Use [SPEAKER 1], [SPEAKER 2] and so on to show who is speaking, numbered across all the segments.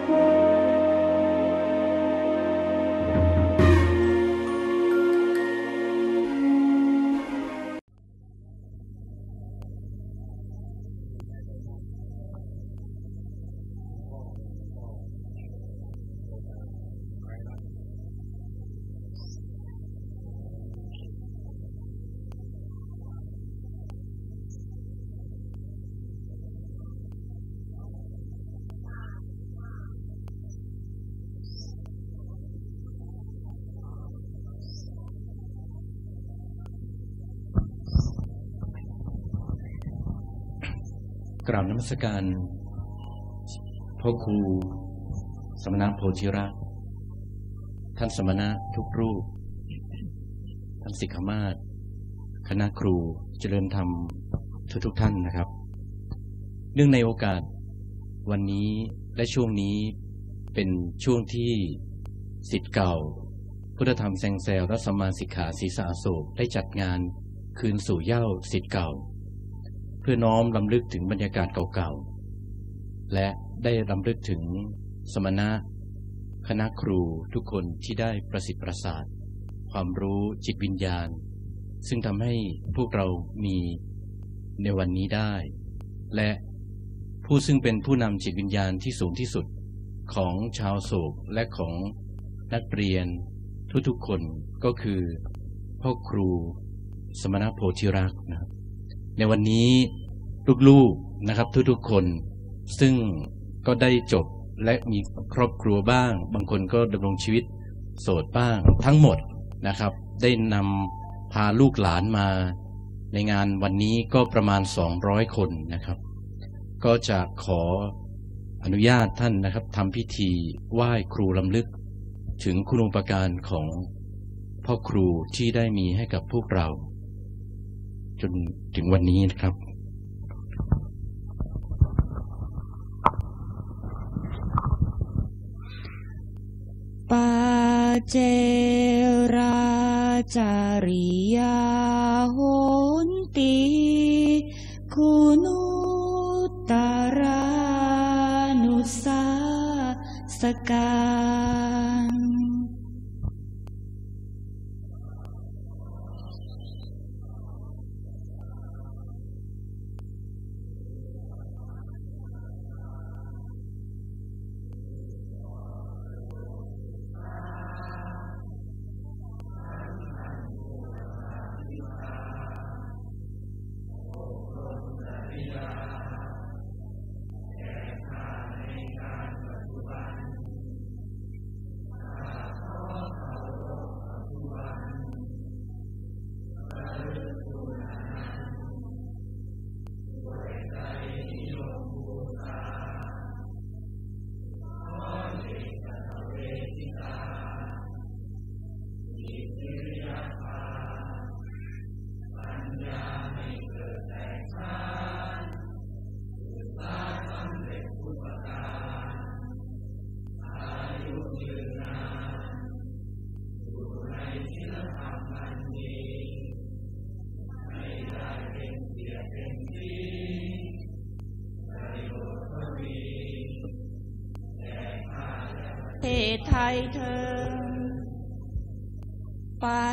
[SPEAKER 1] ก ราบนมัสการพ่อครูสมณะโพธิรักท่านสมณะทุกรูป ท่านสิกขมาศคณะครูเจริญธรรมทุกทุกท่านนะครับ เนื่องในโอกาสวันนี้และช่วงนี้เป็นช่วงที่สิทธิ์เก่า พุทธธรรมแซงแซวรัศมาสิกขาศีสาโศกได้จัดงานคืนสู่เย้าสิทธิ์เก่า เพื่อน้อมลำลึกถึงบรรยากาศเก่าๆ และได้ลำลึกถึงสมณะ คณะครูทุกคนที่ได้ประสิทธิ์ประสาท ความรู้จิตวิญญาณ ซึ่งทำให้พวกเรามีในวันนี้ได้ และผู้ซึ่งเป็นผู้นำจิตวิญญาณที่สูงที่สุดของชาวโศกและของนักเรียนทุกๆคนก็คือพ่อครูสมณโพธิรักษ์นะครับ ในวันนี้ลูกๆนะครับทุกๆคน ซึ่งก็ได้จบและมีครอบครัวบ้าง บางคนก็ดำรงชีวิตโสดบ้างทั้งหมดนะครับ ได้นำพาลูกหลานมาในงานวันนี้ก็ประมาณ 200 คนนะครับ ก็จะขออนุญาตท่านนะครับทำพิธีไหว้ครูลำลึก ถึงคุณูปการของพ่อครูที่ได้มีให้กับพวกเรา จนถึงวันนี้นะครับ
[SPEAKER 2] ปาเจราจาริยาโหนติคุณุตารานุสาสกา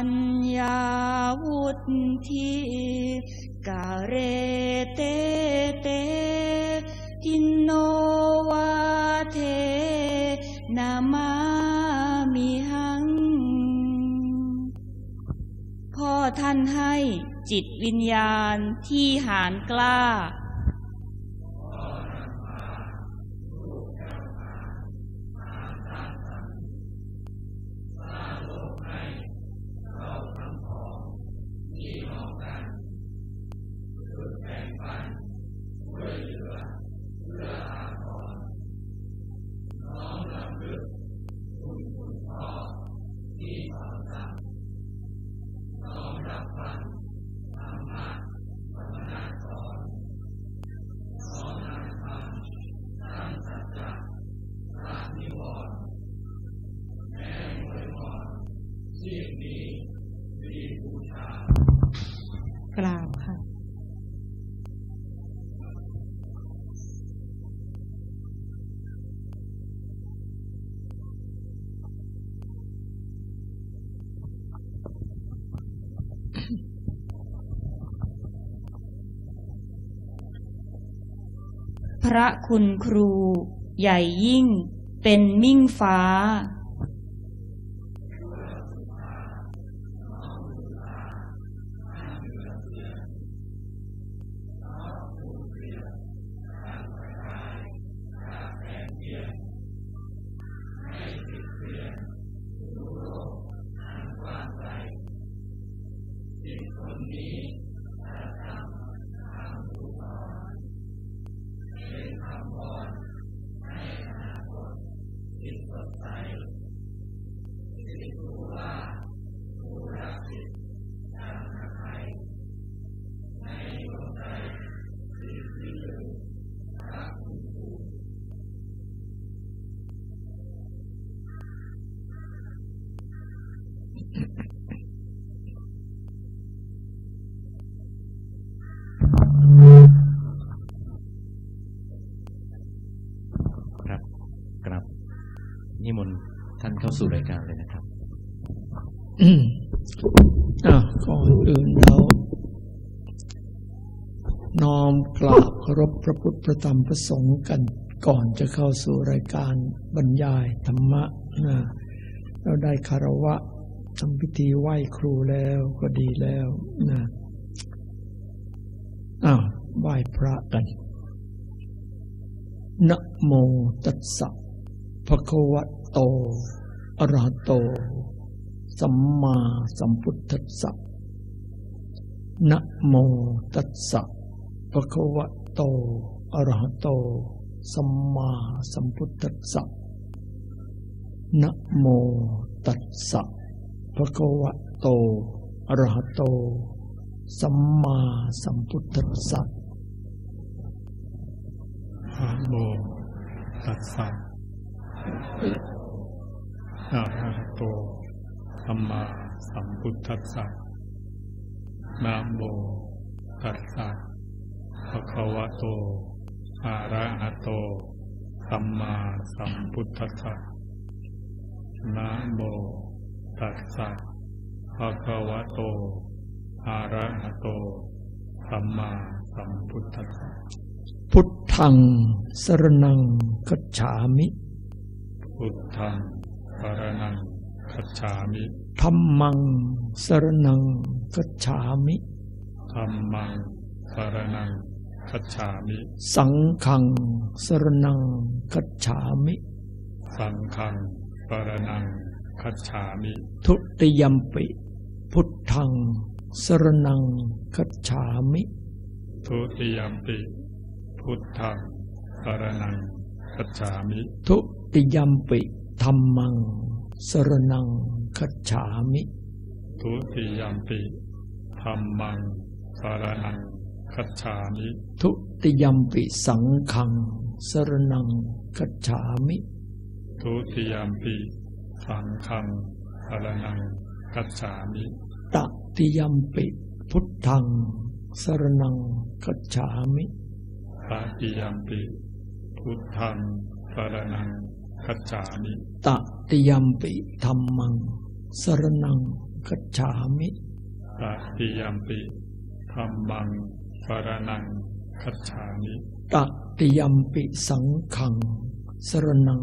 [SPEAKER 2] ปัญญาวุธิกาเรเตเตกินโนวาเทนามามิหัง พ่อท่านให้จิตวิญญาณที่หานกล้า
[SPEAKER 3] ระคุณครู ใหญ่ยิ่ง เป็นมิ่งฟ้า
[SPEAKER 1] เข้าสู่รายการเลยนะครับ
[SPEAKER 4] อืมอะก่อนอื่นเราน้อมกราบเคารพพระพุทธพระธรรมพระสงฆ์กัน ก่อนจะเข้าสู่รายการบรรยายธรรมะนะเราได้คารวะทำพิธีไหว้ครูแล้วก็ดีแล้วนะอ้าวไหว้พระกันนะโมตัสสะภะคะวะโต อระหะโต สัมมาสัมพุทธัสสะนะโมตัสสะภะคะวะโตอระหะโต สัมมาสัมพุทธัสสะนะโมตัสสะภะคะวะโตอระหะโต สัมมาสัมพุทธัสสะ
[SPEAKER 5] นะโมตัสสะ อะระหะโตสัมมาสัมพุทธัสสะนะโมตัสสะภะคะวะโตอะระหะโตสัมมาสัมพุทธัสสะนะโมตัสสะภะคะวะโตอะระหะโตสัมมาสัมพุทธัสสะ
[SPEAKER 4] พุทธังสรนังคัจฉามิ
[SPEAKER 5] พุทธัง ปรนังคัจฉามิ
[SPEAKER 4] ธัมมังสรนังคัจฉามิ
[SPEAKER 5] ธัมมังปรนังคัจฉามิ
[SPEAKER 4] สังฆังสรนังคัจฉามิ
[SPEAKER 5] สังฆังปรนังคัจฉามิ
[SPEAKER 4] ทุติยมปิ พุทธังสรนังคัจฉามิ
[SPEAKER 5] ทุติยมปิ พุทธังปรนังคัจฉามิ
[SPEAKER 4] ทุติยมปิ ธัมมัง สรนังคัจฉามิ
[SPEAKER 5] ทุติยมปิธัมมังปรนังคัจฉามิ
[SPEAKER 4] ทุติยมปิสังฆัง สรนังคัจฉามิ
[SPEAKER 5] ทุติยมปิสังฆังปรนังคัจฉามิ
[SPEAKER 4] ตติยมปิพุทธัง สรนังคัจฉามิ
[SPEAKER 5] ตติยมปิพุทธังปรนัง คัจฉามิ
[SPEAKER 4] ตติยมปิธัมมัง สรนังคัจฉามิ
[SPEAKER 5] ตติยมปิธัมมังปรนังคัจฉามิ
[SPEAKER 4] ตติยมปิสังฆังสรนัง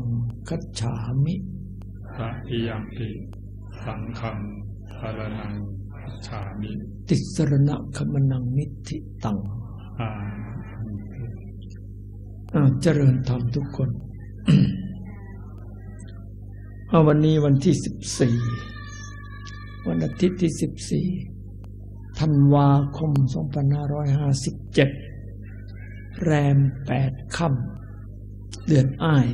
[SPEAKER 4] คัจฉามิ
[SPEAKER 5] ตติยมปิสังฆังปรนังคัจฉามิ
[SPEAKER 4] ติสรณะขมนังนิธิตัง
[SPEAKER 5] อา
[SPEAKER 4] อ่าเจริญธรรมทุกคน เอาวันนี้วันที่สิบสี่วันอาทิตย์ที่สิบสี่ธันวาคมสองพันห้าร้อยห้าสิบเจ็ดแรมแปดค่ำเดือนอ้าย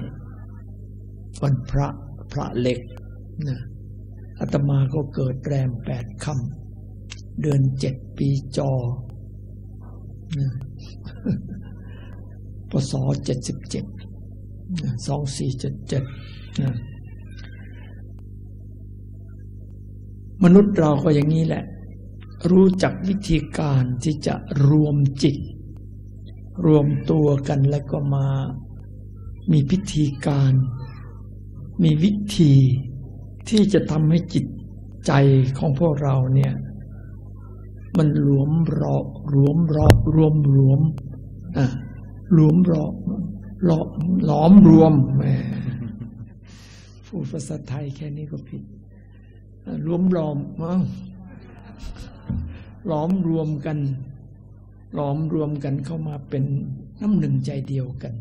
[SPEAKER 4] วันพระพระเล็กนะอาตมาก็เกิดแรมแปดค่ำเดือนเจ็ดปีจอนะพศเจ็ดสิบเจ็ดสองสี่เจ็ดเจ็ดนะ มนุษย์เราก็อย่างนี้แหละ รู้จักวิธีการที่จะรวมจิต รวมตัวกันแล้วก็มา มีพิธีการ มีวิธีที่จะทำให้จิตใจของพวกเราเนี่ย มันรวมรอรวมรอรวมรวมอะรวมรอหลอมหลอมรวมแมพูดภาษาไทยแค่นี้ก็ผิด รวมหลอมมั้งหลอมรวมกัน หลอมรวมกันเข้ามาเป็นน้ำหนึ่งใจเดียวกัน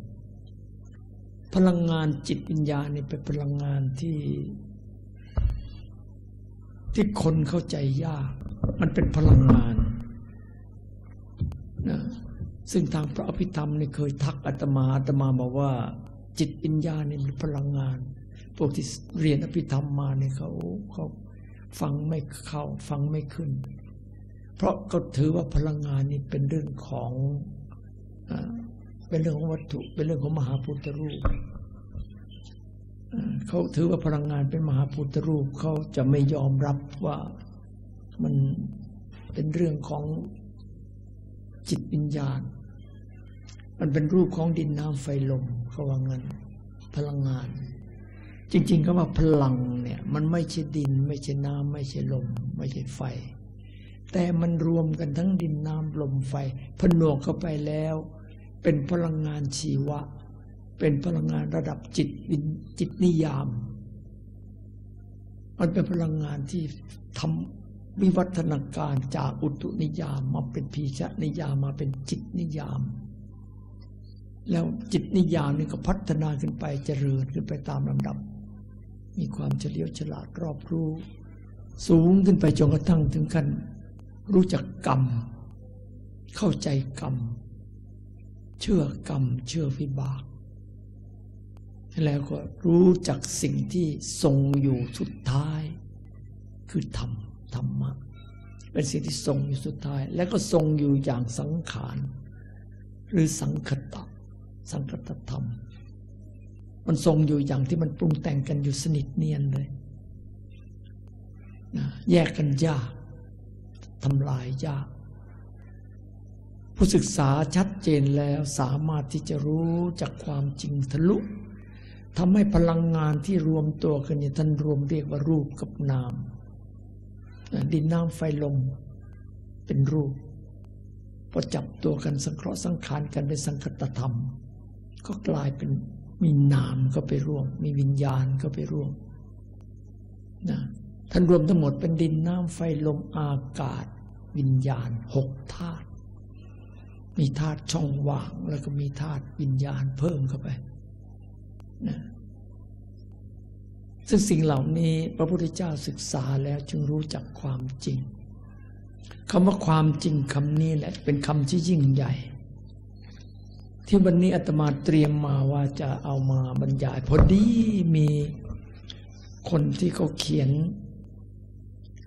[SPEAKER 4] พลังงานจิตวิญญาณนี่เป็นพลังงานที่ ที่คนเข้าใจยาก มันเป็นพลังงานนะซึ่งทางพระอภิธรรมนี่เคยทักอาตมาอาตมาบอกว่า จิตวิญญาณนี่มีพลังงาน พวกที่เรียนอภิธรรมมาเนี่ยเขาเขา ฟังไม่เข้าฟังไม่ขึ้น เพราะก็ถือว่าพลังงานนี่เป็นเรื่องของเป็นเรื่องของวัตถุ เป็นเรื่องของมหาพุทธรูปเขาถือว่าพลังงานเป็นมหาพุทธรูปเขาจะไม่ยอมรับว่ามันเป็นเรื่องของจิตวิญญาณ มันเป็นรูปของดินน้ำไฟลมเขาว่างั้นพลังงาน จริงๆก็ว่าพลังเนี่ย มันไม่ใช่ดิน ไม่ใช่น้ำไม่ใช่ลม ไม่ใช่ไฟ แต่มันรวมกันทั้งดินน้ำลมไฟ ผนวกเข้าไปแล้ว เป็นพลังงานชีวะ เป็นพลังงานระดับจิตวิจิตนิยาม มันเป็นพลังงานที่ทำวิวัฒนาการจากอุตุนิยามมาเป็นพีชนิยามมาเป็นจิตนิยามแล้วจิตนิยามนี่ก็พัฒนาขึ้นไปเจริญขึ้นไปตามลำดับ มีความเฉลียวฉลาดรอบรู้ สูงขึ้นไปจนกระทั่งถึงขั้นรู้จักกรรม เข้าใจกรรม เชื่อกรรม เชื่อวิบาก แล้วก็รู้จักสิ่งที่ทรงอยู่สุดท้าย คือธรรมธรรมะเป็นสิ่งที่ทรงอยู่สุดท้าย แล้วก็ทรงอยู่อย่างสังขาร หรือสังคตะสังคตธรรม มันทรงอยู่อย่างที่มันปรุงแต่งกันอยู่สนิทเนียนเลยนะแยกกันยากทำลายยาก ผู้ศึกษาชัดเจนแล้วสามารถที่จะรู้จากความจริงทะลุทำให้พลังงานที่รวมตัวกันเนี่ยท่านรวมเรียกว่ารูปกับนาม ดินน้ำไฟลมเป็นรูปพอจับตัวกันสังเคราะห์สังขารกันเป็นสังคตธรรม ก็กลายเป็น มีนามก็ไปร่วม มีวิญญาณก็ไปร่วมนะท่านรวมทั้งหมดเป็นดินน้ำไฟลมอากาศ วิญญาณหกธาตุมีธาตุช่องว่างแล้วก็มีธาตุวิญญาณเพิ่มเข้าไปนะซึ่งสิ่งเหล่านี้พระพุทธเจ้าศึกษาแล้วจึงรู้จักความจริงคำว่าความจริงคำนี้แหละเป็นคำที่ยิ่งใหญ่ ที่วันนี้อาตมาเตรียมมาว่าจะเอามาบรรยาย พอดีมีคนที่เขาเขียน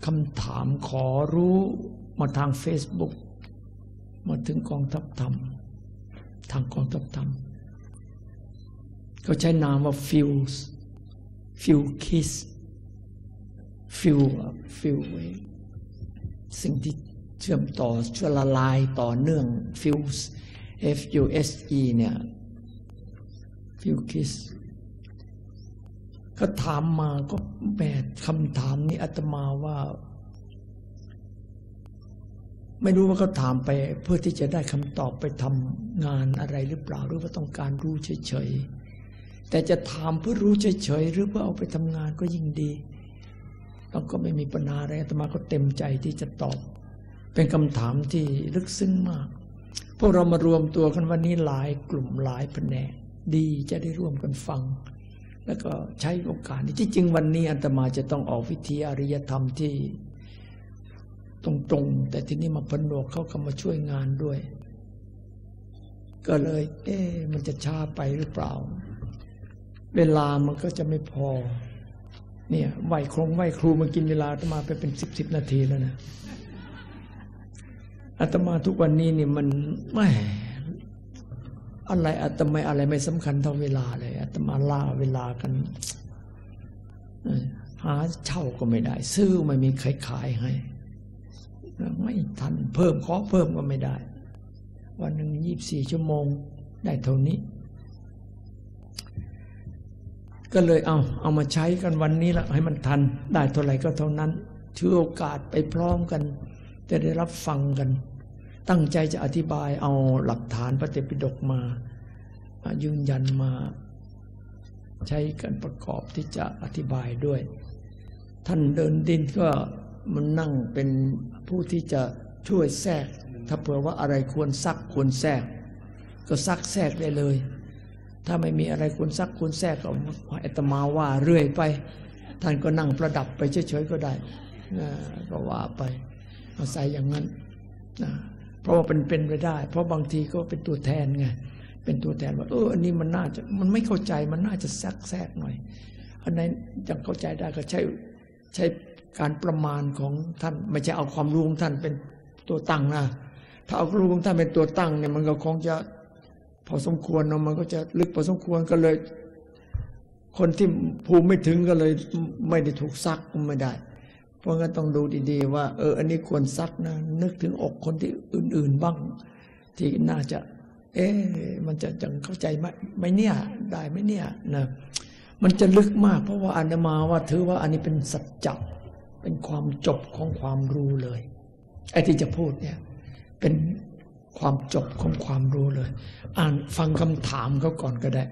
[SPEAKER 4] คำถามขอรู้มาทางเฟซบุ๊กมาถึงกองทัพธรรม ทางกองทัพธรรมเขาใช้นามว่าฟิลส์ฟิลคิสฟิลฟิลสิ่งที่เชื่อมต่อเชื่อละลายต่อเนื่องฟิลส์ F U S E เนี่ยฟิลคิสก็ถามมาก็แปดคำถามนี้อาตมาว่า ไม่รู้ว่าเขาถามไป เพื่อที่จะได้คำตอบไปทำงานอะไรหรือเปล่าหรือว่าต้องการรู้เฉยๆแต่จะถามเพื่อรู้เฉยๆหรือเพื่อเอาไปทำงานก็ยิ่งดีเราก็ไม่มีปัญหาอะไรอาตมาก็เต็มใจที่จะตอบ เป็นคำถามที่ลึกซึ้งมาก พวกเรามารวมตัวกันวันนี้หลายกลุ่มหลายแผนกดีจะได้ร่วมกันฟัง แล้วก็ใช้โอกาสนี้ที่จริงวันนี้อันตมาจะต้องออกวิธีอริยธรรมที่ตรงๆ แต่ที่นี่มาพนวกเขาก็มาช่วยงานด้วย ก็เลย เอ๊มันจะช้าไปหรือเปล่า เวลามันก็จะไม่พอ เนี่ยไหวครงไหวครูมากินเวลาอาตมาไปเป็นสิบสิบนาทีแล้วนะ อาตมาทุกวันนี้นี่มันไม่อะไรอาตมาอะไรไม่สำคัญเท่าเวลาเลยอาตมาล่าเวลากันหาเช่าก็ไม่ได้ ซื้อไม่มีใครขายให้ไม่ทันเพิ่มขอเพิ่มก็ไม่ได้ วันหนึ่งยี่บสี่ชั่วโมงได้เท่านี้ ก็เลยเอาเอามาใช้กันวันนี้ละให้มันทัน ได้เท่าไหร่ก็เท่านั้นถือโอกาสไปพร้อมกัน จะได้รับฟังกัน ตั้งใจจะอธิบายเอาหลักฐานพระเตปิฎกมา ยืนยันมา ใช้กันประกอบที่จะอธิบายด้วย ท่านเดินดินก็มันนั่งเป็นผู้ที่จะช่วยแทรก ถ้าเผื่อว่าอะไรควรซักควรแทรก ก็ซักแทรกได้เลย ถ้าไม่มีอะไรควรซักควรแทรกก็อาตมาว่าเรื่อยไป ท่านก็นั่งประดับไปเฉยๆก็ได้นะก็ว่าไป อาศัยอย่างนั้นนะเพราะว่าเป็นเป็นไปได้ เพราะบางทีก็เป็นตัวแทนไงเป็นตัวแทนว่าเอออันนี้มันน่าจะมันไม่เข้าใจมันน่าจะซักแทรกหน่อย อันไหนยังเข้าใจได้ก็ใช้ใช้การประมาณของท่านไม่ใช่เอาความรู้ของท่านเป็นตัวตั้งนะถ้าเอาความรู้ของท่านเป็นตัวตั้งเนี่ยมันก็คงจะพอสมควรเนาะมันก็จะลึกพอสมควรก็เลย คนที่ภูมิไม่ถึงก็เลยไม่ได้ถูกซักไม่ได้ เพราะงั้นต้องดูดีๆ ว่า เออ อันนี้ควรซักนะ นึกถึงอกคนที่อื่น ๆ บ้าง ที่น่าจะ เอ๊ะมันจะจังเข้าใจไหมไม่เนี่ย ได้ไหมเนี่ยนะมันจะลึกมาก เพราะว่าอานามาว่าถือว่าอันนี้เป็นสัจจะเป็นความจบของความรู้เลยไอ้ที่จะพูดเนี่ย เป็นความจบของความรู้เลย อ่านฟังคำถามเขาก่อนก็ได้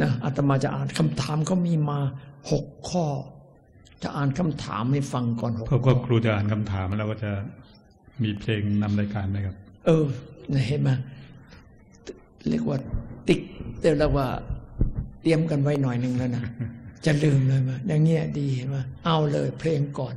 [SPEAKER 4] นะอาตมาจะอ่านคำถามเขามีมาหกข้อ จะอ่านคำถามให้ฟังก่อนหก
[SPEAKER 5] เพราะว่าครูจะอ่านคำถามแล้วก็จะมีเพลงนำรายการนะครับ
[SPEAKER 4] เออเห็นไหมเรียกว่าติ๊กเรียกว่าเตรียมกันไว้หน่อยหนึ่งแล้วนะจะลืมเลยมาอย่างเงี้ยดีเห็นไหมเอาเลยเพลงก่อน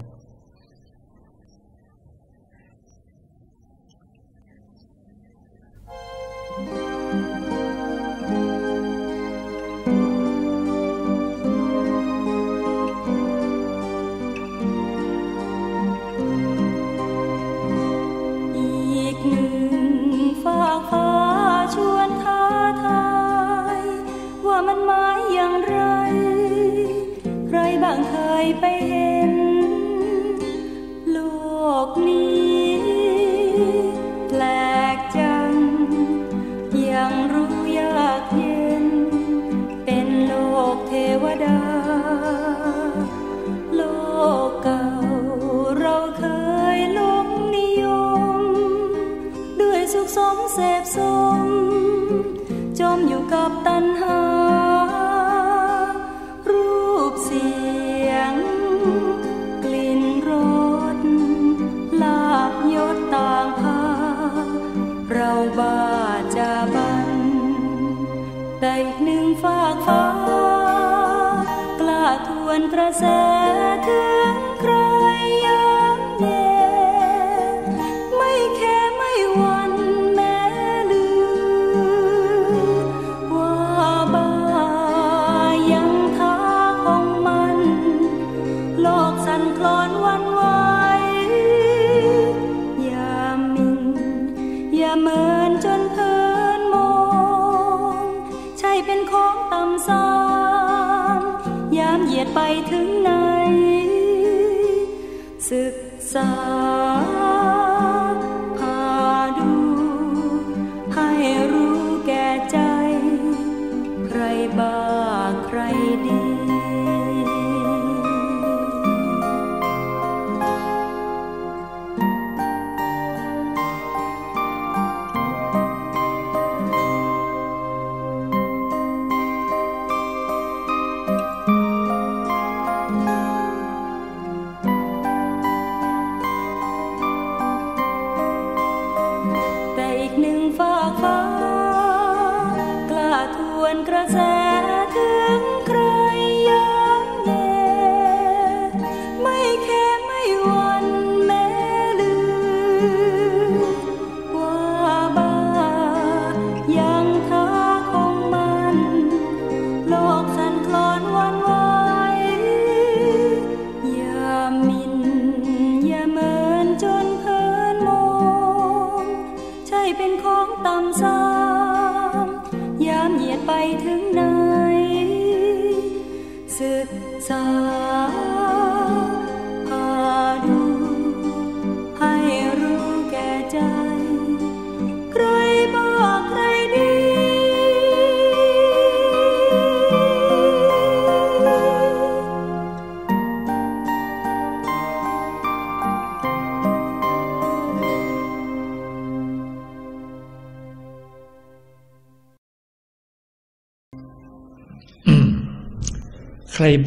[SPEAKER 3] ว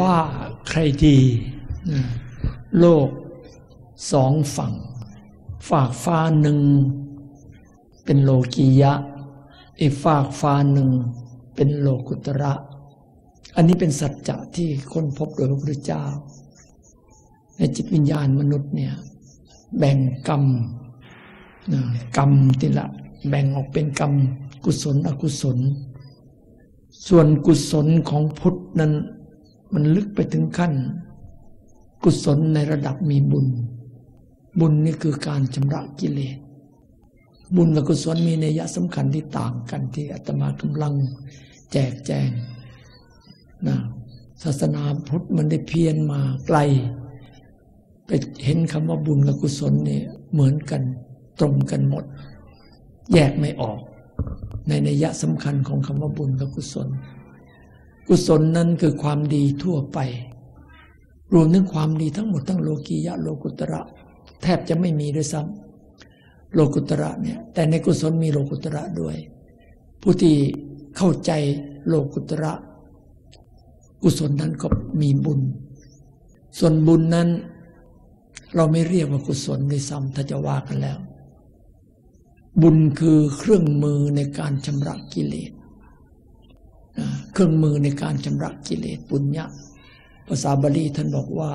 [SPEAKER 3] บ้าใครดี โลกสอง
[SPEAKER 4] ฝั่ง ฝากฟ้าหนึ่ง เป็นโลกียะ อีกฝากฟ้าหนึ่ง เป็นโลกุตระ อันนี้เป็นสัจจะที่ค้นพบโดยพระพุทธเจ้า ในจิตวิญญาณมนุษย์เนี่ย แบ่งกรรมกรรมทีละ แบ่งออกเป็นกรรมกุศลอกุศล ส่วนกุศลของพุทธนั้น มันลึกไปถึงขั้น กุศลในระดับมีบุญ บุญนี่คือการชำระกิเลส บุญกับกุศลมีนัยะสำคัญที่ต่างกันที่อาตมากำลังแจกแจงนะศาสนาพุทธมันได้เพียนมาไกล ไปเห็นคำว่าบุญกับกุศลเนี่ยเหมือนกันตรงกันหมด แยกไม่ออก ในนัยยะสำคัญของคำว่าบุญกับกุศล กุศลนั้นคือความดีทั่วไป รวมถึงความดีทั้งหมดทั้งโลกียะโลกุตระ แทบจะไม่มีด้วยซ้ำโลกุตระเนี่ย แต่ในกุศลมีโลกุตระด้วย ผู้ที่เข้าใจโลกุตระ กุศลนั้นก็มีบุญ ส่วนบุญนั้น เราไม่เรียกว่ากุศลด้วยซ้ำถ้าจะว่ากันแล้ว บุญคือเครื่องมือในการชำระกิเลส เครื่องมือในการชำระกิเลสปุญญะ ภาษาบาลีท่านบอกว่า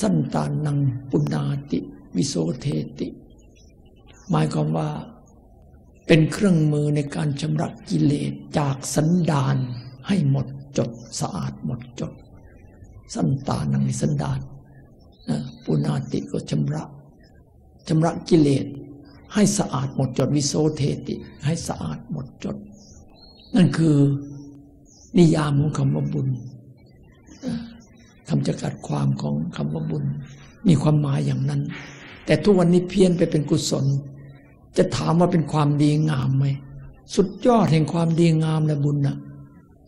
[SPEAKER 4] สันตานังปุณาติ วิโสเทติ หมายความว่าเป็นเครื่องมือในการชำระกิเลสจากสันดานให้หมดจดสะอาดหมดจด สันตานังสันดานปุณาติก็ชำระชำระกิเลสให้สะอาดหมดจดวิโสเทติ ให้สะอาดหมดจด นั่นคือนิยามของคำว่าบุญคำจำกัดความของคำว่าบุญ มีความหมายอย่างนั้น แต่ทุกวันนี้เพี้ยนไปเป็นกุศล จะถามว่าเป็นความดีงามไหมสุดยอดแห่งความดีงามและบุญนะ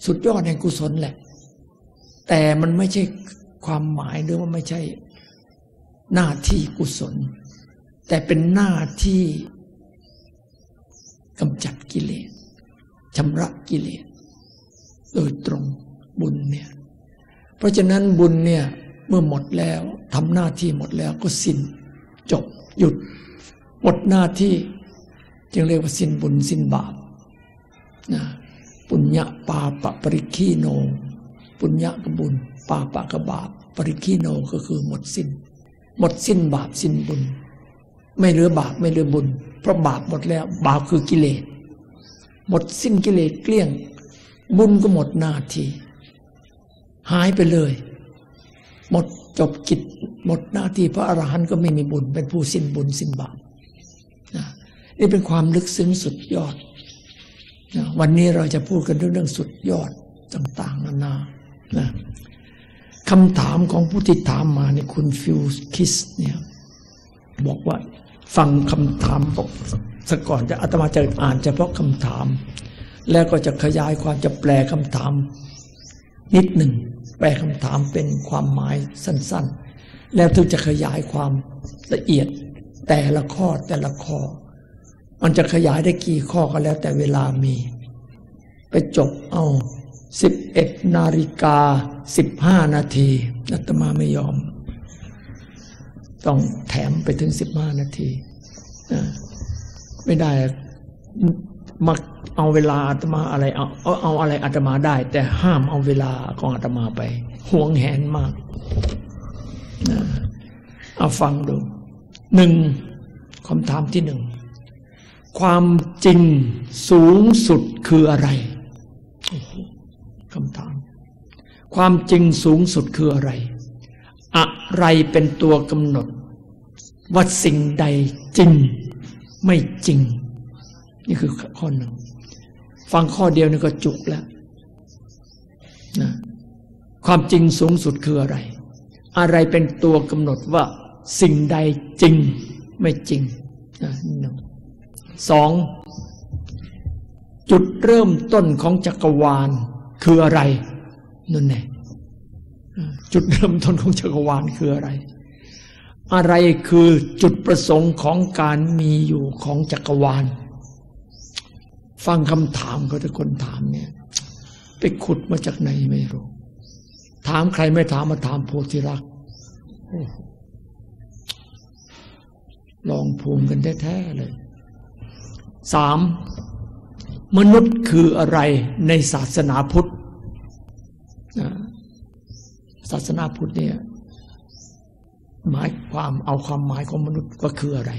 [SPEAKER 4] สุดยอดแห่งกุศลแหละ แต่มันไม่ใช่ความหมายหรือว่าไม่ใช่ หน้าที่กุศล แต่เป็นหน้าที่กำจัดกิเลส ชำระกิเลสโดยตรงบุญเนี่ย เพราะฉะนั้นบุญเนี่ยเมื่อหมดแล้วทำหน้าที่หมดแล้วก็สิ้นจบหยุด หมดหน้าที่จึงเรียกว่าสิ้นบุญสิ้นบาปนะปุญญาปาปะปริคีโน ปุญญากบบุญ ปาปะกบบาป ปริคีโนก็คือหมดสิ้น หมดสิ้นบาปสิ้นบุญ ไม่เหลือบาปไม่เหลือบุญ เพราะบาปหมดแล้ว บาปคือกิเลส หมดสิ้นกิเลสเกลี้ยง บุญก็หมดหน้าที่หายไปเลย หมดจบกิจหมดหน้าที่พระอรหันต์ก็ไม่มีบุญ เป็นผู้สิ้นบุญสิ้นบาปนะนี่เป็นความลึกซึ้งสุดยอดนะวันนี้เราจะพูดกันเรื่องสุดยอดต่างๆนานานะคำถามของผู้ที่ถามมาในคุณฟิวคิสเนี่ยบอกว่า ฟังคำถามบอก สก่อนจะอาตมาจะอ่านเฉพาะคำถาม แล้วก็จะขยายความจะแปลคำถาม นิดหนึ่งแปลคำถามเป็นความหมายสั้น ๆ แล้วถึงจะขยายความละเอียดแต่ละข้อแต่ละข้อ มันจะขยายได้กี่ข้อก็แล้วแต่เวลามี ไปจบเอาสิบเอ็ดนาฬิกาสิบห้านาทีอาตมาไม่ยอม ต้องแถมไปถึงสิบห้านาที ไม่ได้มาเอาเวลาอาตมาอะไรเอาเอาอาอะไรอาตมาได้ แต่ห้ามเอาเวลาของอาตมาไปห่วงแหนมากเอาฟังดูหนึ่งคำถามที่หนึ่งความจริงสูงสุดคืออะไรคำถาม ความจริงสูงสุดคืออะไร อะไรเป็นตัวกำหนด ว่าสิ่งใดจริง ไม่จริง นี่คือข้อหนึ่ง ฟังข้อเดียวนี่ก็จุกแล้วนะความจริงสูงสุดคืออะไร อะไรเป็นตัวกำหนดว่าสิ่งใดจริงไม่จริงนะสอง จุดเริ่มต้นของจักรวาลคืออะไรนั่นแน่จุดเริ่มต้นของจักรวาลคืออะไร อะไรคือจุดประสงค์ของการมีอยู่ของจักรวาล ฟังคำถามเขาแต่คนถามเนี่ย ไปขุดมาจากไหนไม่รู้ ถามใครไม่ถามมาถามโพธิรักษ์ลองภูมิกันแท้ๆเลยสามมนุษย์คืออะไรในศาสนาพุทธศาสนาพุทธเนี่ย หมายความเอาความหมายของมนุษย์ก็คืออะไร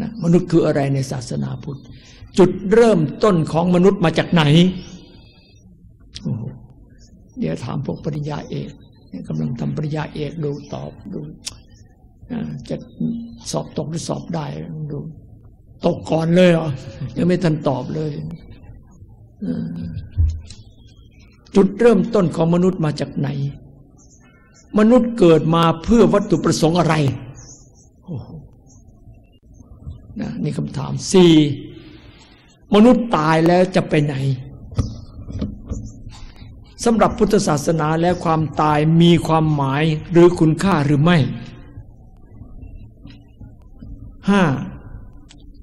[SPEAKER 4] นะมนุษย์คืออะไรในศาสนาพุทธ จุดเริ่มต้นของมนุษย์มาจากไหนโอ้โหเดี๋ยวถามพวกปริญญาเอกกำลังทำปริญญาเอกดูตอบดูจะสอบตกหรือสอบได้ดู ตกก่อนเลยเหรอยังไม่ทันตอบเลยจุดเริ่มต้นของมนุษย์มาจากไหน มนุษย์เกิดมาเพื่อวัตถุประสงค์อะไรนะนี่คำถามสี่มนุษย์ตายแล้วจะไปไหนสำหรับพุทธศาสนาและความตายมีความหมายหรือคุณค่าหรือไม่ห้า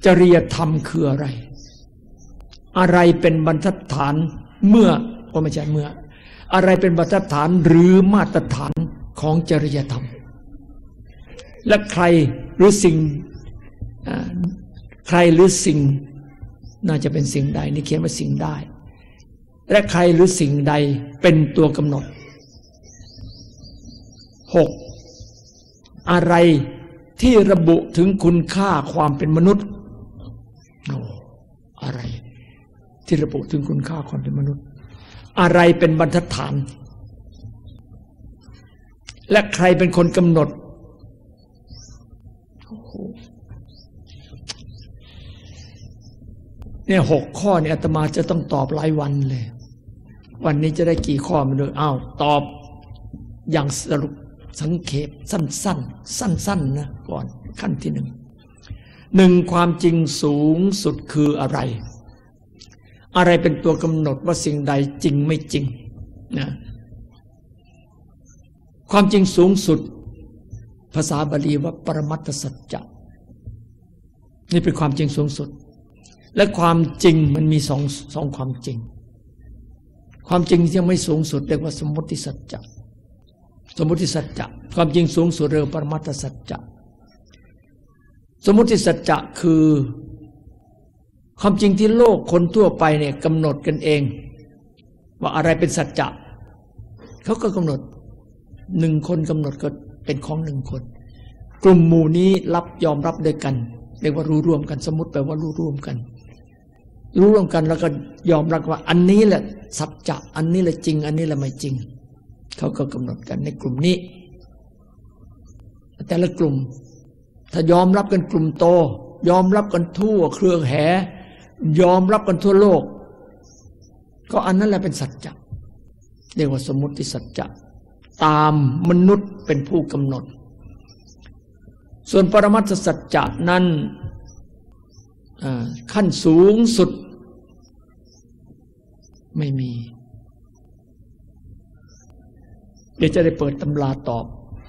[SPEAKER 4] จริยธรรมคืออะไร อะไรเป็นบรรทัดฐานเมื่อว่าไม่ใช่เมื่อ อะไรเป็นบรรทัดฐานหรือมาตรฐาน ของจริยธรรม และใครหรือสิ่งใครหรือสิ่งน่าจะเป็นสิ่งใดนี่เขียนว่าสิ่งได้ และใครหรือสิ่งใดเป็นตัวกำหนดหกอะไรที่ระบุถึงคุณค่าความเป็นมนุษย์อะไร ที่ระบุถึงคุณค่าความเป็นมนุษย์ อะไรเป็นบรรทัดฐาน และใครเป็นคนกำหนด เนี่ยหกข้อเนี่ยอาตมาจะต้องตอบหลายวันเลย วันนี้จะได้กี่ข้อมาดูอ้าวตอบอย่างสรุปสังเขปสั้น ๆ สั้น ๆ นะก่อนขั้นที่หนึ่งหนึ่งความจริงสูงสุดคืออะไร อะไรเป็นตัวกำหนดว่าสิ่งใดจริงไม่จริงนะ ความจริงสูงสุด ภาษาบาลีว่าปรมัตสัจจะนี่เป็นความจริงสูงสุด และความจริงมันมีสองสองความจริง ความจริงที่ยังไม่สูงสุดเรียกว่าสมมติสัจจะสมมติสัจจะความจริงสูงสุดเรียกปรมัตสัจจะสมมติสัจจะคือ ความจริงที่โลกคนทั่วไปเนี่ยกำหนดกันเอง ว่าอะไรเป็นสัจจะเขาก็กำหนด หนึ่งคนกำหนดก็เป็นของหนึ่งคน กลุ่มหมู่นี้รับยอมรับด้วยกันเรียกว่ารู้ร่วมกันสมมติแปลว่ารู้ร่วมกัน รู้ร่วมกันแล้วก็ยอมรับว่า อันนี้แหละสัจจะอันนี้แหละจริง อันนี้แหละไม่จริง เขาก็กำหนดกันในกลุ่มนี้ แต่ละกลุ่ม ถ้ายอมรับกันกลุ่มโต ยอมรับกันทั่วเครือแห่ยอมรับกันทั่วโลก ก็อันนั้นแหละเป็นสัจจะเรียกว่าสมมติสัจจะ ตามมนุษย์เป็นผู้กำหนด ส่วนปรมัตถสัจจะนั้นขั้นสูงสุด ไม่มี เดี๋ยวจะได้เปิดตำราตอบ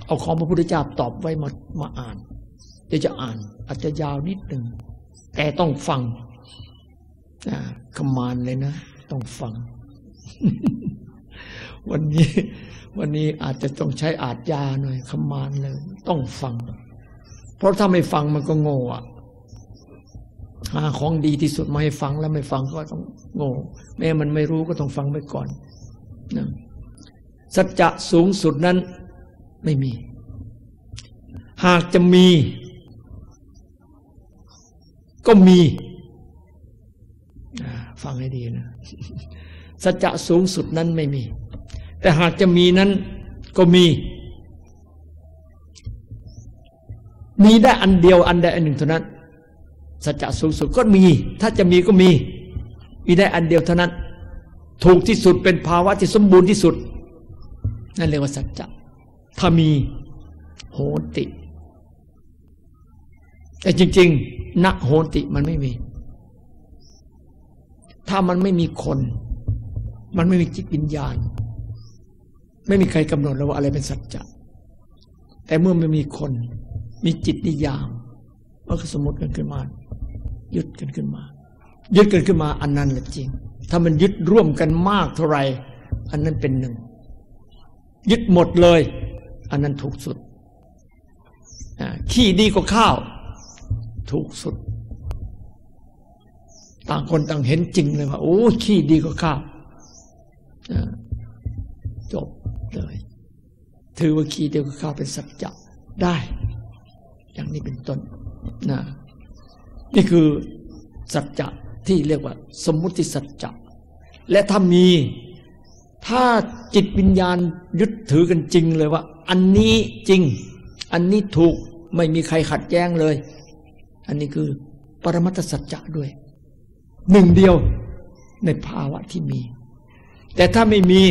[SPEAKER 4] เอาของพระพุทธเจ้าตอบไว้มามาอ่าน เดี๋ยวจะอ่านอาจจะยาวนิดหนึ่ง แต่ต้องฟังขมานเลยนะ ต้องฟัง วันนี้ วันนี้อาจจะต้องใช้อาจยาหน่อยขมานเลย ต้องฟัง เพราะถ้าไม่ฟังมันก็โง่อะหาของดีที่สุดมาให้ฟังแล้วไม่ฟังก็ต้องโง่แม้มันไม่รู้ก็ต้องฟังไปก่อนนะสัจจะสูงสุดนั้นไม่มี หากจะมี ก็มีฟังให้ดีนะสัจจะสูงสุดนั้นไม่มี แต่หากจะมีนั้นก็มี มีได้อันเดียวอันใดอันหนึ่งเท่านั้น สัจจะสูงสุดก็มี ถ้าจะมีก็มี มีได้อันเดียวเท่านั้น ถูกที่สุดเป็นภาวะที่สมบูรณ์ที่สุด นั่นเรียกว่าสัจจะถ้ามีโหติ แต่จริงๆณโหติมันไม่มี ถ้ามันไม่มีคน มันไม่มีจิตวิญญาณ ไม่มีใครกำหนดแล้วว่าอะไรเป็นสัจจะแต่เมื่อไม่มีคน มีจิตนิยามมันก็สมมติกันขึ้นมา ยึดกันขึ้นมา ยึดกันขึ้นมา อันนั้นแหละจริง ถ้ามันยึดร่วมกันมากเท่าไหร่อันนั้นเป็นหนึ่ง ยึดหมดเลย อันนั้นถูกสุดขี้ดีกว่าข้าว ถูกสุด ต่างคนต่างเห็นจริงเลยว่า โอ้ขี้ดีกว่าข้าวจบ เลย ถือว่าขี้ดีกว่าข้าเป็นสัจจะได้ อย่างนี้เป็นต้นนะนี่คือสัจจะที่เรียกว่า สมมุติสัจจะและถ้ามี ถ้าจิตวิญญาณยึดถือกันจริงเลยว่า อันนี้จริง อันนี้ถูกไม่มีใครขัดแย้งเลย อันนี้คือปรมัตสัจจะด้วย หนึ่งเดียวในภาวะที่มี แต่ถ้าไม่มี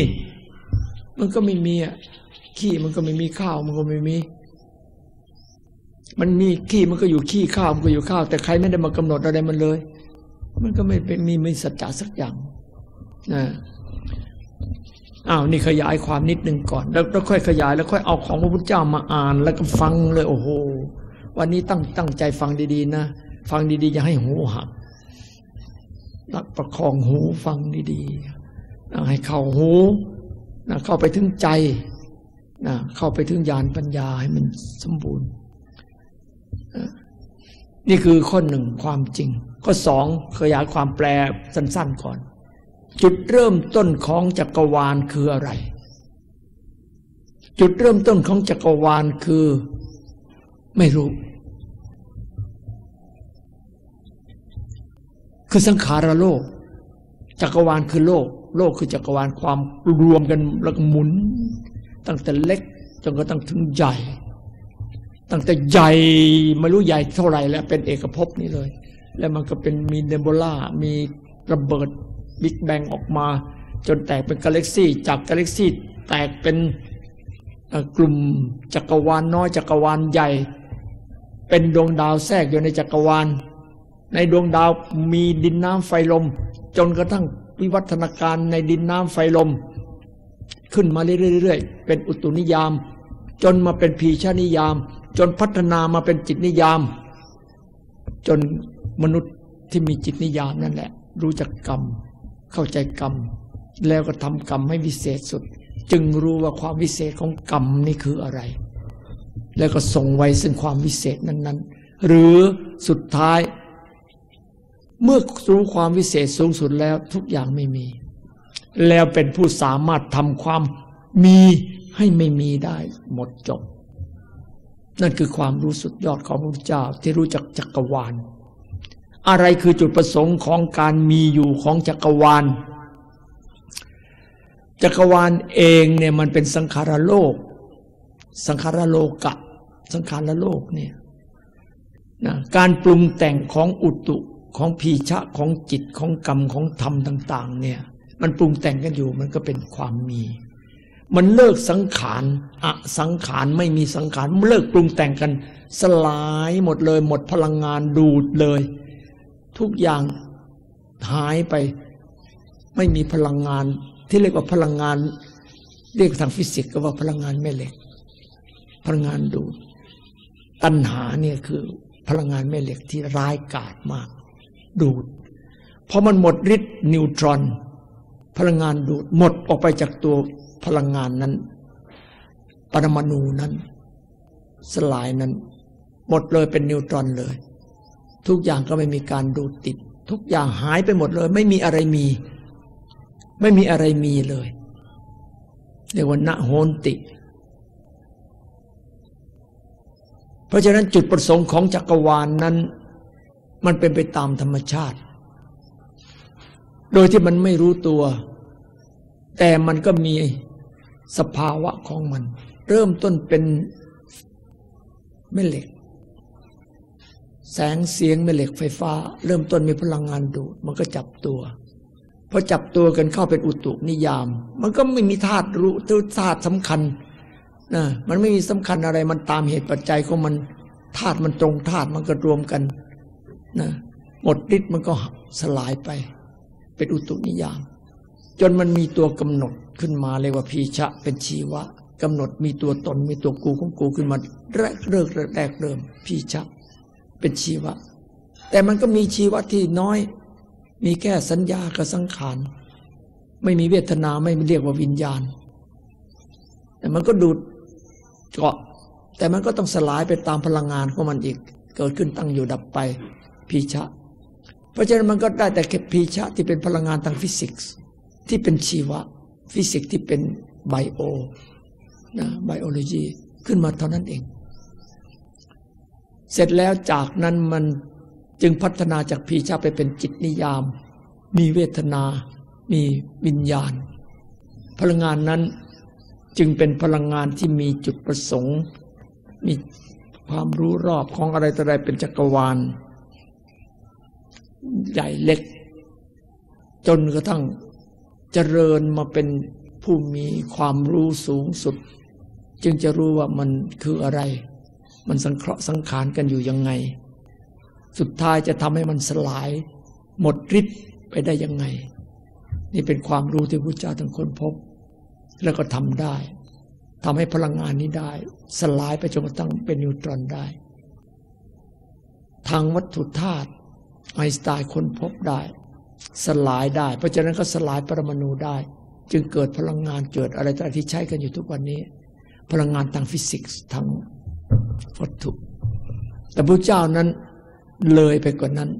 [SPEAKER 4] มันก็ไม่มีอะขี้มันก็ไม่มีข้าวมันก็ไม่มี มันมีขี้มันก็อยู่ขี้ข้าวมันก็อยู่ข้าว แต่ใครไม่ได้มากำหนดอะไรมันเลย มันก็ไม่เป็นมีไม่สัจจะสักอย่างนะอ้าวนี่ขยายความนิดนึงก่อน แล้วค่อยขยายแล้วค่อยเอาของพระพุทธเจ้ามาอ่าน แล้วก็ฟังเลยโอ้โหวันนี้ตั้งตั้งใจฟังดีๆ นะ ฟังดีๆ อย่าให้หูหักรักประคองหูฟังดีๆให้เข้าหู นะเข้าไปถึงใจนะเข้าไปถึงญาณปัญญาให้มันสมบูรณ์ นี่คือข้อหนึ่งความจริง ข้อสองขยายความแปลสั้น ๆก่อน จุดเริ่มต้นของจักรวาลคืออะไร จุดเริ่มต้นของจักรวาลคือไม่รู้ คือสังขารโลก จักรวาลคือโลก โลกคือจักรวาลความรวมกันแล้วหมุน ตั้งแต่เล็กจนกระทั่งถึงใหญ่ ตั้งแต่ใหญ่ไม่รู้ใหญ่เท่าไหร่แล้วเป็นเอกภพนี้เลย แล้วมันก็เป็นมีเนโบล่ามีระเบิดบิ๊กแบงออกมา จนแตกเป็นกาแล็กซี่จากกาแล็กซี่แตกเป็นกลุ่มจักรวาลน้อยจักรวาลใหญ่ เป็นดวงดาวแทรกอยู่ในจักรวาล ในดวงดาวมีดินน้ำไฟลม จนกระทั่ง วิวัฒนาการในดินน้ำไฟลม ขึ้นมาเรื่อยๆเป็นอุตุนิยาม จนมาเป็นพีชานิยาม จนพัฒนามาเป็นจิตนิยาม จนมนุษย์ที่มีจิตนิยามนั่นแหละ รู้จักกรรม เข้าใจกรรม แล้วก็ทำกรรมให้วิเศษสุด จึงรู้ว่าความวิเศษของกรรมนี่คืออะไร แล้วก็ส่งไว้ซึ่งความวิเศษนั้น ๆ หรือสุดท้าย เมื่อรู้ความวิเศษสูงสุดแล้วทุกอย่างไม่มี แล้วเป็นผู้สามารถทำความมีให้ไม่มีได้หมดจบ นั่นคือความรู้สุดยอดของพระพุทธเจ้าที่รู้จักจักรวาล อะไรคือจุดประสงค์ของการมีอยู่ของจักรวาล จักรวาลเองเนี่ยมันเป็นสังขารโลก สังขารโลกะ สังขารโลกเนี่ยนะการปรุงแต่งของอุตุ ของพีชะของจิตของกรรมของธรรมต่าง ๆ เนี่ย มันปรุงแต่งกันอยู่มันก็เป็นความมี มันเลิกสังขารอะสังขารไม่มีสังขารเลิกปรุงแต่งกัน สลายหมดเลย หมดพลังงานดูดเลย ทุกอย่างหายไปไม่มีพลังงานที่เรียกว่าพลังงาน เรียกทางฟิสิกส์ก็ว่าพลังงานแม่เหล็ก พลังงานดูดตัณหาเนี่ยคือพลังงานแม่เหล็กที่ร้ายกาจมาก ดูดพอมันหมดฤทธิ์นิวตรอน พลังงานดูดหมดออกไปจากตัวพลังงานนั้น ปรมาณูนั้น สลายนั้น หมดเลยเป็นนิวตรอนเลย ทุกอย่างก็ไม่มีการดูดติด ทุกอย่างหายไปหมดเลย ไม่มีอะไรมี ไม่มีอะไรมีเลยเรียกว่าณโหนติ เพราะฉะนั้นจุดประสงค์ของจักรวาลนนั้น มันเป็นไปตามธรรมชาติ โดยที่มันไม่รู้ตัว แต่มันก็มีสภาวะของมัน เริ่มต้นเป็นแม่เหล็ก แสงเสียงแม่เหล็กไฟฟ้า เริ่มต้นมีพลังงานดูด มันก็จับตัวพอจับตัวกันเข้าเป็นอุตุนิยาม มันก็ไม่มีธาตุรู้ธาตุสำคัญนะมันไม่มีสำคัญอะไรมันตามเหตุปัจจัยของมันธาตุมันตรงธาตุมันก็รวมกัน นะหมดฤทธิ์มันก็สลายไป เป็นอุตุนิยาม จนมันมีตัวกำหนดขึ้นมาเรียกว่าพีชะเป็นชีวะกำหนดมีตัวตนมีตัวกูของกูขึ้นมาแรกเริ่มแรกเริ่มพีชะเป็นชีวะ แต่มันก็มีชีวะที่น้อย มีแค่สัญญากับสังขารไม่มีเวทนาไม่เรียกว่าวิญญาณ แต่มันก็ดูดเกาะ แต่มันก็ต้องสลายไปตามพลังงานของมันอีก เกิดขึ้นตั้งอยู่ดับไป พีชะ เพราะฉะนั้นมันก็ได้แต่แค่พีชะที่เป็นพลังงานทางฟิสิกส์ ที่เป็นชีวะ ฟิสิกส์ที่เป็นไบโอนะไบโอโลจีขึ้นมาเท่านั้นเอง เสร็จแล้วจากนั้นมันจึงพัฒนาจากพีชาไปเป็นจิตนิยาม มีเวทนา มีวิญญาณ พลังงานนั้นจึงเป็นพลังงานที่มีจุดประสงค์ มีความรู้รอบของอะไรต่ออะไรเป็นจักรวาล ใหญ่เล็ก จนกระทั่งเจริญมาเป็นผู้มีความรู้สูงสุด จึงจะรู้ว่ามันคืออะไร มันสังเคราะห์สังขารกันอยู่ยังไง สุดท้ายจะทำให้มันสลาย หมดฤทธิ์ไปได้ยังไง นี่เป็นความรู้ที่พระเจ้าทั้งคนพบ แล้วก็ทำได้ทำให้พลังงานนี้ได้ สลายไปจนกระทั่งเป็นนิวตรอนได้ ทางวัตถุธาตุ ไอน์สไตน์ค้นพบได้ สลายได้ เพราะฉะนั้นก็สลายปรมาณูได้ จึงเกิดพลังงานเกิดอะไรต่างที่ใช้กันอยู่ทุกวันนี้ พลังงานทางฟิสิกส์ทางวัตถุ แต่พระเจ้านั้นเลยไปกว่านั้น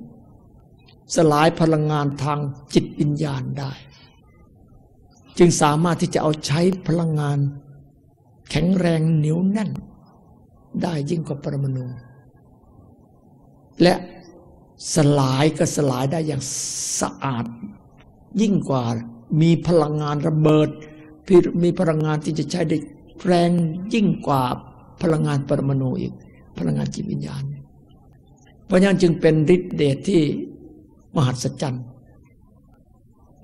[SPEAKER 4] สลายพลังงานทางจิตวิญญาณได้ จึงสามารถที่จะเอาใช้พลังงาน แข็งแรงเหนียวแน่น ได้ยิ่งกว่าปรมาณูและ สลายก็สลายได้อย่างสะอาด ยิ่งกว่ามีพลังงานระเบิด มีพลังงานที่จะใช้ได้แรงยิ่งกว่าพลังงานปรมาณูอีก พลังงานจิตวิญญาณ เพราะฉะนั้นจึงเป็นฤทธิเดชที่มหัศจรรย์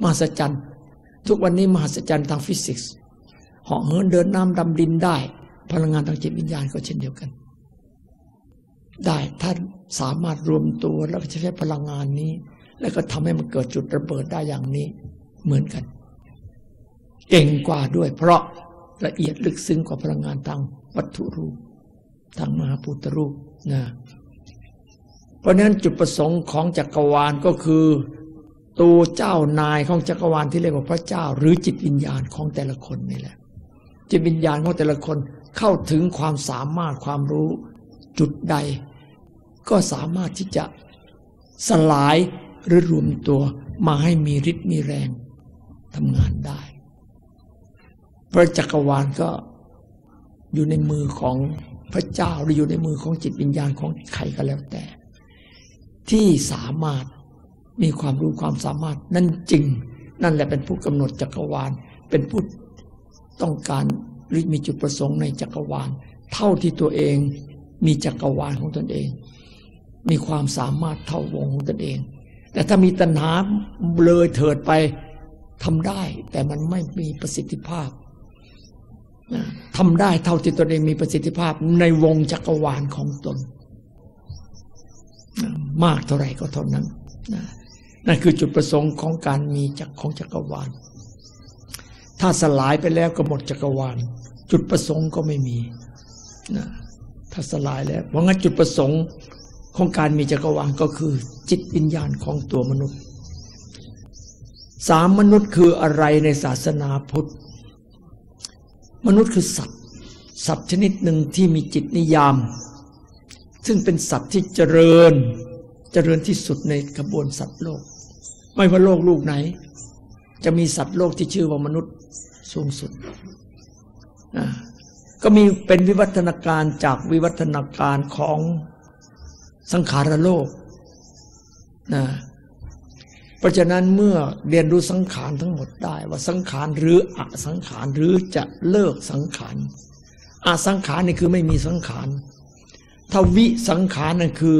[SPEAKER 4] มหัศจรรย์ทุกวันนี้มหัศจรรย์ทางฟิสิกส์เหาะเหินเดินน้ำดำดินได้ พลังงานทางจิตวิญญาณก็เช่นเดียวกัน ได้ถ้า สามารถรวมตัวแล้วใช้พลังงานนี้ แล้วก็ทำให้มันเกิดจุดระเบิดได้อย่างนี้ เหมือนกัน เก่งกว่าด้วย เพราะละเอียดลึกซึ้งกว่าพลังงานทางวัตถุรูปทางมหาพุทธรูปนะเพราะนั้นจุดประสงค์ของจักรวาลก็คือ ตัวเจ้านายของจักรวาลที่เรียกว่าพระเจ้า หรือจิตวิญญาณของแต่ละคนนี่แหละ จิตวิญญาณของแต่ละคนเข้าถึงความสามารถความรู้จุดใด ก็สามารถที่จะสลายหรือรวมตัวมาให้มีฤทธิ์มีแรงทำงานได้พระจักรวาลก็อยู่ในมือของพระเจ้าหรืออยู่ในมือของจิตวิญญาณของใครก็แล้วแต่ ที่สามารถมีความรู้ความสามารถนั่นจริง นั่นแหละเป็นผู้กำหนดจักรวาล เป็นผู้ต้องการหรือมีจุดประสงค์ในจักรวาล เท่าที่ตัวเองมีจักรวาลของตนเอง มีความสามารถเท่าวงตนเอง แต่ถ้ามีตัณหาเลยเถิดไปทำได้ แต่มันไม่มีประสิทธิภาพทำได้เท่าที่ตนเองมีประสิทธิภาพในวงจักรวาลของตน มากเท่าไรก็เท่านั้นนั่นคือจุดประสงค์ของการมีจักของจักรวาล ถ้าสลายไปแล้วก็หมดจักรวาล จุดประสงค์ก็ไม่มีนะถ้าสลายแล้วเพราะงั้นจุดประสงค์ ของการมีจักรวาลก็คือ จิตวิญญาณของตัวมนุษย์ สามมนุษย์คืออะไรในศาสนาพุทธ มนุษย์คือสัตว์ สัตว์ชนิดหนึ่งที่มีจิตนิยาม ซึ่งเป็นสัตว์ที่เจริญ เจริญที่สุดในกระบวนสัตว์โลก ไม่ว่าโลกลูกไหน จะมีสัตว์โลกที่ชื่อว่ามนุษย์สูงสุดก็มีเป็นวิวัฒนาการจากวิวัฒนาการของ สังขารโลกนะเพราะฉะนั้นเมื่อเรียนรู้สังขารทั้งหมดได้ ว่าสังขารหรืออสังขารหรือจะเลิกสังขารอสังขารนี่คือไม่มีสังขารถ้าวิสังขารนั่นคือ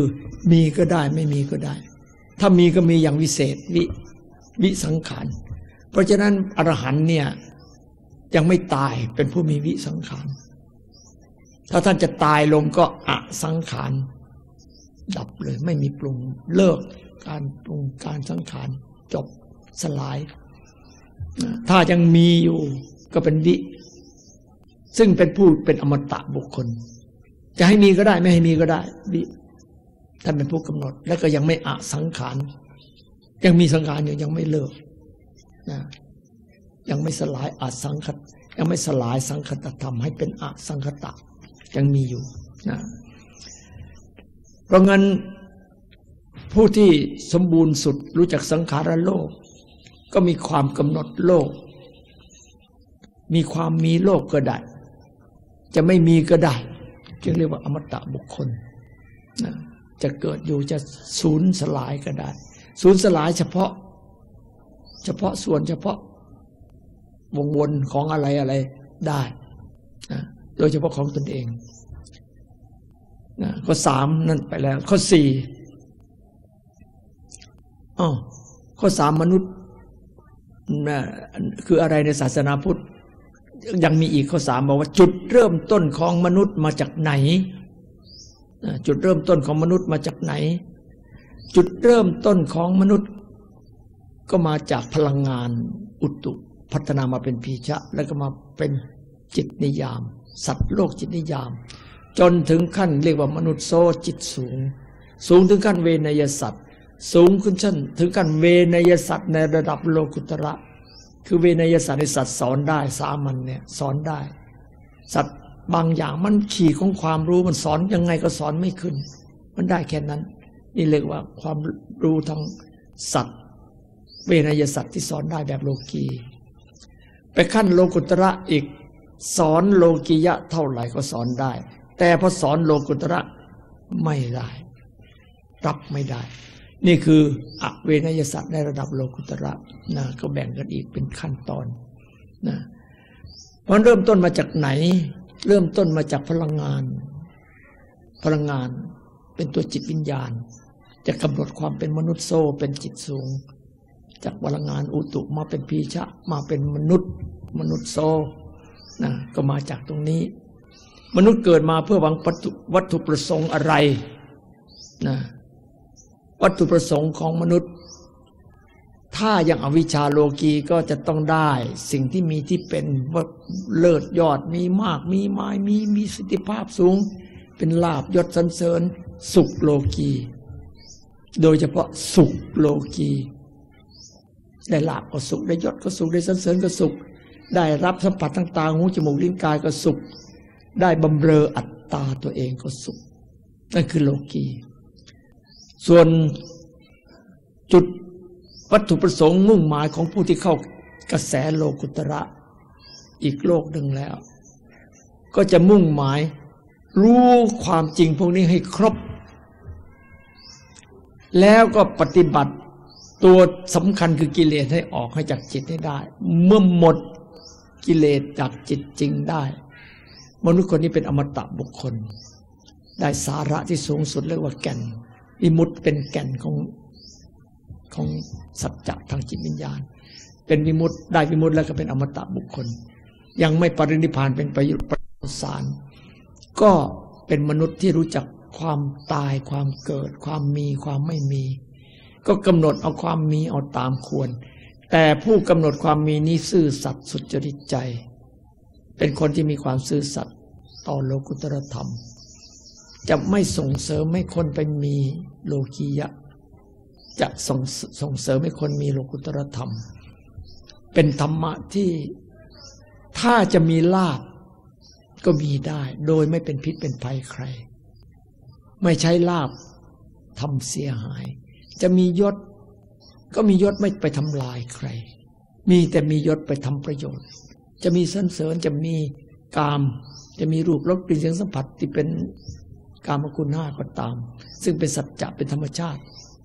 [SPEAKER 4] มีก็ได้ไม่มีก็ได้ ถ้ามีก็มีอย่างวิเศษวิวิสังขาร เพราะฉะนั้นอรหันเนี่ยยังไม่ตายเป็นผู้มีวิสังขาร ถ้าท่านจะตายลงก็อสังขาร ดับเลย ไม่มีปรุงเลิกการปรุงการสังขารจบสลาย ถ้ายังมีอยู่ก็เป็นวิ ซึ่งเป็นผู้เป็นอมตะบุคคล จะให้มีก็ได้ไม่ให้มีก็ได้วิท่านเป็นผู้กำหนด แล้วก็ยังไม่อะสังขาร ยังมีสังขารอยู่ยังไม่เลิกนะยังไม่สลายอาสังคตยังไม่สลายสังคตธรรมให้เป็นอสังคตะยังมีอยู่นะ เพราะงั้นผู้ที่สมบูรณ์สุดรู้จักสังขารโลก ก็มีความกำหนดโลก มีความมีโลกก็ได้ จะไม่มีก็ได้จึงเรียกว่าอมตะบุคคลนะจะเกิดอยู่จะสูญสลายก็ได้ สูญสลายเฉพาะ เฉพาะส่วนเฉพาะวงวนของอะไรอะไรได้นะโดยเฉพาะของตนเอง นะข้อสามนั่นไปแล้ว ข้อสี่อ๋อข้อสามมนุษย์นะคืออะไรในศาสนาพุทธ ยังมีอีกข้อสามบอกว่า จุดเริ่มต้นของมนุษย์มาจากไหน จุดเริ่มต้นของมนุษย์มาจากไหน จุดเริ่มต้นของมนุษย์ ก็มาจากพลังงานอุตุพัฒนามาเป็นพีชะ แล้วก็มาเป็นจิตนิยาม สัตว์โลกจิตนิยาม จนถึงขั้นเรียกว่ามนุษย์โซจิตสูง สูงถึงขั้นเวนยสัตว์สูงขึ้นชั้นถึงขั้นเวนยสัตว์ในระดับโลกุตระ คือเวนยสัตว์ในสัตว์สอนได้สามันเนี่ยสอนได้ สัตว์บางอย่างมันขี่ของความรู้มันสอนยังไงก็สอนไม่ขึ้น มันได้แค่นั้น นี่เรียกว่าความรู้ทางสัตว์ เวนยสัตว์ที่สอนได้แบบโลกีไปขั้นโลกุตระอีกสอนโลกิยะเท่าไหร่ก็สอนได้ แต่พอสอนโลกุตระไม่ได้ รับไม่ได้ นี่คืออเวนยสัตว์ในระดับโลกุตระนะก็แบ่งกันอีกเป็นขั้นตอนนะมันเริ่มต้นมาจากไหน เริ่มต้นมาจากพลังงาน พลังงานเป็นตัวจิตวิญญาณ จะกำหนดความเป็นมนุษย์โซเป็นจิตสูง จากพลังงานอุตุมาเป็นพีชะมาเป็นมนุษย์ มนุษย์โซนะก็มาจากตรงนี้ มนุษย์เกิดมาเพื่อหวังวัตถุประสงค์อะไรนะวัตถุประสงค์ของมนุษย์ ถ้าย่างอวิชชาโลกีก็จะต้องได้ สิ่งที่มีที่เป็นว่าเลิศยอดมีมากมีไม้มีมีสิทธิภาพสูง เป็นลาบยศสันเสริญ สุขโลกี โดยเฉพาะสุขโลกีได้ลาบก็สุขได้ยศก็สุขได้สันเสริญก็สุข ได้รับสัมผัสต่างๆหูจมูกลิ้นกายก็สุข ได้บำเรออัตตาตัวเองก็สุข นั่นคือโลกี ส่วนจุดวัตถุประสงค์มุ่งหมายของผู้ที่เข้ากระแสโลกุตระ อีกโลกหนึ่งแล้ว ก็จะมุ่งหมายรู้ความจริงพวกนี้ให้ครบ แล้วก็ปฏิบัติตัวสำคัญคือกิเลสให้ออกให้จากจิตให้ได้ เมื่อหมดกิเลสจากจิตจริงได้ มนุษย์คนนี้เป็นอมตะบุคคล ได้สาระที่สูงสุดเรียกว่าแก่นวิมุตเป็นแก่นของของสัจจะทางจิตวิญญาณ เป็นวิมุตได้วิมุตแล้วก็เป็นอมตะบุคคล ยังไม่ปรินิพานเป็นประยุทธ์ประสาร ก็เป็นมนุษย์ที่รู้จักความตายความเกิด ความมีความไม่มี ก็กำหนดเอาความมีเอาตามควร แต่ผู้กำหนดความมีนี้ซื่อสัตย์สุจริตใจ เป็นคนที่มีความซื่อสัตย์ต่อโลกุตรธรรม จะไม่ส่งเสริมให้คนไปมีโลกียะ จะส่งส่งเสริมให้คนมีโลกุตรธรรม เป็นธรรมะที่ถ้าจะมีลาบก็มีได้ โดยไม่เป็นพิษเป็นภัยใคร ไม่ใช้ลาบทำเสียหาย จะมียศก็มียศไม่ไปทำลายใคร มีแต่มียศไปทำประโยชน์ จะมีสันเสริญจะมีกาม จะมีรูปรสกลิ่นเสียงสัมผัสที่เป็นกามคุณห้าก็ตาม ซึ่งเป็นสัจจะเป็นธรรมชาติ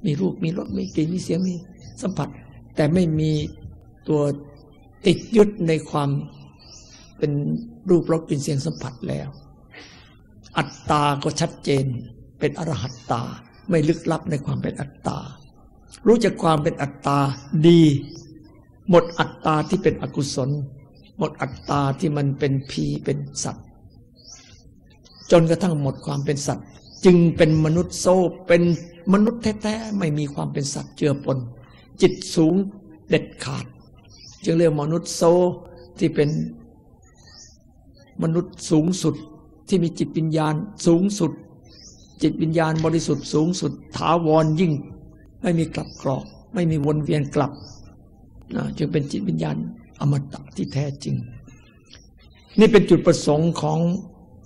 [SPEAKER 4] มีรูปมีรสมีกลิ่นมีเสียงมีสัมผัส แต่ไม่มีตัวติดยึดในความเป็นรูปรสกลิ่นเสียงสัมผัสแล้ว อัตตาก็ชัดเจน เป็นอรหัตตาไม่ลึกลับในความเป็นอัตตา รู้จักความเป็นอัตตาดี หมดอัตตาที่เป็นอกุศล หมดอัตตาที่มันเป็นผีเป็นสัตว์ จนกระทั่งหมดความเป็นสัตว์ จึงเป็นมนุษย์โซเป็นมนุษย์แท้ๆไม่มีความเป็นสัตว์เจือปน จิตสูงเด็ดขาด จึงเรียกมนุษย์โซที่เป็นมนุษย์สูงสุดที่มีจิตวิญญาณสูงสุด จิตวิญญาณบริสุทธิ์สูงสุดถาวรยิ่ง ไม่มีกลับกรอก ไม่มีวนเวียนกลับจึงเป็นจิตวิญญาณ อมตะที่แท้จริง นี่เป็นจุดประสงค์ของ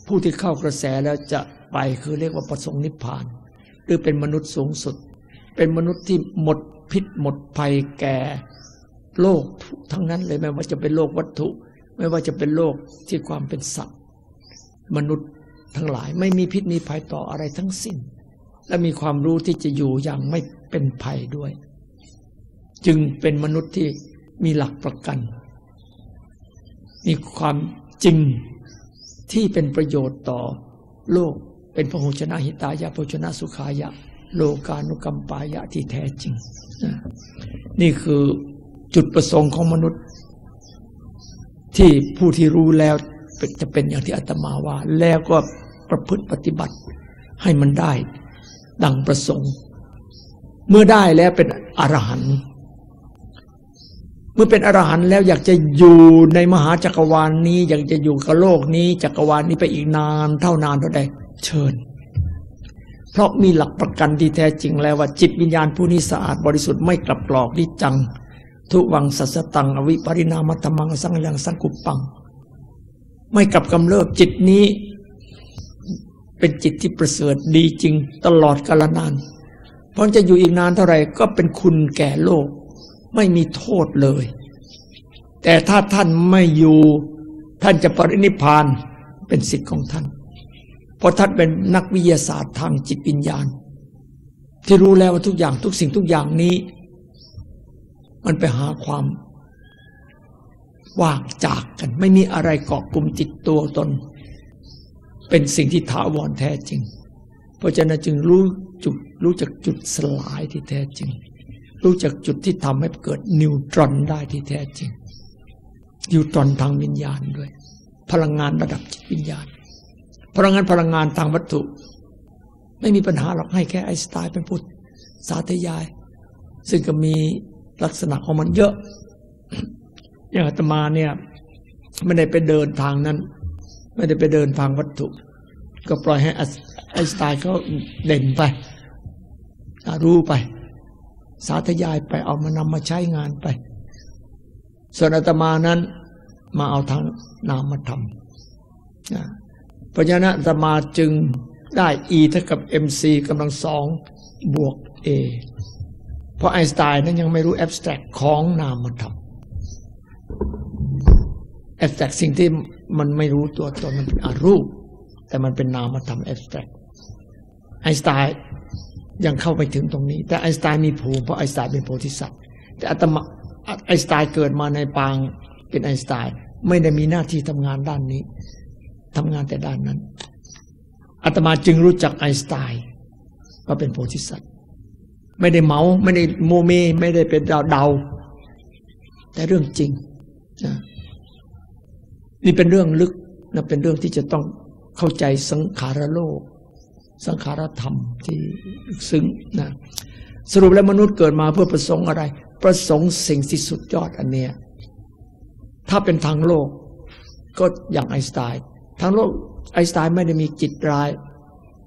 [SPEAKER 4] ผู้ที่เข้ากระแสแล้วจะไปคือเรียกว่าประสงค์นิพพาน หรือเป็นมนุษย์สูงสุด เป็นมนุษย์ที่หมดพิษหมดภัยแก่โลกทั้งนั้นเลยไม่ว่าจะเป็นโลกวัตถุ ไม่ว่าจะเป็นโลกที่ความเป็นสัตว์ มนุษย์ทั้งหลายไม่มีพิษมีภัยต่ออะไรทั้งสิ้น และมีความรู้ที่จะอยู่อย่างไม่เป็นภัยด้วย จึงเป็นมนุษย์ที่มีหลักประกัน มีความจริงที่เป็นประโยชน์ต่อโลกเป็นพระโหชนะหิตายะพระชนะสุขายะ โลกานุกัมปายะที่แท้จริง นี่คือจุดประสงค์ของมนุษย์ ที่ผู้ที่รู้แล้วจะเป็นอย่างที่อาตมาว่า แล้วก็ประพฤติปฏิบัติให้มันได้ ดังประสงค์ เมื่อได้แล้วเป็นอรหันต์ มื่อเป็นอรหันต์แล้วอยากจะอยู่ในมหาจักรวาลนนี้ อยากจะอยู่กับโลกนี้ จักรวาลนี้ไปอีกนานเท่านานเท่าใดเชิญ เพราะมีหลักประกันที่แท้จริงแล้วว่า จิตวิญญาณผู้นี้สะอาดบริสุทธิ์ไม่กลับกรอกดิจัง ทุวังสัสตัง อวิปริณามัตมังสังยังสังกุปปัง ไม่กลับกำเริบจิตนี้ เป็นจิตที่ประเสริฐดีจริงตลอดกาลนาน เพราะจะอยู่อีกนานเท่าไหร่ก็เป็นคุณแก่โลก ไม่มีโทษเลย แต่ถ้าท่านไม่อยู่ ท่านจะปรินิพานเป็นสิทธิ์ของท่าน เพราะท่านเป็นนักวิทยาศาสตร์ทางจิตวิญญาณ ที่รู้แล้วว่าทุกอย่างทุกสิ่งทุกอย่างนี้ มันไปหาความว่างจากกัน ไม่มีอะไรเกาะกลุ่มติดตัวตน เป็นสิ่งที่ถาวรแท้จริง เพราะฉะนั้นจึงรู้จุดรู้จักจุดสลายที่แท้จริง รู้จักจุดที่ทำให้เกิดนิวตรอนได้ที่แท้จริง นิวตรอนทางวิญญาณด้วย พลังงานระดับจิตวิญญาณ พลังงานพลังงานทางวัตถุ ไม่มีปัญหาหรอกให้แค่ไอสไตล์เป็นพุทธสาธยาย ซึ่งก็มีลักษณะของมันเยอะ อย่างอาตมาเนี่ยไม่ได้ไปเดินทางนั้น ไม่ได้ไปเดินทางวัตถุ ก็ปล่อยให้ไอสไตล์เขาเด่นไปรู้ไป สาธยายไปเอามานำมาใช้งานไป ส่วนอาตมานั้นมาเอาทางนามธรรมเพราะฉะนั้นอาตมาจึงได้ E เท่ากับ mc กำลังสองบวก a เพราะไอน์สไตน์นั้นยังไม่รู้ abstract ของนามธรรม abstract สิ่งที่มันไม่รู้ตัวตนมันเป็นอรูป แต่มันเป็นนามธรรม abstract ไอน์สไตน์ ยังเข้าไปถึงตรงนี้ แต่ไอน์สไตน์มีภูมิเพราะไอน์สไตน์เป็นโพธิสัตว์ แต่อาตมาไอน์สไตน์เกิดมาในปางเป็นไอน์สไตน์ไม่ได้มีหน้าที่ทำงานด้านนี้ทำงานแต่ด้านนั้นอาตมาจึงรู้จักไอน์สไตน์ว่าเป็นโพธิสัตว์ ไม่ได้เมาไม่ได้โมเม ไม่ได้เป็นดาวเดาแต่เรื่องจริงนะนี่เป็นเรื่องลึกนะเป็นเรื่องที่จะต้องเข้าใจสังขารโลก สังขารธรรมที่ซึ้งนะสรุปแล้วมนุษย์เกิดมาเพื่อประสงค์อะไร ประสงค์สิ่งที่สุดยอดอันเนี้ยถ้าเป็นทางโลกก็อย่างไอน์สไตน์ทางโลกไอน์สไตน์ไม่ได้มีจิตร้าย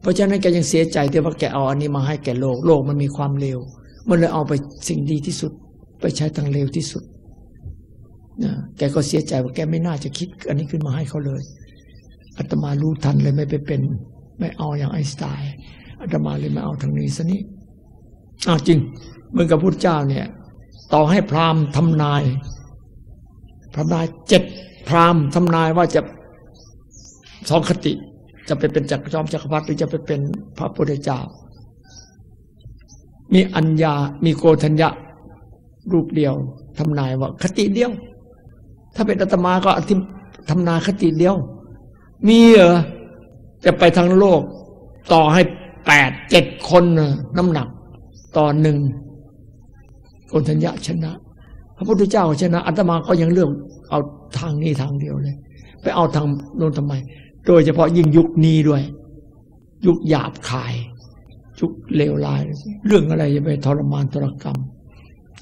[SPEAKER 4] เพราะฉะนั้นแกยังเสียใจที่ว่าแกเอาอันนี้มาให้แกโลก โลกมันมีความเลวมันเลยเอาไปสิ่งดีที่สุด ไปใช้ทางเลวที่สุดนะแกก็เสียใจว่าแกไม่น่าจะคิด อันนี้ขึ้นมาให้เขาเลยอาตมารู้ทันเลยไม่ไปเป็น ไม่เอาอย่างไอน์สไตน์อาตมาเลยไม่เอาทางนี้ซะนี่อ้าวจริงเหมือนกับพุทธเจ้าเนี่ยต่อให้พราหมณ์ทำนายพระนายเจ็ดพราหมณ์ทำนายว่าจะสองคติ จะไปเป็นจักรจอมจักรพรรดิหรือจะไปเป็นพระพุทธเจ้า มีอัญญา มีโกธัญญะรูปเดียวทำนายว่าคติเดียว ถ้าเป็นอาตมาก็ทำนายคติเดียว มีเหรอ จะไปทางโลก ต่อให้แปดเจ็ดคนน้ำหนัก ต่อหนึ่งโกธัญญะชนะ พระพุทธเจ้าชนะอาตมาก็ยังเลือกเอาทางนี้ทางเดียวเลย ไปเอาทางโน้นทำไม โดยเฉพาะยิ่งยุคนี้ด้วย ยุคหยาบคาย ยุคเลวร้าย เรื่องอะไรจะไปทรมานทรกรรม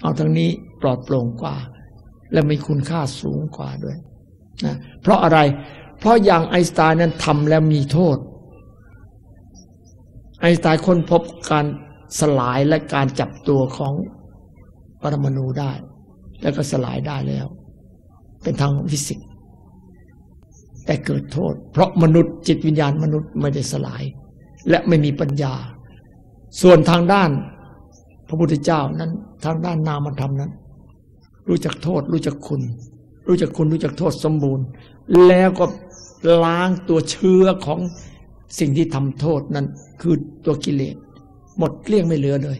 [SPEAKER 4] เอาทั้งนี้ปลอดโปร่งกว่า และมีคุณค่าสูงกว่าด้วยนะเพราะอะไร เพราะอย่างไอสไตน์นั้นทำแล้วมีโทษ ไอสไตน์ค้นพบการสลายและการจับตัวของปรมาณูได้ แล้วก็สลายได้แล้ว เป็นทางฟิสิกส์แต่เกิดโทษ เพราะมนุษย์จิตวิญญาณมนุษย์ไม่ได้สลาย และไม่มีปัญญา ส่วนทางด้านพระพุทธเจ้านั้น ทางด้านนามธรรมนั้น รู้จักโทษ รู้จักคุณ รู้จักคุณรู้จักโทษสมบูรณ์ แล้วก็ ล้างตัวเชื้อของสิ่งที่ทำโทษนั้น คือตัวกิเลสหมดเกลี้ยงไม่เหลือเลย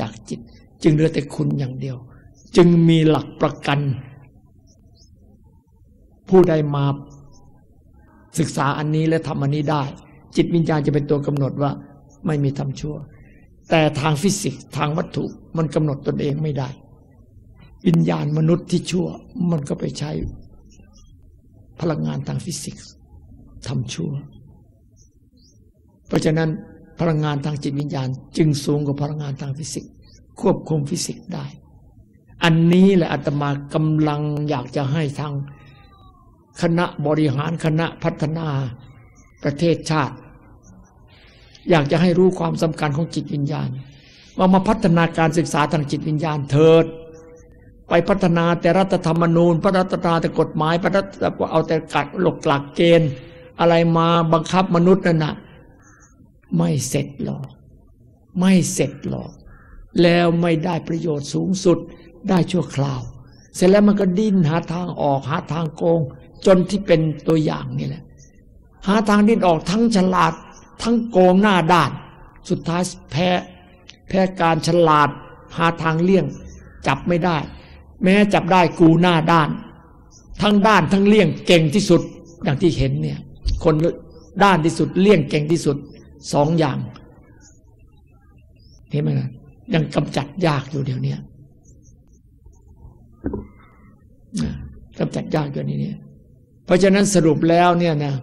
[SPEAKER 4] จากจิตจึงเหลือแต่คุณอย่างเดียว จึงมีหลักประกัน ผู้ใดมาศึกษาอันนี้และทำอันนี้ได้ จิตวิญญาณจะเป็นตัวกำหนดว่าไม่มีทำชั่ว แต่ทางฟิสิกส์ทางวัตถุมันกำหนดตนเองไม่ได้ วิญญาณมนุษย์ที่ชั่วมันก็ไปใช้ พลังงานทางฟิสิกส์ทำชั่ว เพราะฉะนั้นพลังงานทางจิตวิญญาณ จึงสูงกว่าพลังงานทางฟิสิกส์ควบคุมฟิสิกส์ได้ อันนี้แหละอาตมากำลังอยากจะให้ทางคณะบริหารคณะพัฒนาประเทศชาติ อยากจะให้รู้ความสำคัญของจิตวิญญาณว่ามาพัฒนาการศึกษาทางจิตวิญญาณเถิด ไปพัฒนาแต่รัฐธรรมนูญพัฒนาแต่กฎหมายพัฒนาเอาแต่กัดหลกหลักเกณฑ์ อะไรมาบังคับมนุษย์นั่นนะไม่เสร็จหรอก ไม่เสร็จหรอก แล้วไม่ได้ประโยชน์สูงสุดได้ชั่วคราว เสร็จแล้วมันก็ดิ้นหาทางออกหาทางโกง จนที่เป็นตัวอย่างนี่แหละ หาทางดิ้นออกทั้งฉลาด ทั้งโกงหน้าด้าน สุดท้ายแพ้แพ้การฉลาด หาทางเลี่ยง จับไม่ได้ แม้จับได้กูหน้าด้าน ทั้งด้านทั้งเลี่ยงเก่งที่สุดอย่างที่เห็นเนี่ย คนด้านที่สุดเลี่ยงเก่งที่สุดสองอย่างเห็นไหมนะยังกำจัดยากอยู่เดี๋ยวนี้กำจัดยากอยู่นี้เนี่ยเพราะฉะนั้นสรุปแล้วเนี่ยนะ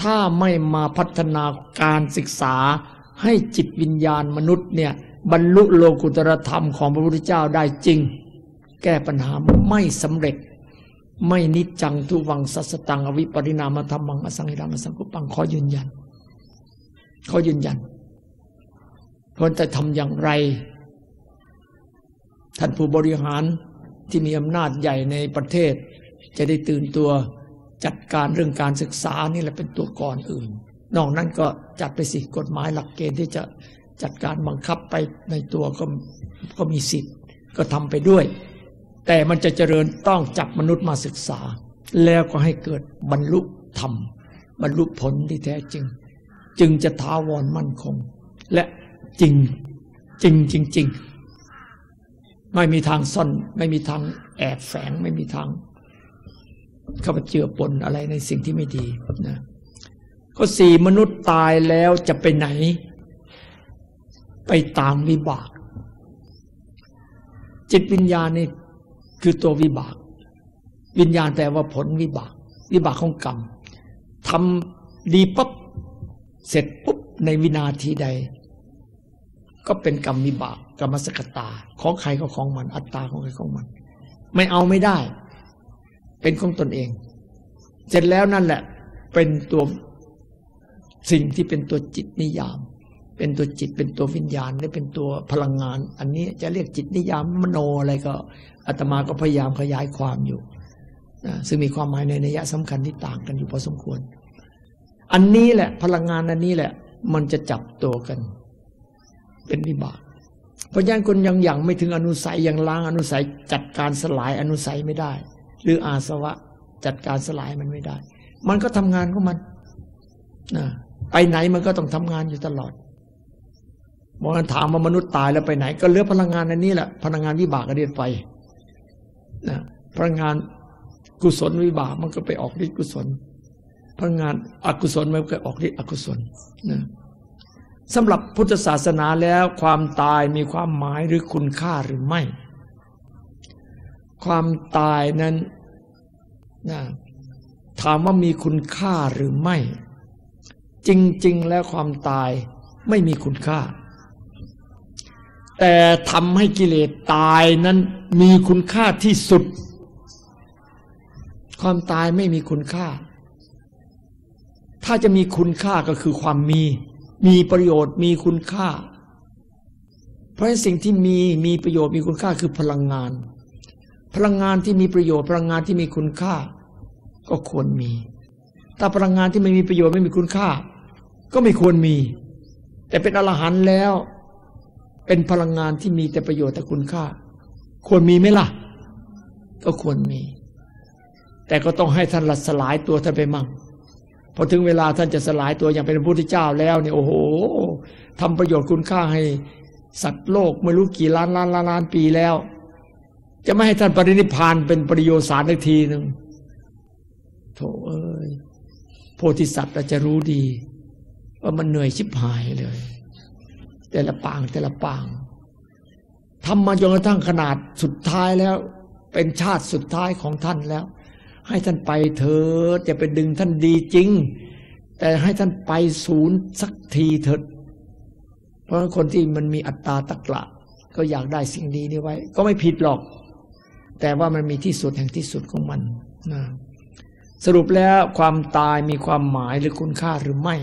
[SPEAKER 4] ถ้าไม่มาพัฒนาการศึกษาให้จิตวิญญาณมนุษย์เนี่ย บรรลุโลกุตรธรรมของพระพุทธเจ้าได้จริง แก้ปัญหาไม่สำเร็จ ไม่นิจจังทุวังสัสตังอวิปริณามธรรมังอสังหิรังอสังกุปังขอยืนยันเขายืนยันควรจะทำอย่างไร ท่านผู้บริหารที่มีอำนาจใหญ่ในประเทศ จะได้ตื่นตัวจัดการเรื่องการศึกษานี่แหละเป็นตัวก่อนอื่น นอกนั้นก็จัดไปสิกฎหมายหลักเกณฑ์ที่จะจัดการบังคับไปในตัวก็ก็มีสิทธิ์ก็ทำไปด้วย แต่มันจะเจริญต้องจับมนุษย์มาศึกษา แล้วก็ให้เกิดบรรลุธรรม บรรลุผลที่แท้จริง จึงจะท้าวรมั่นคง และจริงจริงจริงจริงไม่มีทางซ่อน ไม่มีทางแอบแฝงไม่มีทางเข้าไปเจือปนอะไรในสิ่งที่ไม่ดีนะก็สี่มนุษย์ตายแล้วจะไปไหน ไปตามวิบาก จิตวิญญาณนี่ คือตัววิบาก วิญญาณแปลว่าผลวิบาก วิบากของกรรมทำดีปุ๊บเสร็จปุ๊บในวินาทีใด ก็เป็นกรรมวิบากกรรมสกตาของใครก็ของมัน อัตตาของใครของมัน ไม่เอาไม่ได้ เป็นของตนเอง เสร็จแล้วนั่นแหละ เป็นตัวสิ่งที่เป็นตัวจิตนิยาม เป็นตัวจิตเป็นตัววิญญาณและเป็นตัวพลังงาน อันนี้จะเรียกจิตนิยามมโนอะไรก็ อาตมาก็พยายามขยายความอยู่นะซึ่งมีความหมายในนัยสำคัญที่ต่างกันอยู่พอสมควร อันนี้แหละ พลังงานอันนี้แหละ มันจะจับตัวกัน เป็นวิบาก เพราะฉะนั้นคนยังอย่างไม่ถึงอนุสัยยังล้างอนุสัยจัดการสลายอนุสัยไม่ได้ หรืออาสวะจัดการสลายมันไม่ได้ มันก็ทำงานของมันนะไปไหนมันก็ต้องทำงานอยู่ตลอดมองกันถามว่ามนุษย์ตายแล้วไปไหน ก็เหลือพลังงานอันนี้แหละพลังงานวิบากก็เรียนไป นะพลังงานกุศลวิบากมันก็ไปออกฤทธิกุศลพลังงานอกุศลมันก็ออกฤทธิอกุศลนะสำหรับพุทธศาสนาแล้วความตายมีความหมายหรือคุณค่าหรือไม่ ความตายนั้นนะถามว่ามีคุณค่าหรือไม่ จริง ๆ แล้วความตายไม่มีคุณค่า แต่ทำให้กิเลสตายนั้นมีคุณค่าที่สุด ความตายไม่มีคุณค่า ถ้าจะมีคุณค่าก็คือความมี มีประโยชน์มีคุณค่า เพราะสิ่งที่มีมีประโยชน์มีคุณค่าคือพลังงาน พลังงานที่มีประโยชน์พลังงานที่มีคุณค่า ก็ควรมีถ้าพลังงานที่ไม่มีประโยชน์ไม่มีคุณค่า ก็ไม่ควรมี แต่เป็นอรหันต์แล้ว เป็นพลังงานที่มีแต่ประโยชน์แต่คุณค่า ควรมีไหมล่ะ ก็ควรมี แต่ก็ต้องให้ท่านละสลายตัวท่านไปมั่งพอถึงเวลาท่านจะสลายตัวอย่างเป็นพระพุทธเจ้าแล้วเนี่ยโอ้โหทำประโยชน์คุณค่าให้สัตว์โลกไม่รู้กี่ล้านล้านล้านล้านปีแล้ว จะไม่ให้ท่านปรินิพานเป็นปริโยสารอีกทีหนึ่งโถเอ้ยโพธิสัตว์จะรู้ดี ว่ามันเหนื่อยชิบหายเลย แต่ละปางแต่ละปางทำมาจนกระทั่งขนาดสุดท้ายแล้ว เป็นชาติสุดท้ายของท่านแล้ว ให้ท่านไปเถิดจะไปดึงท่านดีจริง แต่ให้ท่านไปศูนย์สักทีเถิดเพราะคนที่มันมีอัตตาตะกละก็อยากได้สิ่งดีนี้ไว้ ก็ไม่ผิดหรอก แต่ว่ามันมีที่สุดแห่งที่สุดของมันนะสรุปแล้วความตายมีความหมายหรือคุณค่าหรือไม่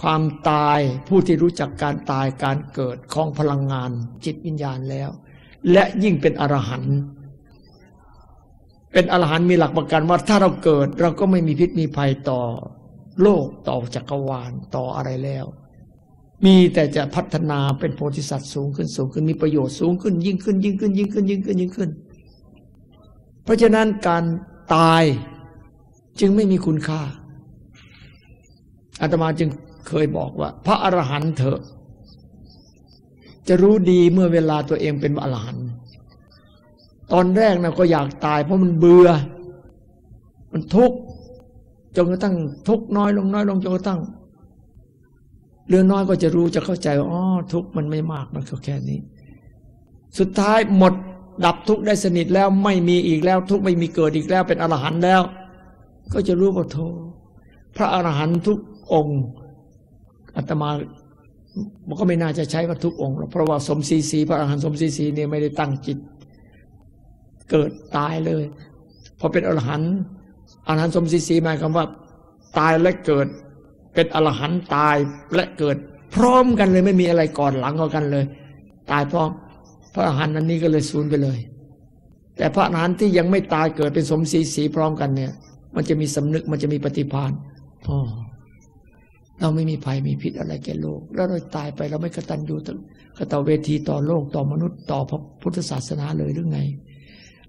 [SPEAKER 4] ความตายผู้ที่รู้จักการตายการเกิดของพลังงานจิตวิญญาณแล้ว และยิ่งเป็นอรหันต์เป็นอรหันต์มีหลักประกันว่าถ้าเราเกิดเราก็ไม่มีพิษมีภัยต่อโลกต่อจักรวาลต่ออะไรแล้ว มีแต่จะพัฒนาเป็นโพธิสัตว์สูงขึ้นสูงขึ้นมีประโยชน์สูงขึ้น ยิ่งขึ้น ยิ่งขึ้น ยิ่งขึ้น ยิ่งขึ้นยิ่งขึ้น เพราะฉะนั้นการตายจึงไม่มีคุณค่าอาตมาจึง เคยบอกว่า พระอรหันต์เถอะจะรู้ดีเมื่อเวลาตัวเองเป็นอรหันต์ตอนแรกนะก็อยากตายเพราะมันเบื่อ มันทุกข์จนกระทั่งทุกข์น้อยลงน้อยลงจนกระทั่งเรื่องน้อยก็จะรู้จะเข้าใจว่าอ๋อทุกข์มันไม่มากมันก็แค่นี้ สุดท้ายหมดดับทุกข์ได้สนิทแล้วไม่มีอีกแล้ว ทุกข์ไม่มีเกิดอีกแล้วเป็นอรหันต์แล้ว ก็จะรู้ว่าโทพระอรหันต์ทุกองค์ อาตมามันก็ไม่น่าจะใช้ว่าทุองค์เพราะว่าสมศรีสีพระอรหันต์สมศรีสีเนี่ยไม่ได้ตั้งจิต เกิดตายเลยพอเป็นอรหันต์อรหันต์สมศรีสีหมายความว่า ตายและเกิด เป็นอรหันต์ตายและเกิด พร้อมกันเลยไม่มีอะไรก่อนหลังกันเลย ตายพร้อม พระอรหันต์นั้นนี้ก็เลยสูญไปเลย แต่พระอรหันต์ที่ยังไม่ตายเกิดเป็นสมศรีสีพร้อมกันเนี่ย มันจะมีสำนึกมันจะมีปฏิภาณอ๋อ เราไม่มีภัยมีพิษอะไรแก่โลก แล้วเราตายไปเราไม่กระตัญญูกระตเวทีต่อโลกต่อมนุษย์ต่อพระพุทธศาสนาเลยหรือไง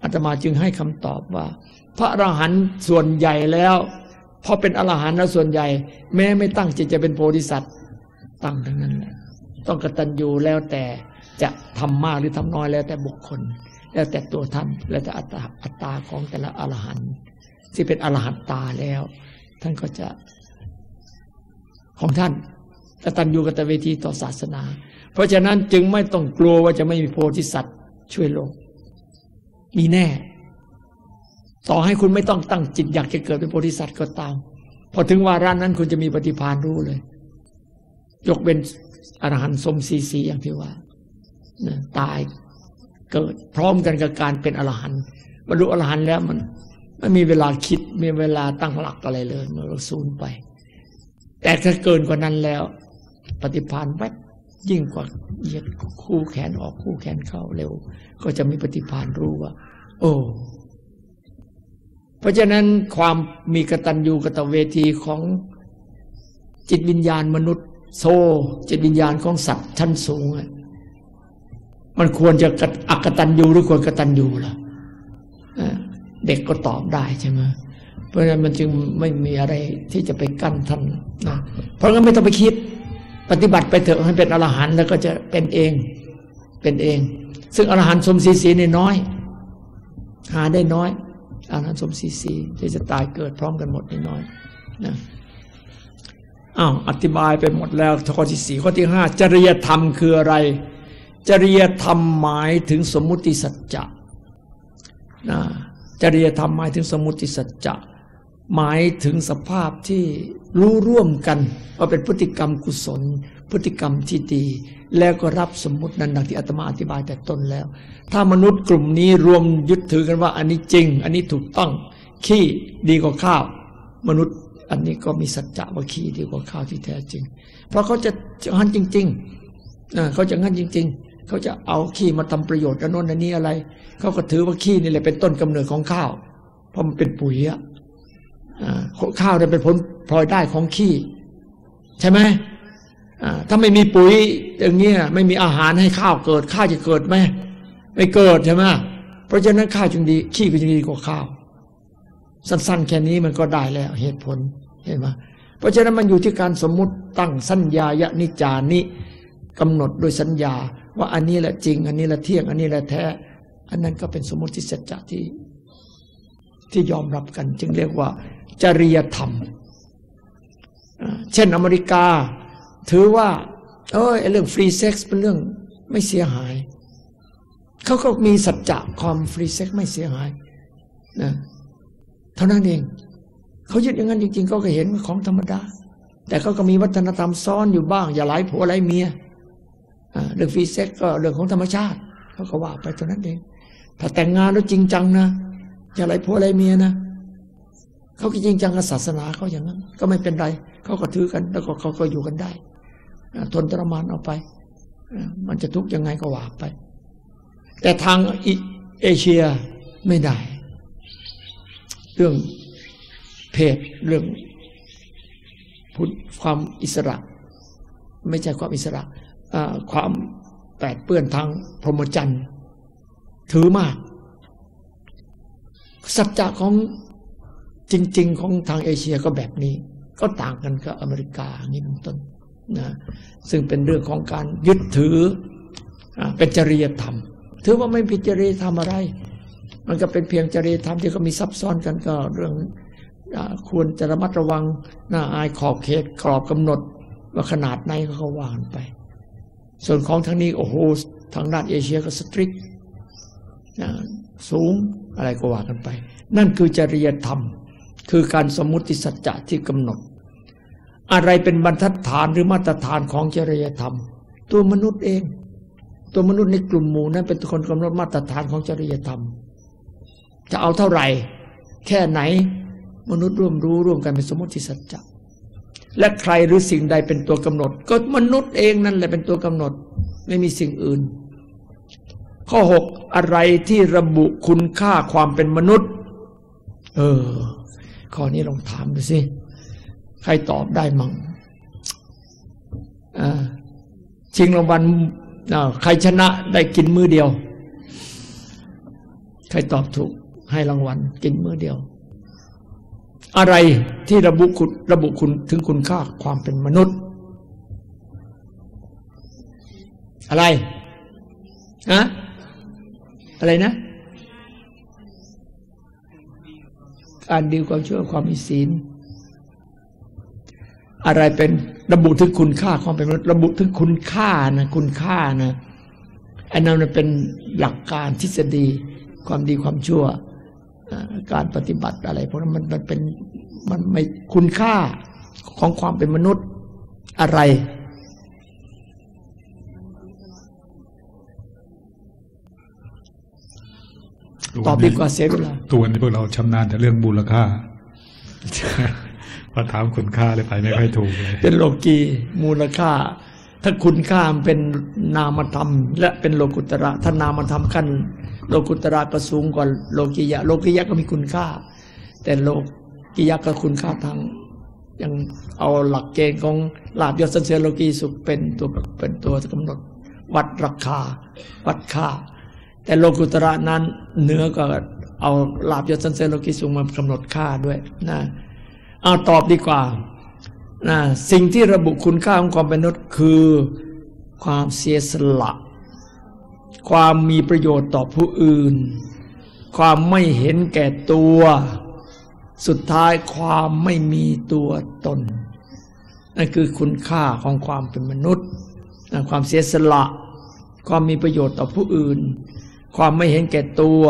[SPEAKER 4] อาตมาจึงให้คำตอบว่า พระอรหันต์ส่วนใหญ่แล้วพอเป็นอรหันต์แล้วส่วนใหญ่ แม้ไม่ตั้งจิตจะเป็นโพธิสัตว์ ตั้งทั้งนั้นแหละต้องกระตัญญูแล้วแต่จะทำมากหรือทำน้อยแล้วแต่บุคคล แล้วแต่ตัวท่านแล้วแต่อัตตาอัตตาของแต่ละอรหันต์ที่เป็นอรหันตาแล้ว ท่านก็จะ ของท่านกตัญญูกตเวทีต่อศาสนา เพราะฉะนั้นจึงไม่ต้องกลัวว่าจะไม่มีโพธิสัตว์ช่วยโลก มีแน่ ต่อให้คุณไม่ต้องตั้งจิตอยากจะเกิดเป็นโพธิสัตว์ก็ตาม พอถึงวาระนั้นคุณจะมีปฏิภาณรู้เลย ยกเป็นอรหันต์สมสีสีอย่างที่ว่าตายเกิดพร้อมกันกับการเป็นอรหันต์บรรลุอรหันต์แล้วมันไม่มีเวลาคิด มีเวลาตั้งหลักอะไรเลยมันก็สูญไป แต่ถ้าเกินกว่านั้นแล้ว ปฏิพานแวบยิ่งกว่าเหยียดคู่แขนออกคู่แขนเข้าเร็ว ก็จะมีปฏิพานรู้ว่า โอ้เพราะฉะนั้นความมีกตัญญูกตเวทีของจิตวิญญาณมนุษย์ โซ จิตวิญญาณของสัตว์ชั้นสูงมันควรจะอักตัญญูหรือควรกตัญญูล่ะเด็กก็ตอบได้ใช่ไหม เพราะฉะนั้นมันจึงไม่มีอะไรที่จะไปกั้นท่านนะเพราะงั้นไม่ต้องไปคิด ปฏิบัติไปเถอะให้เป็นอรหันต์แล้วก็จะเป็นเอง เป็นเอง ซึ่งอรหันต์สมศรีสีนี่น้อย หาได้น้อยอรหันต์สมศรีสีที่จะตายเกิดพร้อมกันหมดนี่น้อยนะอ้าวอธิบายไปหมดแล้วข้อที่สี่ข้อที่ห้าจริยธรรมคืออะไร จริยธรรมหมายถึงสมมุติสัจจะนะจริยธรรมหมายถึงสมุติสัจจะ หมายถึงสภาพที่รู้ร่วมกันว่าเป็นพฤติกรรมกุศล พฤติกรรมที่ดี แล้วก็รับสมมตินั้นดังที่อาตมาอธิบายแต่ต้นแล้ว ถ้ามนุษย์กลุ่มนี้รวมยึดถือกันว่า อันนี้จริง อันนี้ถูกต้อง ขี้ดีกว่าข้าว มนุษย์อันนี้ก็มีสัจจะว่าขี้ดีกว่าข้าวที่แท้จริง เพราะเขาจะงั้นจริงๆเขาจะงั้นจริง ๆ เขาจะเอาขี้มาทำประโยชน์อันโน้นอันนี้อะไร เขาก็ถือว่าขี้นี่แหละเป็นต้นกำเนิดของข้าวเพราะมันเป็นปุ๋ยอะ ข้าวเนี่ยเป็นผลพลอยได้ของขี้ใช่ไหมถ้าไม่มีปุ๋ยอย่างเงี้ยไม่มีอาหารให้ข้าวเกิด ข้าวจะเกิดไหมไม่เกิดใช่ไหมเพราะฉะนั้นข้าวจึงดี ขี้ก็จึงดีกว่าข้าว สั้น ๆ แค่นี้มันก็ได้แล้วเหตุผลเห็นไหมเพราะฉะนั้นมันอยู่ที่การสมมุติตั้งสัญญายะนิจานิกำหนดโดยสัญญา ว่าอันนี้แหละจริง อันนี้แหละเที่ยง อันนี้แหละแท้ อันนั้นก็เป็นสมมติเสัจจะที่ ที่ยอมรับกัน จึงเรียกว่า จริยธรรม เช่นอเมริกา ถือว่า เออเรื่องฟรีเซ็กซ์เป็นเรื่องไม่เสียหาย เขาก็มีสัจจะความฟรีเซ็กซ์ไม่เสียหายนะเท่านั้นเอง เขายึดอย่างนั้นจริง ๆ ก็เห็นของธรรมดา แต่เขาก็มีวัฒนธรรมซ้อนอยู่บ้าง อย่าหลายผัวหลายเมียเรื่องฟรีเซ็กก็เรื่องของธรรมชาติเขาก็ว่าไปเท่านั้นเอง ถ้าแต่งงานแล้วจริงจังนะ อย่าหลายผัวหลายเมียนะเขาก็จริงจังกับศาสนาเขาอย่างนั้น ก็ไม่เป็นไรเขาก็ถือกัน แล้วก็เขาก็อยู่กันได้ทนทรมานเอาไป มันจะทุกข์ยังไงก็ว่าไป แต่ทางเอเชียไม่ได้ เรื่องเพศเรื่องพุทธความอิสระ ไม่ใช่ความอิสระความแปดเปื้อนทางพรหมจรรย์ถือมาก สัจจะของจริง ๆ ของทางเอเชียก็แบบนี้ ก็ต่างกันกับอเมริกานี่เป็นต้นนะซึ่งเป็นเรื่องของการยึดถือเป็นจริยธรรม ถือว่าไม่ผิดจริยธรรมอะไร มันก็เป็นเพียงจริยธรรมที่เขามีซับซ้อนกันก็เรื่องควรจะระมัดระวังหน้าอายขอบเขตกรอบกำหนดว่าขนาดไหนก็เขาวางไป ส่วนของทางนี้โอ้โหทางด้านเอเชียก็สตริกสูง อะไรก็ว่ากันไป นั่นคือจริยธรรม คือการสมมุติสัจจะที่กำหนด อะไรเป็นบรรทัดฐานหรือมาตรฐานของจริยธรรม ตัวมนุษย์เอง ตัวมนุษย์ในกลุ่มหมู่นั้นเป็นคนกำหนดมาตรฐานของจริยธรรม จะเอาเท่าไหร่ แค่ไหนมนุษย์ร่วมรู้ร่วมกันเป็นสมมติสัจจะและใครหรือสิ่งใดเป็นตัวกำหนด ก็มนุษย์เองนั่นแหละเป็นตัวกำหนด ไม่มีสิ่งอื่น ข้อหกอะไรที่ระบุคุณค่าความเป็นมนุษย์ เออ ข้อนี้ลองถามดูสิ ใครตอบได้มั่งชิงรางวัลใครชนะได้กินมือเดียว ใครตอบถูก ให้รางวัลกินมือเดียว อะไรที่ระบุคุณระบุคุณถึงคุณค่าความเป็นมนุษย์ อะไรฮะ อะไรนะ การดีความชั่วความมีศีล อะไรเป็นระบุถึงคุณค่าความเป็นมนุษย์ระบุถึงคุณค่านะคุณค่านะอันนั้นเป็นหลักการทฤษฎีความดีความชั่ว การปฏิบัติอะไรพวกนั้นมันมันเป็นมันไม่คุณค่าของความเป็นมนุษย์อะไร ตอบดีกว่าเสียเวลา
[SPEAKER 5] ตัวนี้พวกเราชำนาญแต่เรื่องมูลค่าพอถามคุณค่าเลยไปไม่ค่อยถูกเลย
[SPEAKER 4] เป็นโลกีมูลค่า ถ้าคุณค่าเป็นนามธรรม และเป็นโลกุตระถ้านามธรรมขั้นโลกุตระก็สูงกว่าโลกิยะ โลกิยะก็มีคุณค่า แต่โลกิยะก็คุณค่าทางยังเอาหลักเกณฑ์ของลาบยศสันเสริญโลกีสุขเป็นตัวเป็นตัวกำหนดวัดราคา วัดค่า แต่โลกุตระนั้นเหนือก็เอาลาบยศสันเสริญโลกีสุขมากำหนดค่าด้วยนะเอาตอบดีกว่านะสิ่งที่ระบุคุณค่าของความเป็นมนุษย์คือความเสียสละ ความมีประโยชน์ต่อผู้อื่น ความไม่เห็นแก่ตัว สุดท้ายความไม่มีตัวตน นั่นคือคุณค่าของความเป็นมนุษย์ ความเสียสละ ความมีประโยชน์ต่อผู้อื่น ความไม่เห็นแก่ตัว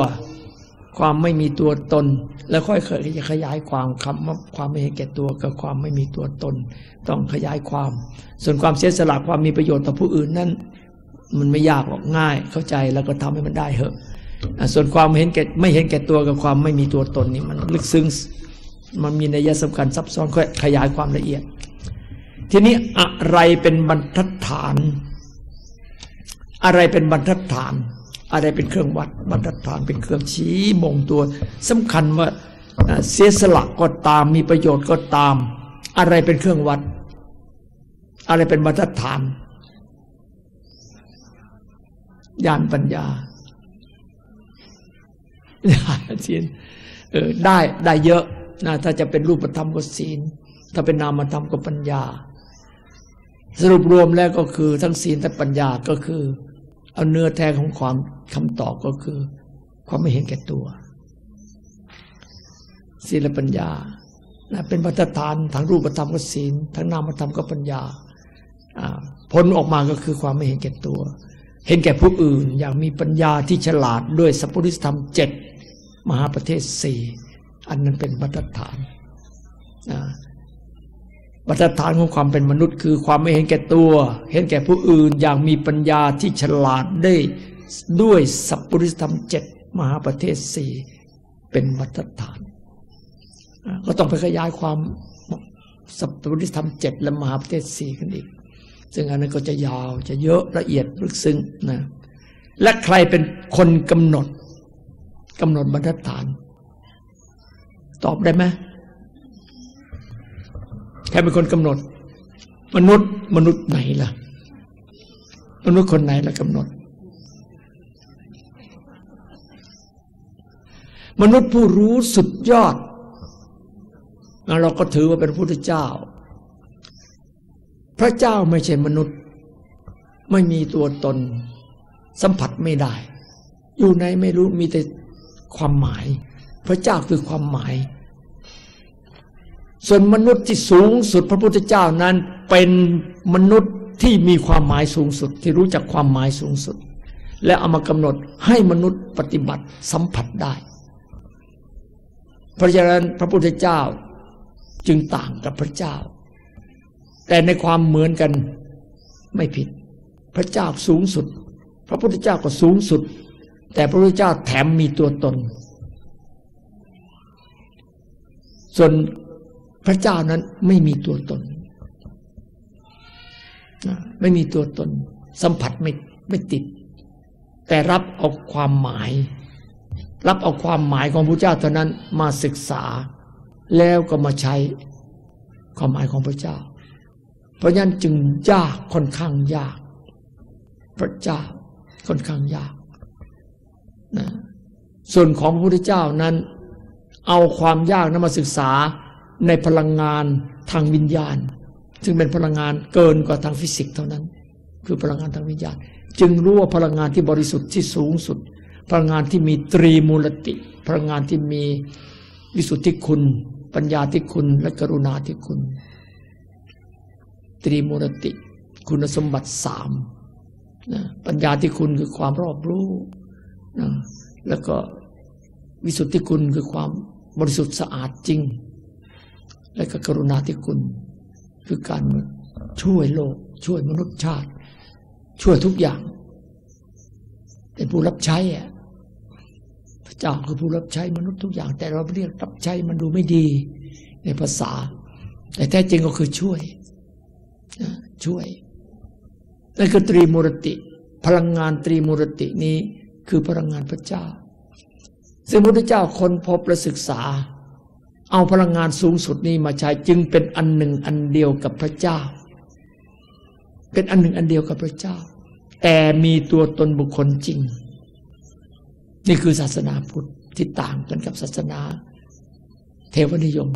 [SPEAKER 4] ความไม่มีตัวตน แล้วค่อยๆขยายความคำว่าความไม่เห็นแก่ตัวกับความไม่มีตัวตน ต้องขยายความ ส่วนความเสียสละความมีประโยชน์ต่อผู้อื่นนั้นมันไม่ยากหรอกง่ายเข้าใจแล้วก็ทำให้มันได้เหอะส่วนความเห็นแก่ไม่เห็นแก่ตัวกับความไม่มีตัวตนนี่มันลึกซึ้งมันมีนัยสำคัญซับซ้อนค่อยขยายความละเอียด ทีนี้อะไรเป็นบรรทัดฐาน อะไรเป็นบรรทัดฐาน อะไรเป็นเครื่องวัดบรรทัดฐานเป็นเครื่องชี้บ่งตัวสำคัญว่าเสียสละก็ตามมีประโยชน์ก็ตาม อะไรเป็นเครื่องวัด อะไรเป็นบรรทัดฐานญาณปัญญาญาณศีลเออได้ได้เยอะนะถ้าจะเป็นรูปธรรมก็ศีล ถ้าเป็นนามธรรมก็ปัญญา สรุปรวมแล้วก็คือทั้งศีลและปัญญาก็คือ เอาเนื้อแท้ของความคำตอบก็คือ ความไม่เห็นแก่ตัวศีลปัญญานะเป็นมาตรฐานทั้งรูปธรรมก็ศีลทั้งนามธรรมก็ปัญญาผลออกมาก็คือความไม่เห็นแก่ตัว เห็นแก่ผู้อื่น อย่างมีปัญญาที่ฉลาดด้วยสัพพุริสธรรมเจ็ดมหาประเทศสี่อันนั้นเป็นมาตรฐาน มาตรฐานของความเป็นมนุษย์ คือความไม่เห็นแก่ตัว เห็นแก่ผู้อื่นอย่างมีปัญญาที่ฉลาดได้ด้วยสัพพุริสธรรมเจ็ดมหาประเทศสี่เป็นมาตรฐาน ก็ต้องไปขยายความสัพพุริสธรรมเจ็ดและมหาประเทศสี่กันอีก ซึ่งอันนั้นก็จะยาวจะเยอะละเอียดลึกซึ้งนะและใครเป็นคนกำหนดกำหนดบรรทัดฐาน ตอบได้ไหม ใครเป็นคนกำหนด มนุษย์มนุษย์ไหนล่ะ มนุษย์คนไหนล่ะกำหนด มนุษย์ผู้รู้สุดยอด เราก็ถือว่าเป็นพระพุทธเจ้า พระเจ้าไม่ใช่มนุษย์ ไม่มีตัวตน สัมผัสไม่ได้ อยู่ในไม่รู้มีแต่ความหมาย พระเจ้าคือความหมาย ส่วนมนุษย์ที่สูงสุดพระพุทธเจ้านั้น เป็นมนุษย์ที่มีความหมายสูงสุด ที่รู้จักความหมายสูงสุด และเอามากำหนดให้มนุษย์ปฏิบัติสัมผัสได้ เพราะฉะนั้นพระพุทธเจ้าจึงต่างกับพระเจ้า แต่ในความเหมือนกันไม่ผิด พระเจ้าสูงสุด พระพุทธเจ้าก็สูงสุด แต่พระพุทธเจ้าแถมมีตัวตน ส่วน พระเจ้านั้นไม่มีตัวตน ไม่มีตัวตน สัมผัสไม่ไม่ติด แต่รับเอาความหมาย รับเอาความหมายของพระเจ้าเท่านั้นมาศึกษา แล้วก็มาใช้ความหมายของพระเจ้า เพราะฉะนั้นจึงยากค่อนข้างยาก พระเจ้าค่อนข้างยากนะส่วนของพระพุทธเจ้านั้น เอาความยากนั้นมาศึกษา ในพลังงานทางวิญญาณ ซึ่งเป็นพลังงานเกินกว่าทางฟิสิกส์เท่านั้น คือพลังงานทางวิญญาณ จึงรู้ว่าพลังงานที่บริสุทธิ์ที่สูงสุด พลังงานที่มีตรีมูลติ พลังงานที่มีวิสุทธิคุณ ปัญญาที่คุณและกรุณาที่คุณ ตรีมูรติ คุณสมบัติสามนะปัญญาที่คุณคือความรอบรู้นะแล้วก็วิสุทธิคุณคือความบริสุทธิ์สะอาดจริง และก็กรุณาที่คุณ คือการช่วยโลก ช่วยมนุษยชาติ ช่วยทุกอย่าง เป็นผู้รับใช้อะระเจ้าคือผู้รับใช้มนุษย์ทุกอย่าง แต่เราเรียกรับใช้มันดูไม่ดีในภาษา แต่แท้จริงก็คือช่วยช่วยนั่นคือตรีมูรติ พลังงานตรีมูรตินี้คือพลังงานพระเจ้า ซึ่งพระเจ้าคนพบและศึกษา เอาพลังงานสูงสุดนี้มาใช้จึงเป็นอันหนึ่งอันเดียวกับพระเจ้า เป็นอันหนึ่งอันเดียวกับพระเจ้า แต่มีตัวตนบุคคลจริง นี่คือศาสนาพุทธที่ต่างกันกับศาสนา เทวนิยม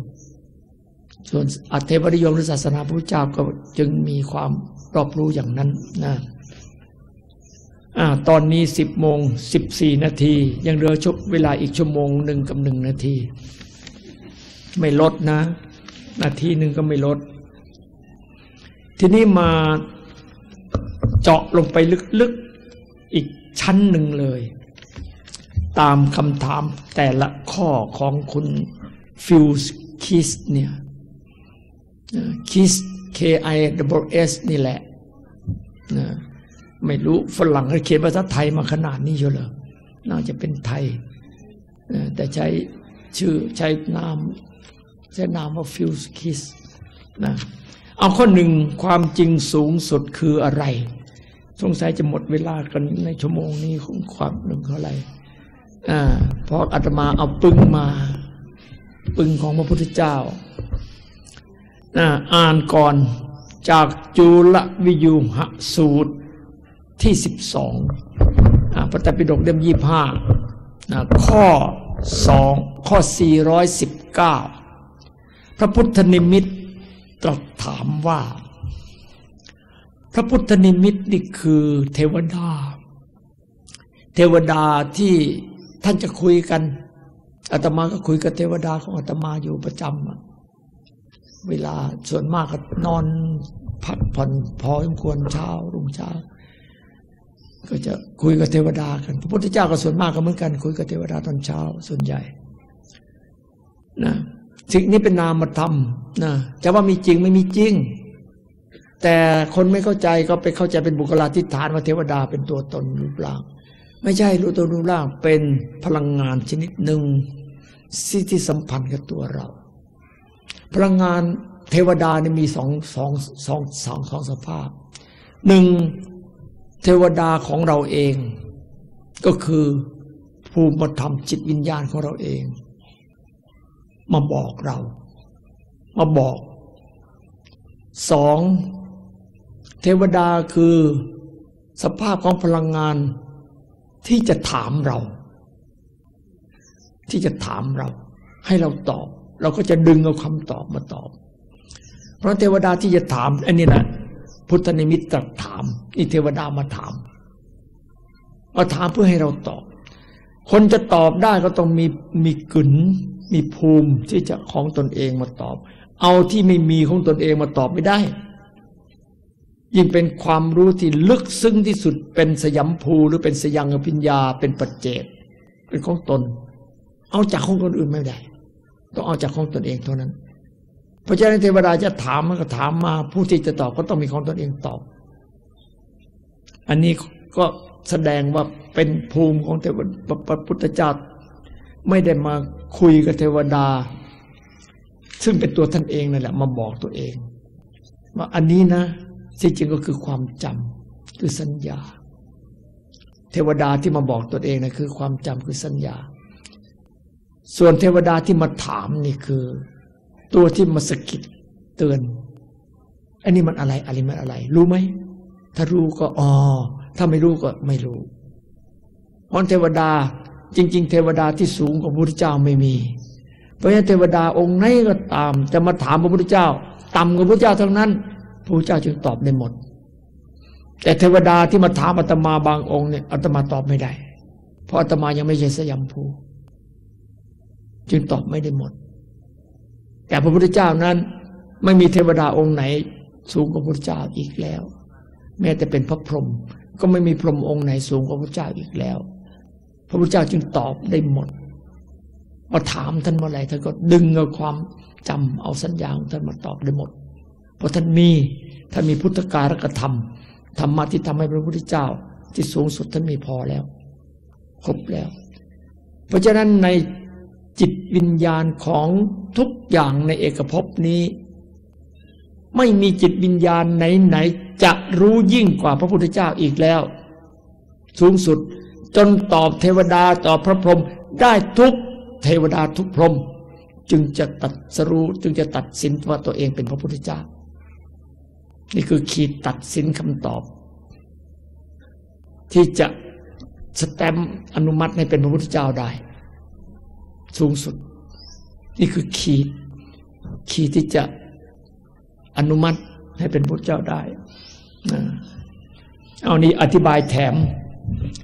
[SPEAKER 4] ส่วนอัเทวนิยมหรือศาสนาพระเจ้าก็จึงมีความรอบรู้อย่างนั้นนะอ่าตอนนี้สิบโมงสิบสี่นาที ยังเหลือชเวลาอีกชั่วโมงหนึ่งกับหนึ่งนาที ไม่ลดนะนาทีหนึ่งก็ไม่ลด ทีนี้มาเจาะลงไปลึกๆอีกชั้นหนึ่งเลย ตามคำถามแต่ละข้อของคุณฟิลส์คิสเนี่ยคิส K I W S นี่แหละนะไม่รู้ฝรั่งเขาเขียนภาษาไทยมาขนาดนี้เชียวเหรอน่าจะเป็นไทย แต่ใช้ชื่อใช้นาม ใช้นามว่าฟิลส์คิสนะเอาข้อหนึ่งความจริงสูงสุดคืออะไร สงสัยจะหมดเวลากันในชั่วโมงนี้ของความหนึ่งเท่าไรอ่าพราะอาตมาเอาปึงมา ปึงของพระพุทธเจ้าอ่านก่อนจากจุลวิยูหสูตรที่สิบสองพระตปิฎกเล่มยี่ห้าข้อสองข้อสี่ร้อยสิบเก้า พระพุทธนิมิตตรัสถามว่า พระพุทธนิมิตนี่คือเทวดา เทวดาที่ท่านจะคุยกันอาตมาก็คุยกับเทวดาของอาตมาอยู่ประจำเวลาส่วนมากก็นอนพักผ่อนพอสมควรเช้ารุ่งเช้า ก็จะคุยกับเทวดากัน พระพุทธเจ้าก็ส่วนมากก็เหมือนกัน คุยกับเทวดาตอนเช้าส่วนใหญ่ นะ สิ่งนี้เป็นนามธรรมนะจะว่ามีจริงไม่มีจริง แต่คนไม่เข้าใจก็ไปเข้าใจเป็นบุคลาธิฐานว่าเทวดาเป็นตัวตนรูปร่าง ไม่ใช่รู้ตัวรูปร่างเป็นพลังงานชนิดหนึ่งที่ที่สัมพันธ์กับตัวเรา พลังงานเทวดานี่มีสองสองสองสองสองสภาพหนึ่งเทวดาของเราเอง ก็คือภูมิธรรมจิตวิญญาณของเราเอง มาบอกเรา มาบอกสองเทวดาคือสภาพของพลังงานที่จะถามเรา ที่จะถามเรา ให้เราตอบ เราก็จะดึงเอาคำตอบมาตอบ เพราะเทวดาที่จะถามอันนี้แหละพุทธนิมิตตรัสถามนี่เทวดามาถามมาถามเพื่อให้เราตอบ คนจะตอบได้ก็ต้องมีมีกึน มีภูมิที่จะของตนเองมาตอบ เอาที่ไม่มีของตนเองมาตอบไม่ได้ ยิ่งเป็นความรู้ที่ลึกซึ้งที่สุดเป็นสยามภูหรือเป็นสยังอภิญญาเป็นปัจเจกเป็นของตน เอาจากของคนอื่นไม่ได้ ต้องเอาจากของตนเองเท่านั้น เพราะฉะนั้นเทวดาจะถามมันก็ถามมาผู้ที่จะตอบก็ต้องมีของตนเองตอบ อันนี้ก็แสดงว่าเป็นภูมิของเทวดาพระพุทธเจ้า ไม่ได้มาคุยกับเทวดา ซึ่งเป็นตัวท่านเองนั่นแหละ มาบอกตัวเอง ว่าอันนี้นะที่จริงก็คือความจำคือสัญญา เทวดาที่มาบอกตัวเองนะคือ ความจำคือสัญญา ส่วนเทวดาที่มาถามนี่คือ ตัวที่มาสกิดเตือน อันนี้มันอะไรอะไรมันอะไร รู้ไหมถ้ารู้ก็อ๋อถ้าไม่รู้ก็ไม่รู้เพราะเทวดา จริง ๆ เทวดาที่สูงกว่าพระพุทธเจ้าไม่มี เพราะฉะนั้นเทวดาองค์ไหนก็ตาม จะมาถามพระพุทธเจ้า ต่ำกว่าพระพุทธเจ้าทั้งนั้นพระพุทธเจ้าจึงตอบได้หมด แต่เทวดาที่มาถามอาตมาบางองค์เนี่ยอาตมาตอบไม่ได้ เพราะอาตมายังไม่ใช่สยามภูจึงตอบไม่ได้หมด แต่พระพุทธเจ้านั้น ไม่มีเทวดาองค์ไหน สูงกว่าพระพุทธเจ้าอีกแล้ว แม้แต่เป็นพระพรหมก็ไม่มีพรหมองค์ไหนสูงกว่าพระพุทธเจ้าอีกแล้ว พระพุทธเจ้าจึงตอบได้หมดมาถามท่านเมื่อไรท่านก็ดึงเอาความจำเอาสัญญาของท่านมาตอบได้หมด เพราะท่านมีท่านมีพุทธการกธรรมธรรมะที่ทำให้พระพุทธเจ้า ที่สูงสุดท่านมีพอแล้ว ครบแล้ว เพราะฉะนั้นในจิตวิญญาณของทุกอย่างในเอกภพนี้ ไม่มีจิตวิญญาณไหนๆจะรู้ยิ่งกว่าพระพุทธเจ้าอีกแล้ว สูงสุด จนตอบเทวดาตอบพระพรหมได้ทุกเทวดาทุกพรหมจึงจะตัดสรู้จึงจะตัดสินว่าตัวเองเป็นพระพุทธเจ้า นี่คือขีดตัดสินคำตอบ ที่จะสแตมอนุมัติให้เป็นพระพุทธเจ้าได้ สูงสุด นี่คือขีด ขีดที่จะอนุมัติให้เป็นพุทธเจ้าได้เอานี้อธิบายแถม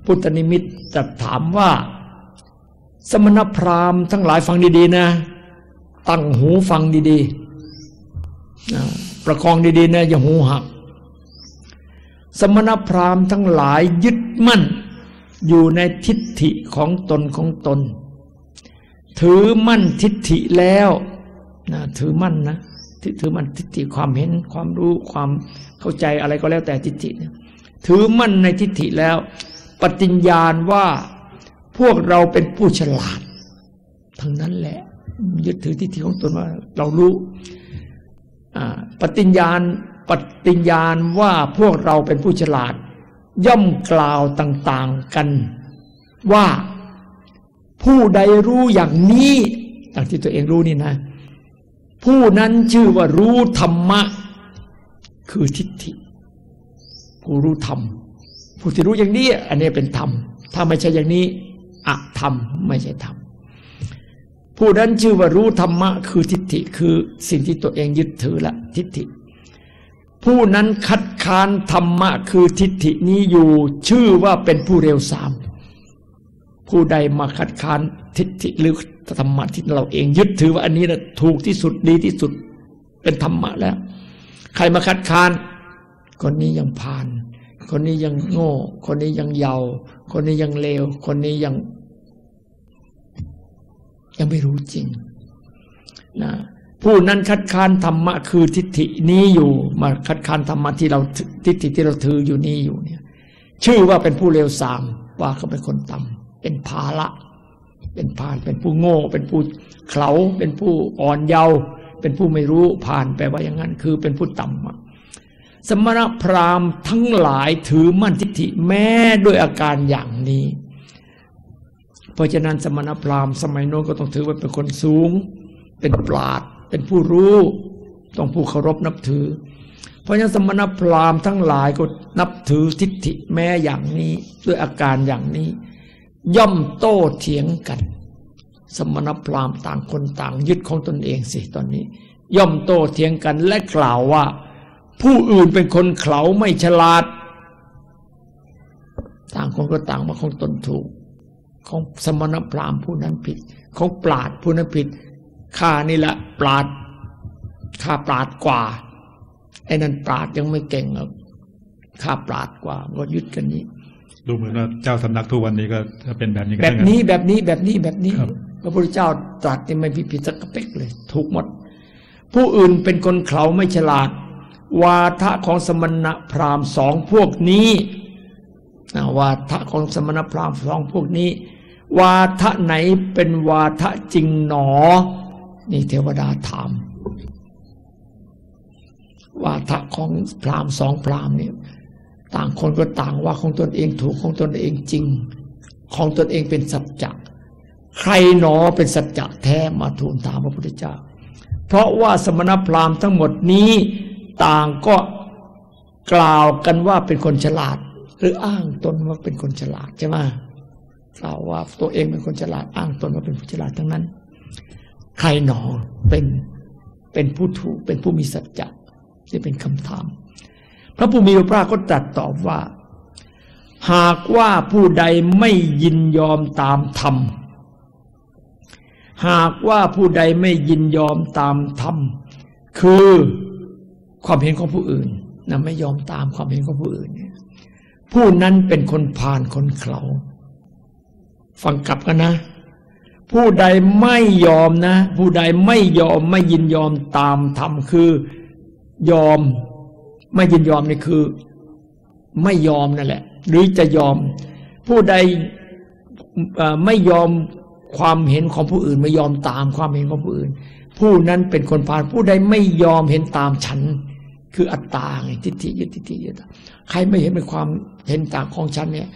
[SPEAKER 4] พุทธนิมิตจะถามว่า สมณพราหมณ์ทั้งหลายฟังดีๆนะ ตั้งหูฟังดีๆประคองดีๆนะอย่าหูหัก สมณพราหมณ์ทั้งหลายยึดมั่น อยู่ในทิฏฐิของตนของตน ถือมั่นทิฏฐิแล้วนะถือมั่นนะถือมั่นทิฏฐิความเห็นความรู้ความเข้าใจอะไรก็แล้วแต่ทิฏฐิถือมั่นในทิฏฐิแล้ว ปฏิญญาณว่าพวกเราเป็นผู้ฉลาด ทั้งนั้นแหละ ยึดถือทิฏฐิของตนว่าเรารู้ปฏิญญาณปฏิญญาณว่าพวกเราเป็นผู้ฉลาด ย่อมกล่าวต่าง ๆกันว่าผู้ใดรู้อย่างนี้อย่างที่ตัวเองรู้นี่นะ ผู้นั้นชื่อว่ารู้ธรรมะ คือทิฏฐิ ผู้รู้ธรรม ผู้ที่รู้อย่างนี้ อันนี้เป็นธรรม ถ้าไม่ใช่อย่างนี้อะธรรมไม่ใช่ธรรมผู้นั้นชื่อว่ารู้ธรรมะคือทิฏฐิคือสิ่งที่ตัวเองยึดถือละทิฏฐิ ผู้นั้นคัดค้านธรรมะคือทิฏฐินี้อยู่ชื่อว่าเป็นผู้เร็วสาม ผู้ใดมาคัดค้านทิฏฐิหรือธรรมะที่เราเองยึดถือว่าอันนี้นะถูกที่สุดดีที่สุดเป็นธรรมะแล้ว ใครมาคัดค้านคนนี้ยังผ่าน คนนี้ยังโง่ คนนี้ยังเยาว์คนนี้ยังเลว คนนี้ยัง ยังไม่รู้จริงนะผู้นั้นคัดค้านธรรมะคือทิฏฐินี้อยู่ มาคัดค้านธรรมะที่เราทิฏฐิที่เราถืออยู่นี้อยู่เนี่ย ชื่อว่าเป็นผู้เลวทรามว่าเขาเป็นคนต่ำเป็นภาละเป็นผ่านเป็นผู้โง่ เป็นผู้เขลาเป็นผู้อ่อนเยาว์เป็นผู้ไม่รู้ผ่านไปลว่าอย่างนั้น คือเป็นผู้ต่ำ สมณพราหมณ์ทั้งหลายถือมั่นทิฏฐิแม้ด้วยอาการอย่างนี้ เพราะฉะนั้นสมณพราหมณ์สมัยโน้นก็ต้องถือว่าเป็นคนสูง เป็นปราดเป็นผู้รู้ ต้องผู้เคารพนับถือ เพราะฉะนั้นสมณพราหมณ์ทั้งหลายก็นับถือทิฏฐิแม้อย่างนี้ ด้วยอาการอย่างนี้ ย่อมโต้เถียงกัน สมณพราหมณ์ต่างคนต่างยึดของตนเองสิตอนนี้ ย่อมโต้เถียงกันและกล่าวว่า ผู้อื่นเป็นคนเขาไม่ฉลาด ต่างคนก็ต่างมาของตนถูก ของสมณพราหมณ์ผู้นั้นผิด ของปราดผู้นั้นผิดข้านี่แหละปราดข้าปราดกว่าไอ้นั่นปราดยังไม่เก่งหรอกข้าปราดกว่าก็ยึดกันนี้
[SPEAKER 5] ดูเหมือนว่าเจ้าสำนักทุกวันนี้ก็จะเป็นแบบนี้
[SPEAKER 4] แบบนี้แบบนี้แบบนี้แบบนี้พระพุทธเจ้าตรัสนี่ไม่ผิดผิดสักเป๊กเลย ถูกหมด ผู้อื่นเป็นคนเขาไม่ฉลาด วาทะของสมณพราหมณ์สองพวกนี้วาทะของสมณพราหมณ์สองพวกนี้ วาทะไหนเป็นวาทะจริงหนอ นี่เทวดาถาม วาทะของพราหมณ์สองพราหมณ์เนี่ยต่างคนก็ต่างว่าของตนเองถูกของตนเองจริง ของตนเองเป็นสัจจะใครหนอเป็นสัจจะแท้มาทูลถามพระพุทธเจ้า เพราะว่าสมณพราหมณ์ทั้งหมดนี้ ต่างก็กล่าวกันว่าเป็นคนฉลาด หรืออ้างตนว่าเป็นคนฉลาดใช่ไหมกล่าวว่าตัวเองเป็นคนฉลาดอ้างตนว่าเป็นผู้ฉลาดทั้งนั้น ใครหนอเป็นเป็นผู้ถูกเป็นผู้มีสัจจะที่เป็นคำถาม พระผู้มีพระภาคก็ตรัสตอบว่า หากว่าผู้ใดไม่ยินยอมตามธรรมหากว่าผู้ใดไม่ยินยอมตามธรรมคือ ความเห็นของผู้อื่นนะไม่ยอมตามความเห็นของผู้อื่น ผู้นั้นเป็นคนผ่านคนเขาฟังกลับกันนะ ผู้ใดไม่ยอมนะ ผู้ใดไม่ยอมไม่ยินยอมตามธรรมคือยอมไม่ยินยอมนี่คือ ไม่ยอมนั่นแหละ หรือจะยอม ผู้ใดไม่ยอมความเห็นของผู้อื่น ไม่ยอมตามความเห็นของผู้อื่น ผู้นั้นเป็นคนพาลผู้ใดไม่ยอมเห็นตามฉัน คืออัตตาไงทิฏฐิยึดทิฏฐิยึดใครไม่เห็นเป็นความเห็นต่างของฉันเนี่ย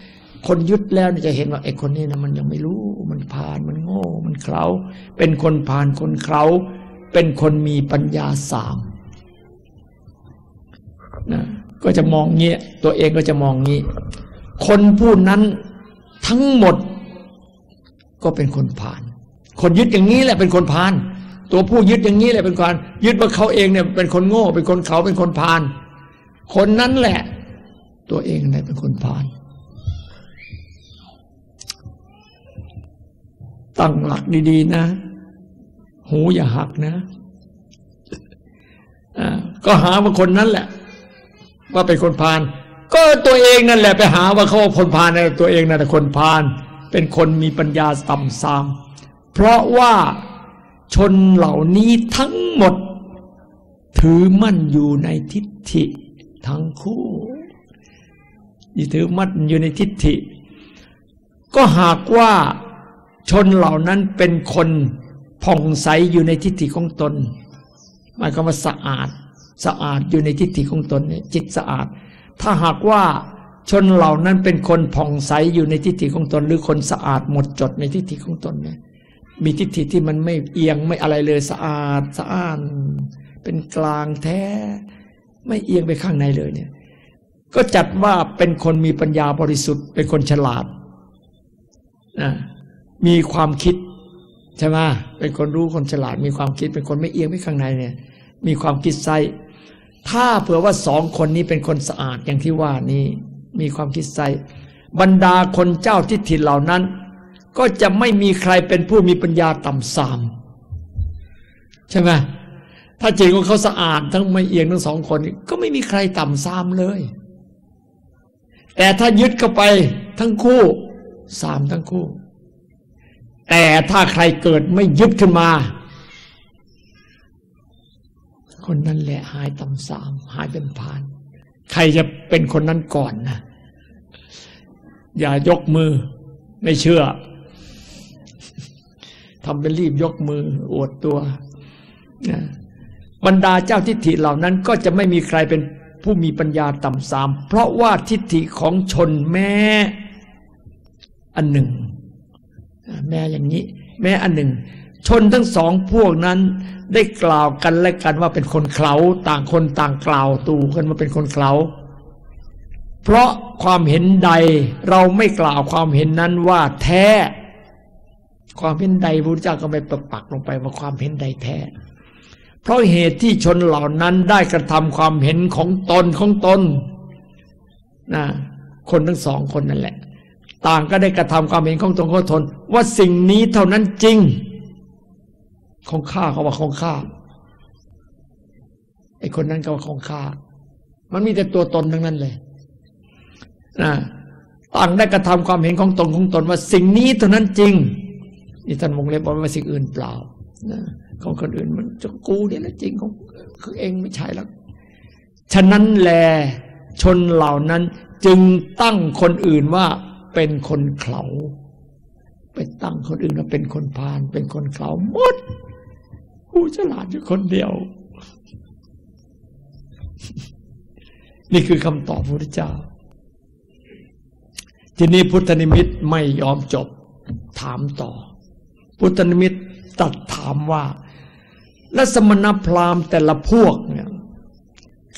[SPEAKER 4] คนยึดแล้วจะเห็นว่าไอ้คนนี้นะมันยังไม่รู้มันพานมันโง่ มันเขาเป็นคนพานคนเขาเป็นคนมีปัญญาสามนะก็จะมองเงี้ยตัวเองก็จะมองงี้ คนผู้นั้นทั้งหมด ก็เป็นคนผ่าน คนยึดอย่างนี้แหละเป็นคนผ่าน ตัวผู้ยึดอย่างนี้แหละเป็นคนยึดว่าเขาเองเนี่ยเป็นคนโง่ เป็นคนเขาเป็นคนผานคนนั้นแหละ ตัวเองเนี่ยเป็นคนผานตั้งหลักดี ๆ นะ หูอย่าหักนะก็หาว่าคนนั้นแหละ ว่าเป็นคนพาลก็ตัวเองนั่นแหละไปหาว่าเขาคนพาลนะตัวเองนั่นแหละคนพาลเป็นคนมีปัญญาต่ำซามเพราะว่า ชนเหล่านี้ทั้งหมด ถือมั่นอยู่ในทิฏฐิทั้งคู่ยถือมั่นอยู่ในทิฏฐิ ก็หากว่าชนเหล่านั้นเป็นคนผ่องใสอยู่ในทิฏฐิของตนหมายความว่าสะอาดสะอาดอยู่ในทิฏฐิของตนเนี่ยจิตสะอาด ถ้าหากว่าชนเหล่านั้นเป็นคนผ่องใสอยู่ในทิฏฐิของตน หรือคนสะอาดหมดจดในทิฏฐิของตนเนี่ย มีทิฏฐิที่มันไม่เอียงไม่อะไรเลยสะอาดสะอ้าน เป็นกลางแท้ ไม่เอียงไปข้างในเลยเนี่ย ก็จัดว่าเป็นคนมีปัญญาบริสุทธิ์ เป็นคนฉลาดนะมีความคิดใช่ไหมเป็นคนรู้คนฉลาด มีความคิดเป็นคนไม่เอียงไปข้างในเนี่ย มีความคิดไซถ้าเผื่อว่าสองคนนี้เป็นคนสะอาดอย่างที่ว่านี้ มีความคิดไซบรรดาคนเจ้าทิฏฐิเหล่านั้น ก็จะไม่มีใครเป็นผู้มีปัญญาต่ำสามใช่ไหมถ้าจริงของเขาสะอาดทั้งไม่เอียงทั้งสองคน ก็ไม่มีใครต่ำสามเลย แต่ถ้ายึดเข้าไปทั้งคู่สามทั้งคู่ แต่ถ้าใครเกิดไม่ยึดขึ้นมา คนนั้นแหละหายต่ำสามหายเป็นผ่าน ใครจะเป็นคนนั้นก่อนนะอย่ายกมือไม่เชื่อ ทำเป็นรีบยกมืออวดตัวนะบรรดาเจ้าทิฏฐิเหล่านั้นก็จะไม่มีใครเป็นผู้มีปัญญาต่ำสาม เพราะว่าทิฏฐิของชนแม้อันหนึ่ง แม้อย่างนี้ แม้อันหนึ่ง ชนทั้งสองพวกนั้นได้กล่าวกันและกันว่าเป็นคนเขาต่างคนต่างกล่าวตูกันว่าเป็นคนเขาเพราะความเห็นใดเราไม่กล่าวความเห็นนั้นว่าแท้ ความเห็นใดพระเจ้าก็ไม่ประปักลงไปว่าความเห็นใดแท้ เพราะเหตุที่ชนเหล่านั้นได้กระทำความเห็นของตนของตนนะคนทั้งสองคนนั่นแหละ ต่างก็ได้กระทำความเห็นของตนของตนว่าสิ่งนี้เท่านั้นจริง ของข้าเขาว่าของข้าไอ้คนนั้นก็ว่าของข้ามันมีแต่ตัวตนทั้งนั้นเลยนะต่างได้กระทำความเห็นของตนของตนว่าสิ่งนี้เท่านั้นจริง นี่ท่านวงเล็บบอกว่าสิ่งอื่นเปล่านะของคนอื่นมันจะกูเนี่ยแหละจริงของของเองไม่ใช่แล้วฉะนั้นแลชนเหล่านั้นจึงตั้งคนอื่นว่าเป็นคนเขาไปตั้งคนอื่นว่าเป็นคนพาลเป็นคนเขาหมดผู้ฉลาดอยู่คนเดียว นี่คือคำตอบพระพุทธเจ้า ทีนี้พุทธนิมิตไม่ยอมจบถามต่อ พุทธนิมิตตัดถามว่า และสมณพราหมณ์แต่ละพวกเนี่ย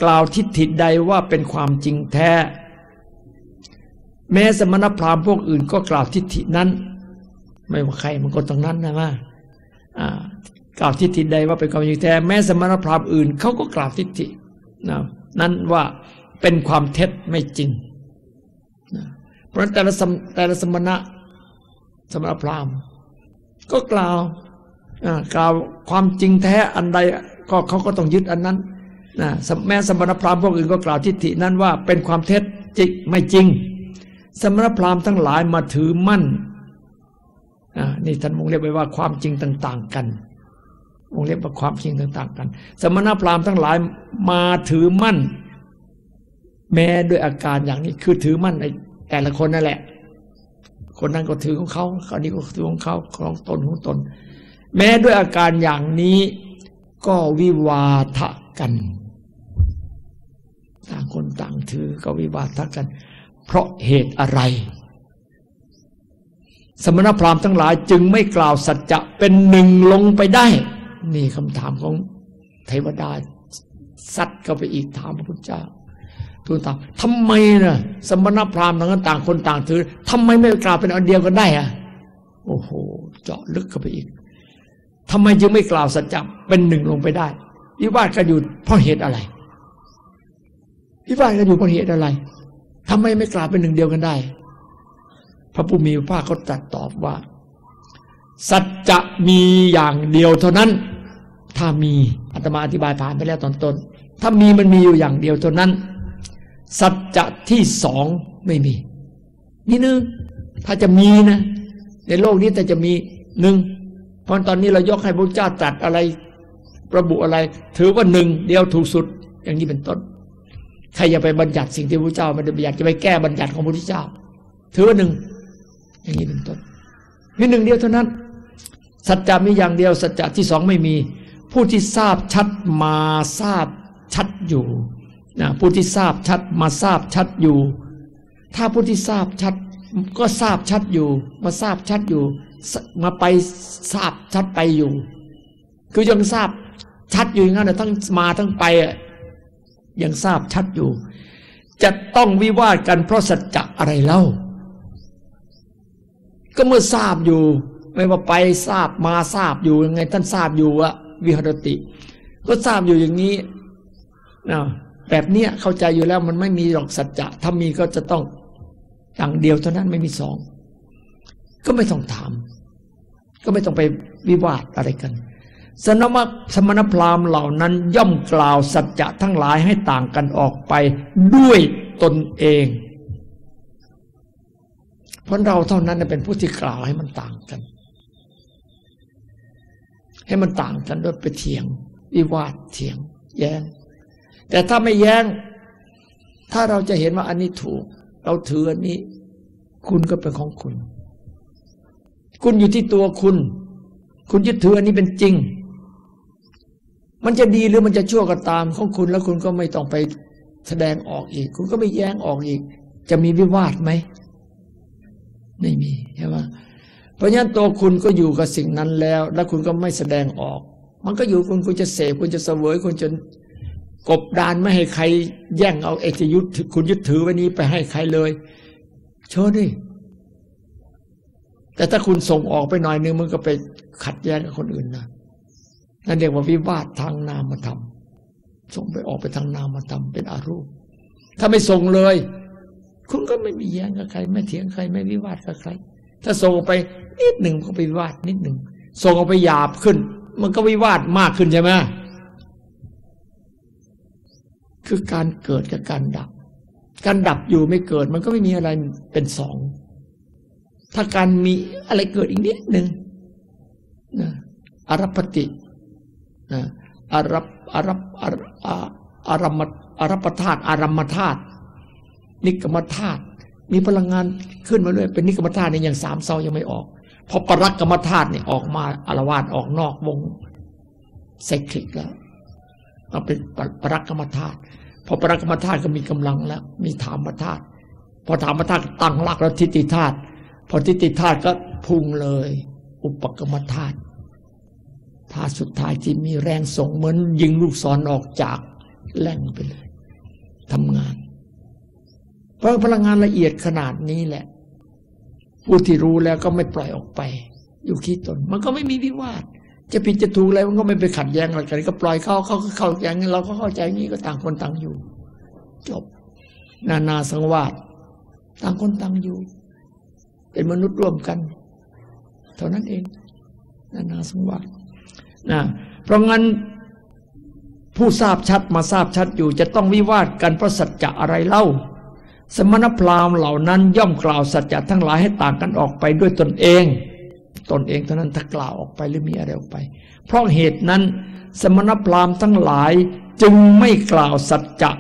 [SPEAKER 4] กล่าวทิฏฐิใดว่าเป็นความจริงแท้ แม้สมณพราหมณ์พวกอื่นก็กล่าวทิฏฐินั้น ไม่ว่าใครมันก็ตรงนั้นนะว่ากล่าวทิฏฐิใดว่าเป็นความจริงแท้ แม้สมณพราหมณ์อื่นเขาก็กล่าวทิฏฐินะนั้นว่าเป็นความเท็จไม่จริงนะเพราะแต่ละแต่ละสมณะสมณพราหมณ์ ก็กล่าวกล่าวความจริงแท้อันใดก็เขาก็ต้องยึดอันนั้นนะแม้สมณพราหมณ์พวกอื่นก็กล่าวทิฏฐินั้นว่าเป็นความเท็จจริงไม่จริง สมณพราหมณ์ทั้งหลายมาถือมั่นนี่ท่านวงเล็บไว้ว่าความจริงต่าง ๆ กันวงเล็บว่าความจริงต่าง ๆ กัน สมณพราหมณ์ทั้งหลายมาถือมั่น แม้ด้วยอาการอย่างนี้คือถือมั่นในแต่ละคนนั่นแหละ คนนั้นก็ถือของเขาคนนี้ก็ถือของเขาของตนของตน แม้ด้วยอาการอย่างนี้ก็วิวาทะกัน ต่างคนต่างถือก็วิวาทะกัน เพราะเหตุอะไร สมณพราหมณ์ทั้งหลายจึงไม่กล่าวสัจจะเป็นหนึ่งลงไปได้ นี่คำถามของเทวดาซัดเข้าไปอีกถามพระพุทธเจ้า ทูลถามทำไมนะสมณพราหมณ์ทั้งต่างคนต่างถือทำไมไม่กล่าวเป็นอันเดียวกันได้อะโอ้โห เจาะลึกเข้าไปอีกทำไมจึงไม่กล่าวสัจจะเป็นหนึ่งลงไปได้วิวาทกันอยู่เพราะเหตุอะไรวิวาทกันอยู่เพราะเหตุอะไรทำไมไม่กล่าวเป็นหนึ่งเดียวกันได้ พระผู้มีพระภาคเขาตรัสตอบว่า สัจจะมีอย่างเดียวเท่านั้น ถ้ามีอาตมาอธิบายผ่านไปแล้วตอนต้นถ้ามีมันมีอยู่อย่างเดียวเท่านั้น สัจจะที่สองไม่มี นี่นึงถ้าจะมีนะ ในโลกนี้แต่จะมีหนึ่งเพราะตอนนี้เรายกให้พระเจ้าตรัสอะไร ประบุอะไร ถือว่าหนึ่งเดียวถูกสุด อย่างนี้เป็นต้น ใครอย่าไปบัญญัติสิ่งที่พระเจ้าไม่ได้บัญญัติจะไปแก้บัญญัติของพระพุทธเจ้า ถือว่าหนึ่งอย่างนี้เป็นต้นมีหนึ่งเดียวเท่านั้น สัจจะมีอย่างเดียว สัจจะที่สองไม่มี ผู้ที่ทราบชัดมาทราบชัดอยู่ นะผู้ที่ทราบชัดมาทราบชัดอยู่ ถ้าผู้ที่ทราบชัดก็ทราบชัดอยู่ มาทราบชัดอยู่ มาไปทราบชัดไปอยู่ คือยังทราบชัดอยู่อย่างนั้นทั้งมาทั้งไปยังทราบชัดอยู่ จะต้องวิวาทกันเพราะสัจจะอะไรเล่า ก็เมื่อทราบอยู่ ไม่ว่าไปทราบมาทราบอยู่ยังไง ท่านทราบอยู่ว่าวิหรติ ก็ทราบอยู่อย่างนี้นะ แบบเนี้ยเข้าใจอยู่แล้วมันไม่มีหรอกสัจจะถ้ามีก็จะต้องอย่างเดียวเท่านั้นไม่มีสอง ก็ไม่ต้องถาม ก็ไม่ต้องไปวิวาทอะไรกัน สนมสมณพราหมณ์เหล่านั้นย่อมกล่าวสัจจะทั้งหลายให้ต่างกันออกไปด้วยตนเอง เพราะเราเท่านั้นเป็นผู้ที่กล่าวให้มันต่างกัน ให้มันต่างกันด้วยไปเถียง วิวาทเถียง แย้ง แต่ถ้าไม่แย้ง ถ้าเราจะเห็นว่าอันนี้ถูก เราถืออันนี้ คุณก็เป็นของคุณ คุณอยู่ที่ตัวคุณ คุณยึดถืออันนี้เป็นจริง มันจะดีหรือมันจะชั่วก็ตามของคุณแล้วคุณก็ไม่ต้องไปแสดงออกอีก คุณก็ไม่แย้งออกอีก จะมีวิวาทไหมไม่มีใช่ไหมเพราะฉะนั้นตัวคุณก็อยู่กับสิ่งนั้นแล้ว แล้วคุณก็ไม่แสดงออก มันก็อยู่คุณคุณจะเสพคุณจะเสวยคุณจน กบดานไม่ให้ใครแย่งเอาเอกยุทธคุณยึดถือไวันนี้ไปให้ใครเลย เชิญดิแต่ถ้าคุณส่งออกไปหน่อยนึงมันก็ไปขัดแย้งกับคนอื่นนะนั่นเรียกว่าวิวาททางนามธรรมส่งไปออกไปทางนามธรรมเป็นอารูป ถ้าไม่ส่งเลย คุณก็ไม่มีแย้งกับใคร ไม่เถียงใคร ไม่วิวาทกับใคร ถ้าส่งออกไปนิดหนึ่งก็ไปวิวาทนิดหนึ่งส่งออกไปหยาบขึ้น มันก็วิวาทมากขึ้นใช่ไหม คือการเกิดกับการดับ การดับอยู่ไม่เกิดมันก็ไม่มีอะไรเป็นสอง ถ้าการมีอะไรเกิดอีกนิดหนึ่งนะอรัปติอารับอารับอารัมอารัปธาตุอารัมธาตุนิกรรมธาตุมีพลังงานขึ้นมาเลยเป็นนิกรรมธาตุเนี่ยยังสามเซายังไม่ออกพอปรักกรรมธาตุเนี่ยออกมาอารวาสออกนอกวงไซคลิกแล้ว มาเป็นปรักกรรมธาตุพอปรักกรรมธาตุก็มีกำลังแล้ว มีธรรมธาตุพอธรรมธาตุตั้งหลักแล้วทิฏฐิธาตุพอทิฏฐิธาตุก็พุ่งเลย อุปกรรมธาตุธาตุสุดท้ายที่มีแรงส่งเหมือนยิงลูกศรอออกจากแหล่งไปเลยทำงาน เพราะพลังงานละเอียดขนาดนี้แหละ ผู้ที่รู้แล้วก็ไม่ปล่อยออกไป อยู่ที่ตน มันก็ไม่มีวิวาท จะผิดจะถูกอะไรมันก็ไม่ไปขัดแย้งอะไรกันก็ปล่อยเขาเขาเข้าอย่างนี้เราก็เข้าใจงี้ก็ต่างคนต่างอยู่ จบ นานาสังวาสต่างคนต่างอยู่ เป็นมนุษย์ร่วมกัน เท่านั้นเอง นานาสังวาสนะเพราะงั้นผู้ทราบชัดมาทราบชัดอยู่ จะต้องวิวาทกันเพราะสัจจะอะไรเล่า สมณพราหมณ์เหล่านั้นย่อมกล่าวสัจจะทั้งหลายให้ต่างกันออกไปด้วยตนเอง ตนเองเท่านั้นถ้ากล่าวออกไปหรือมีอะไรออกไป เพราะเหตุนั้น สมณพราหมณ์ทั้งหลายจึงไม่กล่าวสัจจะ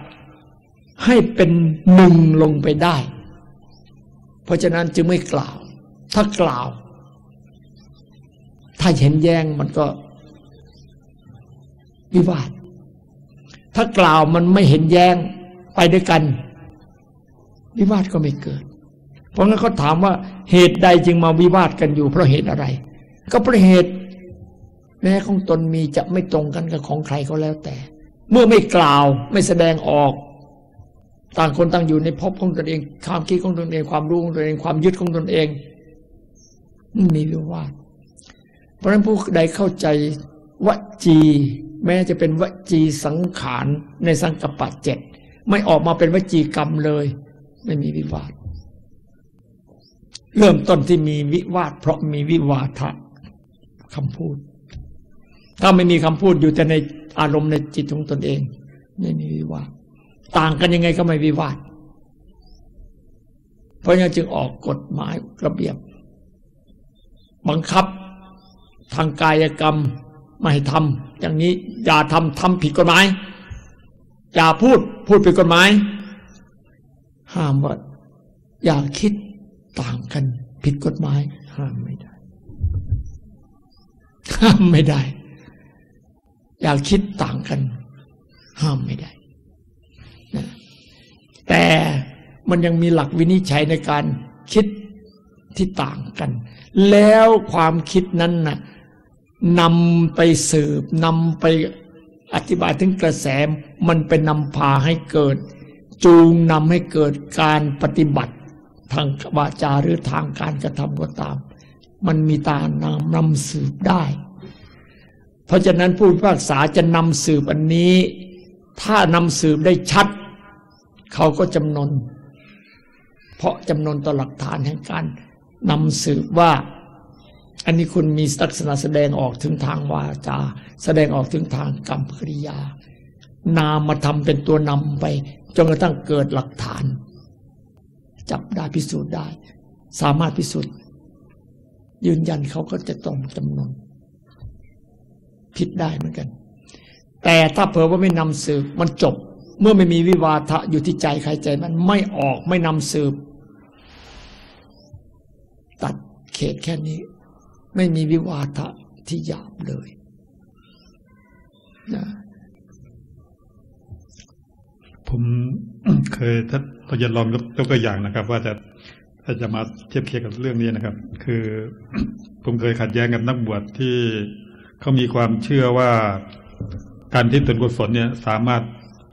[SPEAKER 4] ให้เป็นหนึ่งลงไปได้ เพราะฉะนั้นจึงไม่กล่าว ถ้ากล่าว ถ้าเห็นแย้งมันก็วิวาท ถ้ากล่าวมันไม่เห็นแย้งไปด้วยกัน วิวาทก็ไม่เกิด เพราะงั้นเขาถามว่าเหตุใดจึงมาวิวาทกันอยู่เพราะเหตุอะไร ก็เพราะเหตุแม้ของตนมีจะไม่ตรงกันกับของใครก็แล้วแต่ เมื่อไม่กล่าวไม่แสดงออก ต่างคนต่างอยู่ในภพของตนเองความคิดของตนเองความรู้ของตนเองความยึดของตนเองมีวิวาทเพราะฉะนั้นผู้ใดเข้าใจวจี แม้จะเป็นวจีสังขารในสังกปะเจ็ดไม่ออกมาเป็นวจีกรรมเลย ไม่มีวิวาท เริ่มต้นที่มีวิวาทเพราะมีวิวาทะคำพูด ถ้าไม่มีคำพูดอยู่แต่ในอารมณ์ในจิตของตนเอง ไม่มีวิวาทต่างกันยังไงก็ไม่วิวาทเพราะงั้นจึงออกกฎหมายระเบียบ บังคับทางกายกรรมไม่ให้ทำอย่างนี้อย่าทำทำผิดกฎหมาย อย่าพูดพูดผิดกฎหมาย ห้ามว่าอย่าคิด ต่างกัน ผิดกฎหมาย ห้ามไม่ได้ ห้ามไม่ได้ อย่าคิดต่างกัน ห้ามไม่ได้แต่มันยังมีหลักวินิจฉัยในการคิดที่ต่างกัน แล้วความคิดนั้นน่ะนำไปสืบนำไปอธิบายถึงกระแสมันเป็นนำพาให้เกิด จูงนำให้เกิดการปฏิบัติ ทางวาจาหรือทางการกระทำก็ตาม มันมีตานำนำสืบได้ เพราะฉะนั้นผู้พิพากษาจะนำสืบอันนี้ ถ้านำสืบได้ชัด เขาก็จำนน เพราะจำนนต่อหลักฐานแห่งการนำสืบว่าอันนี้คุณมีลักษณะแสดงออกถึงทางวาจา แสดงออกถึงทางกรรมกริยา นามมาทำเป็นตัวนำไปจนกระทั่งเกิดหลักฐาน จับได้พิสูจน์ได้ สามารถพิสูจน์ยืนยันเขาก็จะต้องจำนวนผิดได้เหมือนกัน แต่ถ้าเผื่อว่าไม่นำสืบมันจบ เมื่อไม่มีวิวาทะอยู่ที่ใจใครใจมันไม่ออกไม่นำสืบ ตัดเขตแค่นี้ ไม่มีวิวาทะที่หยาบเลยนะ
[SPEAKER 5] ผมเคยถ้า ราจะลองยกตัวอย่างนะครับ ว่าจะถ้าจะมาเทียบเคียงกับเรื่องนี้นะครับ คือผมเคยขัดแย้งกับนักบวชที่เขามีความเชื่อว่าการที่ตนกุศลเนี่ย สามารถ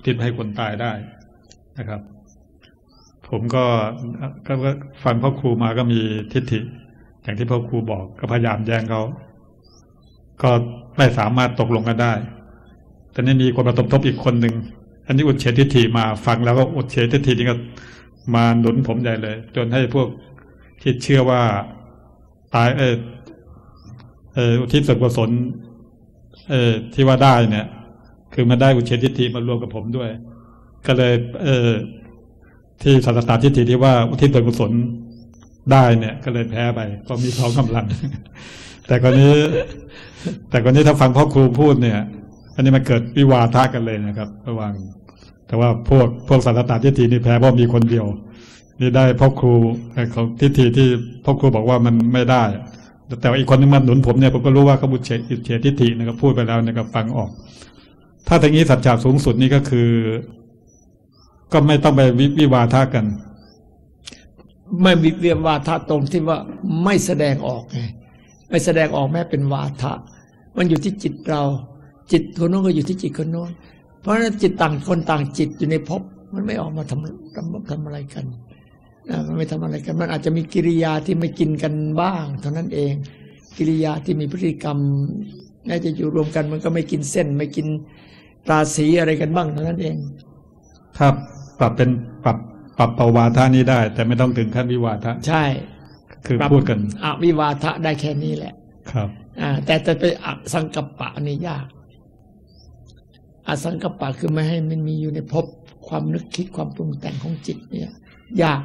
[SPEAKER 5] ทิศให้คนตายได้นะครับ ผมก็ก็ก็ฟังพ่อครูมาก็มีทิฏฐิ อย่างที่พ่อครูบอกก็พยายามแย้งเขาก็ไม่สามารถตกลงกันได้แต่นี่มีคนมาตบทบอีกคนหนึ่ง อันนี้อุดเฉทิฏฐิมาฟังแล้วก็อุดเฉทิฏฐินี่ก็มาหนุนผมใหญ่เลย จนให้พวกที่เชื่อว่าตายเออเอออุทิศส่วนกุศลเออที่ว่าได้เนี่ย คือมาได้อุเฉทิฏฐิมารวมกับผมด้วย ก็เลย เออที่ศาสตาทิฏฐิที่ว่าอุทิศส่วนกุศลได้เนี่ย ก็เลยแพ้ไปเพราะมีท้องกำลัง แต่กรณีแต่กรณีถ้าฟังพ่อครูพูดเนี่ย อันนี้มันเกิดวิวาทะกันเลยนะครับ ระหว่าง แต่ว่าพวกพวกศาสตาทิฏฐินี่แพ้เพราะมีคนเดียว นี่ได้พ่อครูของทิฏฐิที่พ่อครูบอกว่ามันไม่ได้ แต่ว่าอีกคนนึงมาหนุนผมเนี่ยผมก็รู้ว่าเขาบุเฉยเฉยทิฏฐินะครับพูดไปแล้วนะครับฟังออก ถ้าทางนี้สัจจะสูงสุดนี่ก็คือ ก็ไม่ต้องไปวิวิวาทะกัน
[SPEAKER 4] ไม่มีเวียวาทะตรงที่ว่าไม่แสดงออกไงไม่แสดงออกแม้เป็นวาทะ มันอยู่ที่จิตเรา จิตคนโน้นก็อยู่ที่จิตคนโน้น ราะฉะนั้นจิตต่างคนต่างจิตอยู่ในภพมันไม่ออกมาทำทำทำอะไรกันนะมันไม่ทำอะไรกัน มันอาจจะมีกิริยาที่ไม่กินกันบ้าง เท่านั้นเอง กิริยาที่มีพฤติกรรมน่าจะอยู่รวมกัน มันก็ไม่กินเส้น ไม่กินราศีอะไรกันบ้างเท่านั้นเอง
[SPEAKER 5] ถ้าปรับเป็นปรับปรับปวาทานี้ได้ แต่ไม่ต้องถึงขั้นวิวาทะ
[SPEAKER 4] ใช่
[SPEAKER 5] คือ
[SPEAKER 4] ปรับ
[SPEAKER 5] พูดกัน
[SPEAKER 4] อวิวาทะได้แค่นี้แหละ
[SPEAKER 5] ครับ
[SPEAKER 4] อ่า แต่จะไปอสังกัปปะนี่ยาก อสังกัปปะคือไม่ให้มันมีอยู่ในภพความนึกคิดความปรุงแต่งของจิตเนี่ยยาก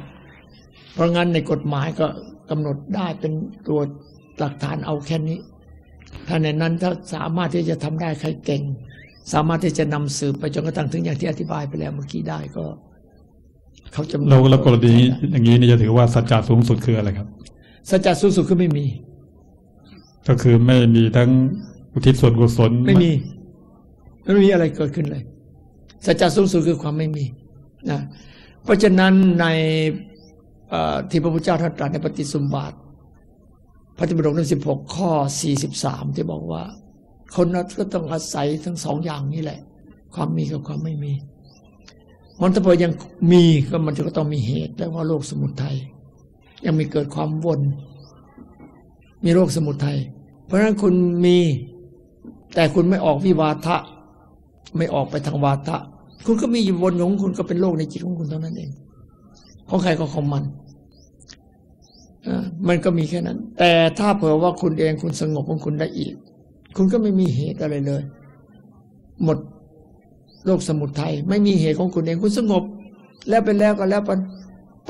[SPEAKER 4] เพราะงั้นในกฎหมายก็กำหนดได้เป็นตัวหลักฐานเอาแค่นี้ ถ้าในนั้นถ้าสามารถที่จะทำได้ใครเก่ง สามารถที่จะนำสืบไปจนกระทั่งถึงอย่างที่อธิบายไปแล้วเมื่อกี้ได้ก็เขาจะ
[SPEAKER 5] เราเรากรณีอย่างนี้นี่จะถือว่าสัจจะสูงสุดคืออะไรครับ
[SPEAKER 4] สัจจะสูงสุดคือไม่มี
[SPEAKER 5] ก็คือไม่มีทั้งอุทิศส่วนกุศล
[SPEAKER 4] ไม่มี ไม่มีอะไรเกิดขึ้นเลย สัจจะสูงสุดคือความไม่มีนะเพราะฉะนั้นในที่พระพุทธเจ้าท่านตรัสในปฏิสุมบาทพระธรรมบทที่สิบหกข้อสี่สิบสามที่บอกว่า คนนั้นก็ต้องอาศัยทั้งสองอย่างนี้แหละ ความมีกับความไม่มีมันถ้าเผื่อยังมีก็มันจะก็ต้องมีเหตุแล้วว่าโลกสมุทัยยังมีเกิดความวน มีโรคสมุทัยเพราะฉะนั้นคุณมี แต่คุณไม่ออกวิวาทะ ไม่ออกไปทางวาทะ คุณก็มีอยู่วนของคุณก็เป็นโรคในจิตของคุณเท่านั้นเอง ของใครก็ของมันอ่ามันก็มีแค่นั้น แต่ถ้าเผื่อว่าคุณเองคุณสงบของคุณได้อีก คุณก็ไม่มีเหตุอะไรเลย หมดโรคสมุทัยไม่มีเหตุของคุณเองคุณสงบ แล้วเป็นแล้วก็แล้วไป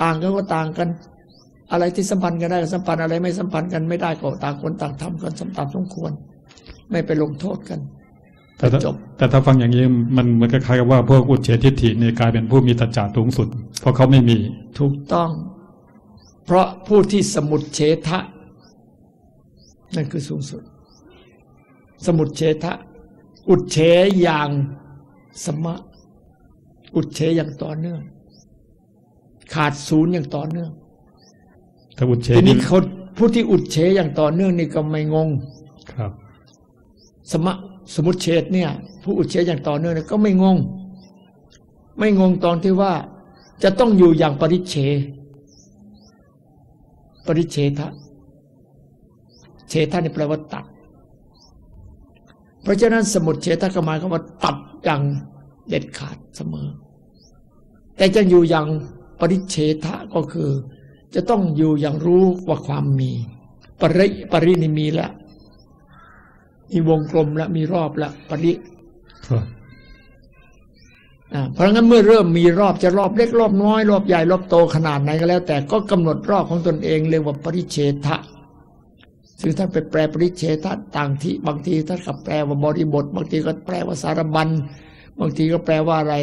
[SPEAKER 4] ต่างกันก็ต่างกัน อะไรที่สัมพันธ์กันได้ก็สัมพันธ์อะไรไม่สัมพันธ์กันไม่ได้ก็ต่างคนต่างทำกันสมตามสมควร ไม่ไปลงโทษกัน
[SPEAKER 5] แต่ถ้า
[SPEAKER 4] จบ
[SPEAKER 5] แต่ถ้าฟังอย่างนี้มันมันก็คล้ายกับว่าพวกอุเฉทิฏฐินี่กลายเป็นผู้มีสัจจะสูงสุด เพราะเขาไม่มี
[SPEAKER 4] ถูกต้อง เพราะผู้ที่สมุดเฉทะ นั่นคือสูงสุด สมุดเฉทะ อุดเฉอย่างสมะ อุดเฉอย่างต่อเนื่อง ขาดศูนย์อย่างต่อเนื่อง
[SPEAKER 5] ถ้าอุดเช
[SPEAKER 4] ทีนี้
[SPEAKER 5] นี่
[SPEAKER 4] เขาผู้ที่อุดเฉอย่างต่อเนื่องนี่ก็ไม่งง
[SPEAKER 5] ครับ
[SPEAKER 4] สมะ สมุดเฉดเนี่ย ผู้อุเฉดอย่างต่อเนื่องนะก็ไม่งง ไม่งงตอนที่ว่าจะต้องอยู่อย่างปริเฉปริเฉทะเฉทะนี่แปลว่าตัด เพราะฉะนั้นสมุดเฉทะก็หมายความว่าตัดอย่างเด็ดขาดเสมอ แต่จะอยู่อย่างปริเฉทะก็คือ จะต้องอยู่อย่างรู้ว่าความมี ปริปรินี่มีแล้ว มีวงกลมแล้วมีรอบแล้วปริ
[SPEAKER 5] ครับ
[SPEAKER 4] อ่าเพราะงั้นเมื่อเริ่มมีรอบจะรอบเล็กรอบน้อย รอบใหญ่รอบโตขนาดไหนก็แล้ว แต่ก็กำหนดรอบของตนเองเรียกว่าปริเฉทะซึ่งท่านไปแปลปริเฉทะต่างที่บางทีท่านก็แปลว่าบริบท บางทีก็แปลว่าสารบัญบางทีก็แปลว่าอะไร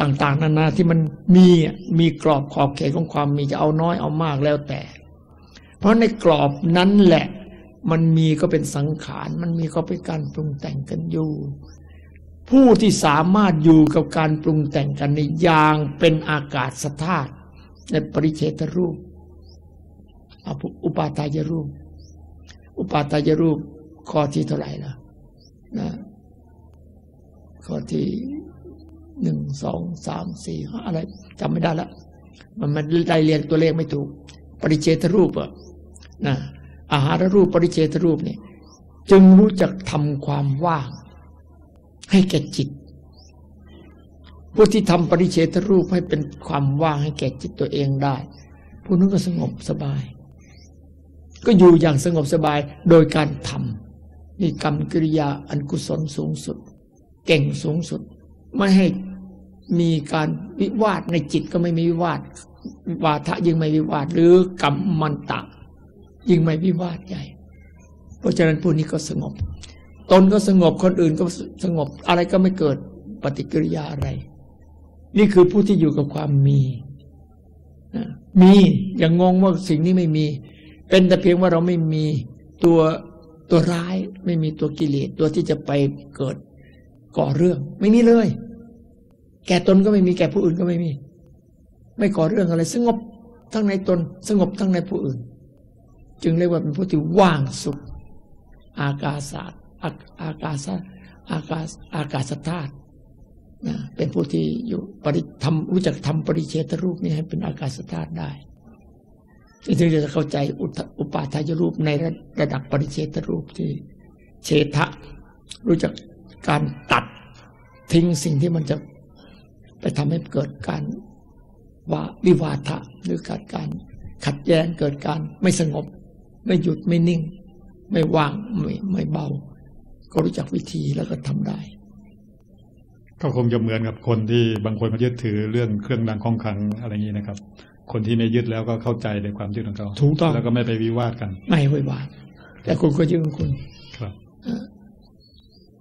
[SPEAKER 4] ต่าง ๆ นานาที่มันมีอะมีกรอบขอบเขตของความมีจะเอาน้อยเอามากแล้วแต่ เพราะในกรอบนั้นแหละ มันมีก็เป็นสังขาร มันมีก็เป็นการปรุงแต่งกันอยู่ ผู้ที่สามารถอยู่กับการปรุงแต่งกันในอย่างเป็นอากาศสธาตุในปริเฉทรูป อุปาทายรูป อุปาทายรูปข้อที่เท่าไหร่ล่ะนะข้อที่หนึ่งสองสามสี่อะไรจำไม่ได้ละมันมันไล่เรียงตัวเลขไม่ถูก ปริเฉทรูปอะนะ อาหารรูปปริเฉทรูปเนี่ยจึงรู้จักทำความว่าง ให้แก่จิต ผู้ที่ทำปริเฉทรูปให้เป็นความว่างให้แก่จิตตัวเองได้ ผู้นั้นก็สงบสบาย ก็อยู่อย่างสงบสบายโดยการทำมีกรรมกิริยาอันกุศลสูงสุด เก่งสูงสุด ไม่ให้มีการวิวาทในจิตก็ไม่มีวิวาทวาทะยิ่งไม่วิวาทหรือกรรมมันตะ ยิ่งไม่วิวาทใหญ่ เพราะฉะนั้นผู้นี้ก็สงบ ตนก็สงบคนอื่นก็สงบ อะไรก็ไม่เกิดปฏิกิริยาอะไร นี่คือผู้ที่อยู่กับความมีนะมีอย่างงงว่าสิ่งนี้ไม่มี เป็นแต่เพียงว่าเราไม่มีตัวตัวร้าย ไม่มีตัวกิเลสตัวที่จะไปเกิดก่อเรื่อง ไม่มีเลย แก่ตนก็ไม่มีแก่ผู้อื่นก็ไม่มี ไม่ก่อเรื่องอะไร สงบทั้งในตน สงบทั้งในผู้อื่น จึงเรียกว่าเป็นผู้ที่ว่างสุขอากาศาสอากอากาศอากาศอากาศธาตุนะเป็นผู้ที่อยู่ปริทำรู้จักทำปริเชตรูปนี้ให้เป็นอากาศธาตุได้ถึงจะเข้าใจอุปาทายรูปในระระดับปริเชตรูปที่เชทะรู้จักการตัดทิ้งสิ่งที่มันจะไปทำให้เกิดการว่าวิวาทะหรือเกิดการขัดแย้งเกิดการไม่สงบ ไม่หยุดไม่นิ่ง ไม่ว่างไม่ไม่เบา ก็รู้จักวิธีแล้วก็ทำได้
[SPEAKER 5] ก็คงจะเหมือนกับคนที่บางคนเขายึดถือเรื่องเครื่องรางของขลังอะไรอย่างนี้นะครับ คนที่ไม่ยึดแล้วก็เข้าใจในความยึดของเขา
[SPEAKER 4] ถูกต้อง
[SPEAKER 5] แล้วก็ไม่ไปวิวาทกัน
[SPEAKER 4] ไม่ไว้วางแต่คุณก็ยึดของคุณ
[SPEAKER 5] ครับ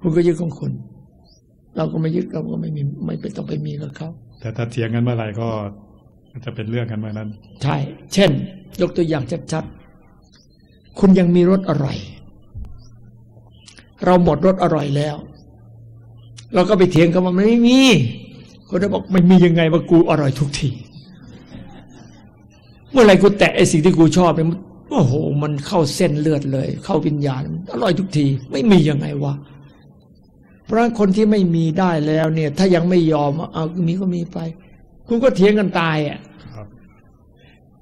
[SPEAKER 4] คุณก็ยึดของคุณเราก็ไม่ยึดเราก็ไม่มีไม่เป็นต้องไปมีกับเขา
[SPEAKER 5] แต่ถ้าเถียงกันเมื่อไหร่ก็จะเป็นเรื่องกันเมื่อนั้น
[SPEAKER 4] ใช่ เช่น ยกตัวอย่างชัดๆ คุณยังมีรสอร่อย เราหมดรสอร่อยแล้ว เราก็ไปเถียงกันว่ามันไม่มี คนจะบอกไม่มียังไงว่ากูอร่อยทุกทีเมื่อไรกูแตะไอ้สิ่งที่กูชอบเนี่ยมันโอ้โห มันเข้าเส้นเลือดเลย เข้าวิญญาณอร่อยทุกที ไม่มียังไงวะเพราะฉะนั้นคนที่ไม่มีได้แล้วเนี่ย ถ้ายังไม่ยอมเอามีก็มีไป คุณก็เถียงกันตายอะ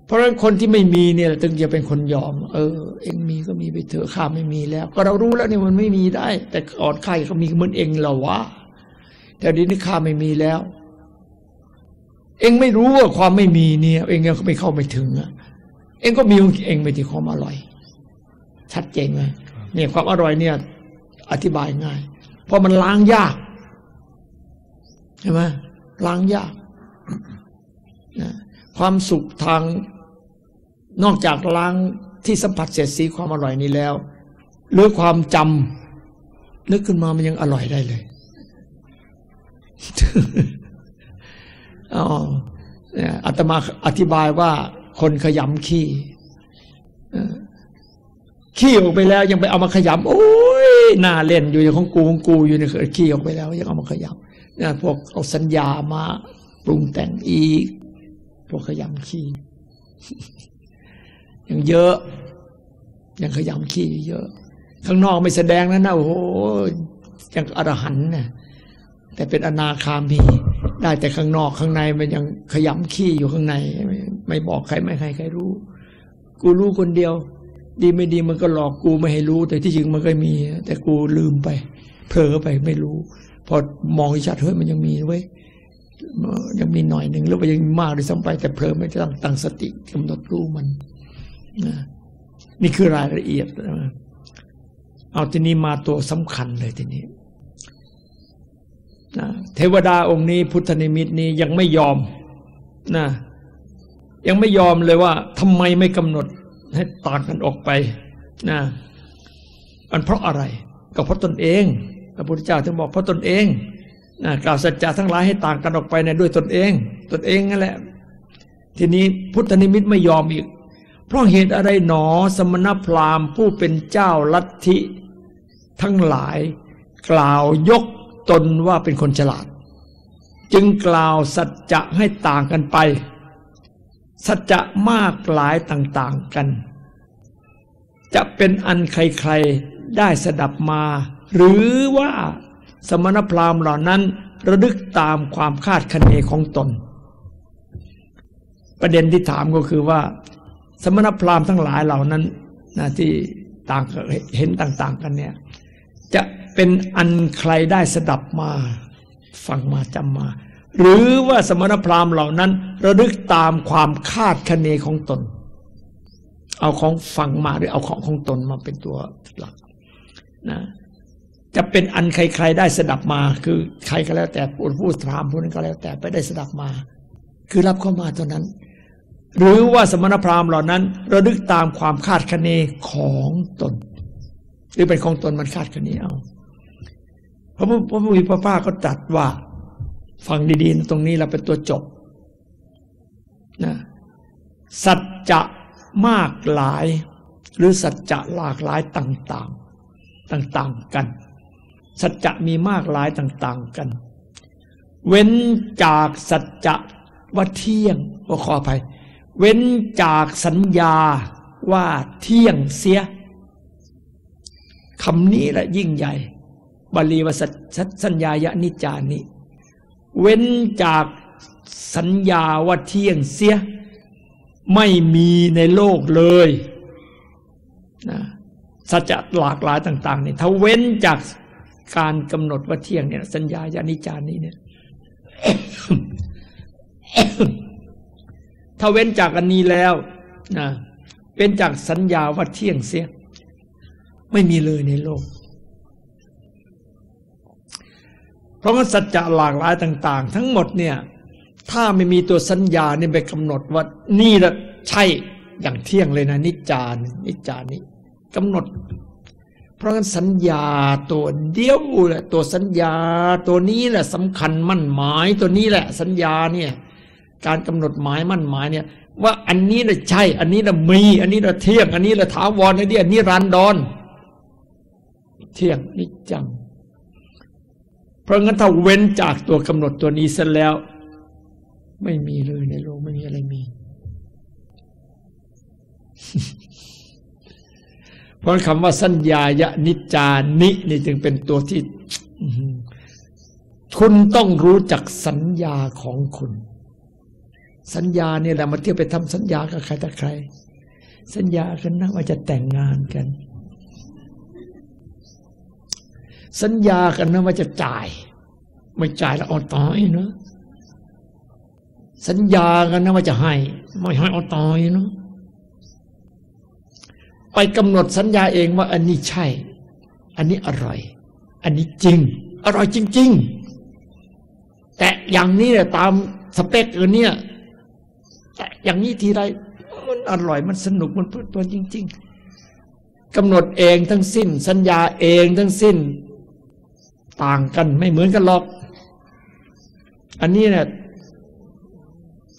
[SPEAKER 4] เพราะฉะนั้นคนที่ไม่มีเนี่ยถึงจะเป็นคนยอม เออ เองมีก็มีไปเถอะข้าไม่มีแล้ว ก็เรารู้แล้วเนี่ยมันไม่มีได้ แต่ก่อนข้าก็มีเหมือนเองเรอวะแต่ดีนี้ข้าไม่มีแล้ว เองไม่รู้ว่าความไม่มีเนี่ย เองยังไม่เข้าไม่ถึงอะเองก็มีของเองไปที่ความอร่อย ชัดเจนไหมเนี่ยความอร่อยเนี่ย อธิบายง่าย เพราะมันล้างยากใช่ไหมล้างยากนะความสุขทาง นอกจากล้างที่สัมผัสเสียดสีความอร่อยนี้แล้วหรือความจำนึกขึ้นมามันยังอร่อยได้เลยอ๋อเนี่ยอาตมาอธิบายว่าคนขยำขี้ขี้ออกไปแล้ว ยังไปเอามาขยำโอ้ยน่าเล่นอยู่อย่างของกูของกูอยู่เนี่ยขี้ออกไปแล้ว ยังเอามาขยำเนี่ยพวกเอาสัญญามาปรุงแต่งอีก พวกขยำขี้ ยังเยอะ ยังขยำขี้เยอะ ข้างนอกไม่แสดงแล้วนะโอ้โหยังอรหันต์นะแต่เป็นอนาคามีได้แต่ข้างนอกข้างในมันยังขยำขี้อยู่ข้างใน ไม่บอกใครไม่ใครใครรู้ กูรู้คนเดียว ดีไม่ดีมันก็หลอกกูไม่ให้รู้ แต่ที่จริงมันก็มี แต่กูลืมไปเผลอไปไม่รู้ พอมองชัดเฮ้ยมันยังมีไว้ยยังมีหน่อยหนึ่งหรือว่ายังมากด้วยซ้ำไป แต่เผลอไม่ตั้งตั้งสติกำหนดรู้มัน นี่คือรายละเอียด เอาทีนี้มาตัวสำคัญเลยทีนี้นะเทวดาองค์นี้พุทธนิมิตนี้ยังไม่ยอมนะยังไม่ยอมเลยว่าทำไมไม่กำหนดให้ต่างกันออกไปนะมันเพราะอะไร ก็เพราะตนเองพระพุทธเจ้าถึงบอกเพราะตนเองนะกล่าวสัจจะทั้งหลายให้ต่างกันออกไปในด้วยตนเอง ตนเองนั่นแหละ ทีนี้พุทธนิมิตไม่ยอมอีก เพราะเหตุอะไรหนอสมณพราหมณ์ผู้เป็นเจ้าลัทธิ ทั้งหลายกล่าวยกตนว่าเป็นคนฉลาด จึงกล่าวสัจจะให้ต่างกันไป สัจจะมากหลายต่างๆกัน จะเป็นอันใครๆได้สดับมา หรือว่าสมณพราหมณ์เหล่านั้นระลึกตามความคาดคะเนของตน ประเด็นที่ถามก็คือว่า สมณพราหมณ์ทั้งหลายเหล่านั้นนะที่ต่างเห็นต่าง ๆ กันเนี่ย จะเป็นอันใครได้สดับมาฟังมาจำมา หรือว่าสมณพราหมณ์เหล่านั้น ระลึกตามความคาดคะเนของตน เอาของฟังมาหรือเอาของของตนมาเป็นตัวหลักนะจะเป็นอันใครๆได้สดับมา คือใครก็แล้วแต่ผู้ถามผู้นั้นก็แล้วแต่ไปได้สดับมา คือรับเข้ามาตัวนั้น หรือว่าสมณพราหมณ์เหล่านั้น ระลึกตามความคาดคะเนของตน หรือเป็นของตนมันคาดคะเนเอาพระพุทธวิพภาก็ตัดว่าฟังดีๆตรงนี้เราเป็นตัวจบนะสัจจะมากหลาย หรือสัจจะหลากหลายต่างๆต่างๆกัน สัจจะมีมากหลายต่างๆกัน เว้นจากสัจจะว่าเที่ยงขออภัย เว้นจากสัญญาว่าเที่ยงเสียคำนี้แหละยิ่งใหญ่ บาลีว่าสัญญายะนิจานิเว้นจากสัญญาว่าเที่ยงเสีย ไม่มีในโลกเลยนะสัจจะหลากหลายต่างๆเนี่ยถ้าเว้นจากการกำหนดว่าเที่ยงเนี่ย สัญญายานิจานี้เนี่ย ถ้าเว้นจากอันนี้แล้วนะเป็นจากสัญญาว่าเที่ยงเสีย ไม่มีเลยในโลก เพราะว่าสัจจะหลากหลายต่าง ๆ ทั้งหมดเนี่ย ถ้าไม่มีตัวสัญญาเนี่ยไปกำหนดว่านี่แหละใช่อย่างเที่ยงเลยนะ นิจานิจานี้กำหนด เพราะงั้นสัญญาตัวเดียวแหละตัวสัญญาตัวนี้แหละสำคัญมั่นหมายตัวนี้แหละสัญญาเนี่ย การกำหนดหมายมั่นหมายเนี่ย ว่าอันนี้แหละใช่ อันนี้แหละมี อันนี้แหละเที่ยง อันนี้แหละถาวรอันนี้อันนี้รันดอน เที่ยงนิจัง เพราะงั้นถ้าเว้นจากตัวกำหนดตัวนี้เสร็จแล้ว ไม่มีเลยในโลกไม่มีอะไรมี เพราะคำว่าสัญญายะนิจานินี่จึงเป็นตัวที่คุณต้องรู้จักสัญญาของคุณ สัญญาเนี่ยแหละมาเที่ยวไปทำสัญญากับใครแต่ใคร สัญญากันนะว่าจะแต่งงานกัน สัญญากันนะว่าจะจ่าย ไม่จ่ายแล้วเอาตายเนาะสัญญากันนะว่าจะให้ ไม่ให้เอาตายเนาะไปกำหนดสัญญาเองว่าอันนี้ใช่ อันนี้อร่อย อันนี้จริง อร่อยจริง ๆ แต่อย่างนี้เนี่ยตามสเปคเออเนี่ย แต่อย่างนี้ทีไร มันอร่อยมันสนุกมันเพลิดเพลินจริง ๆกำหนดเองทั้งสิ้น สัญญาเองทั้งสิ้น ต่างกันไม่เหมือนกันหรอก อันนี้เนี่ย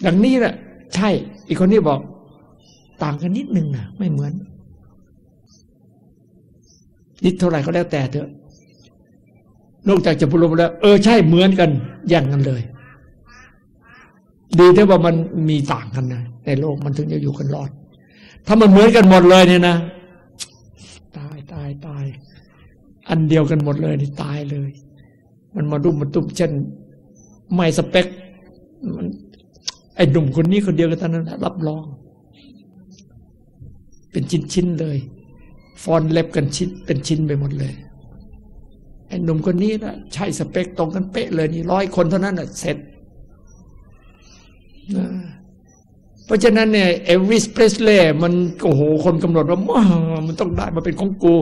[SPEAKER 4] อย่างนี้แหละใช่ อีกคนนี้บอก ต่างกันนิดนึงนะไม่เหมือน นิดเท่าไหร่ก็แล้วแต่เถอะนอกจากจะพูดแล้ว เออใช่เหมือนกันอย่างกันเลย ดีที่ว่ามันมีต่างกันนะในโลกมันถึงจะอยู่กันรอด ถ้ามันเหมือนกันหมดเลยเนี่ยนะ ตายตายตาย อันเดียวกันหมดเลยนี่ตายเลย มันมาดุมมาตุ้มเช่น ไม่สเปคมันไอ้หนุ่มคนนี้คนเดียวกันเท่านั้นรับรอง เป็นชิ้นๆเลย ฟอนเล็บกันชิ้นเป็นชิ้นไปหมดเลยไอ้หนุ่มคนนี้นะใช่สเปคตรงกันเป๊ะเลยนี่ร้อยคนเท่านั้นนะเสร็จ เพราะฉะนั้นเนี่ยเอวิสเพรสเล่มันโอ้โหคนกำหนดว่ามมันต้องได้มาเป็นของกู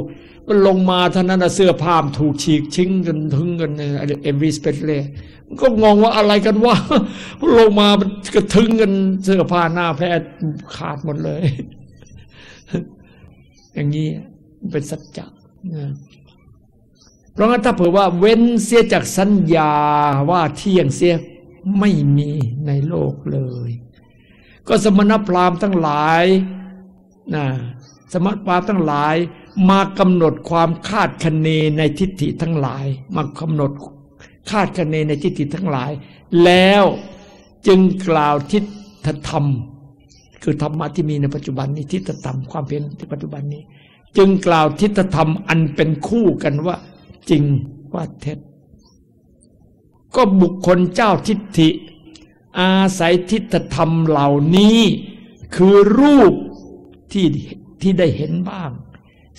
[SPEAKER 4] มันลงมาท่านั้นเสื้อผ้ามถูกฉีกชิ้งกันทึงกันเนี่ยเอวิสเพรสเล่มันก็งงว่าอะไรกันว่าลงมามันกระทึงกันเสื้อผ้าหน้าแพทย์ขาดหมดเลย อย่างนี้เป็นสัจจะนะเพราะงั้นถ้าเผื่อว่าเว้นเสียจากสัญญาว่าเที่ยงเสีย ไม่มีในโลกเลย ก็สมณพราหมณ์ทั้งหลายนะสมณพราหมณ์ทั้งหลาย มากำหนดความคาดคะเนในทิฏฐิทั้งหลาย มากำหนดคาดคะเนในทิฏฐิทั้งหลาย แล้วจึงกล่าวทิฏฐธรรม คือธรรมะที่มีในปัจจุบันนี้ทิฏฐธรรมความเพียรในปัจจุบันนี้ จึงกล่าวทิฏฐธรรมอันเป็นคู่กันว่าจริงว่าเท็จ ก็บุคคลเจ้าทิฏฐิ อาศัยทิฏฐธรรมเหล่านี้ คือรูปที่ที่ได้เห็นบ้าง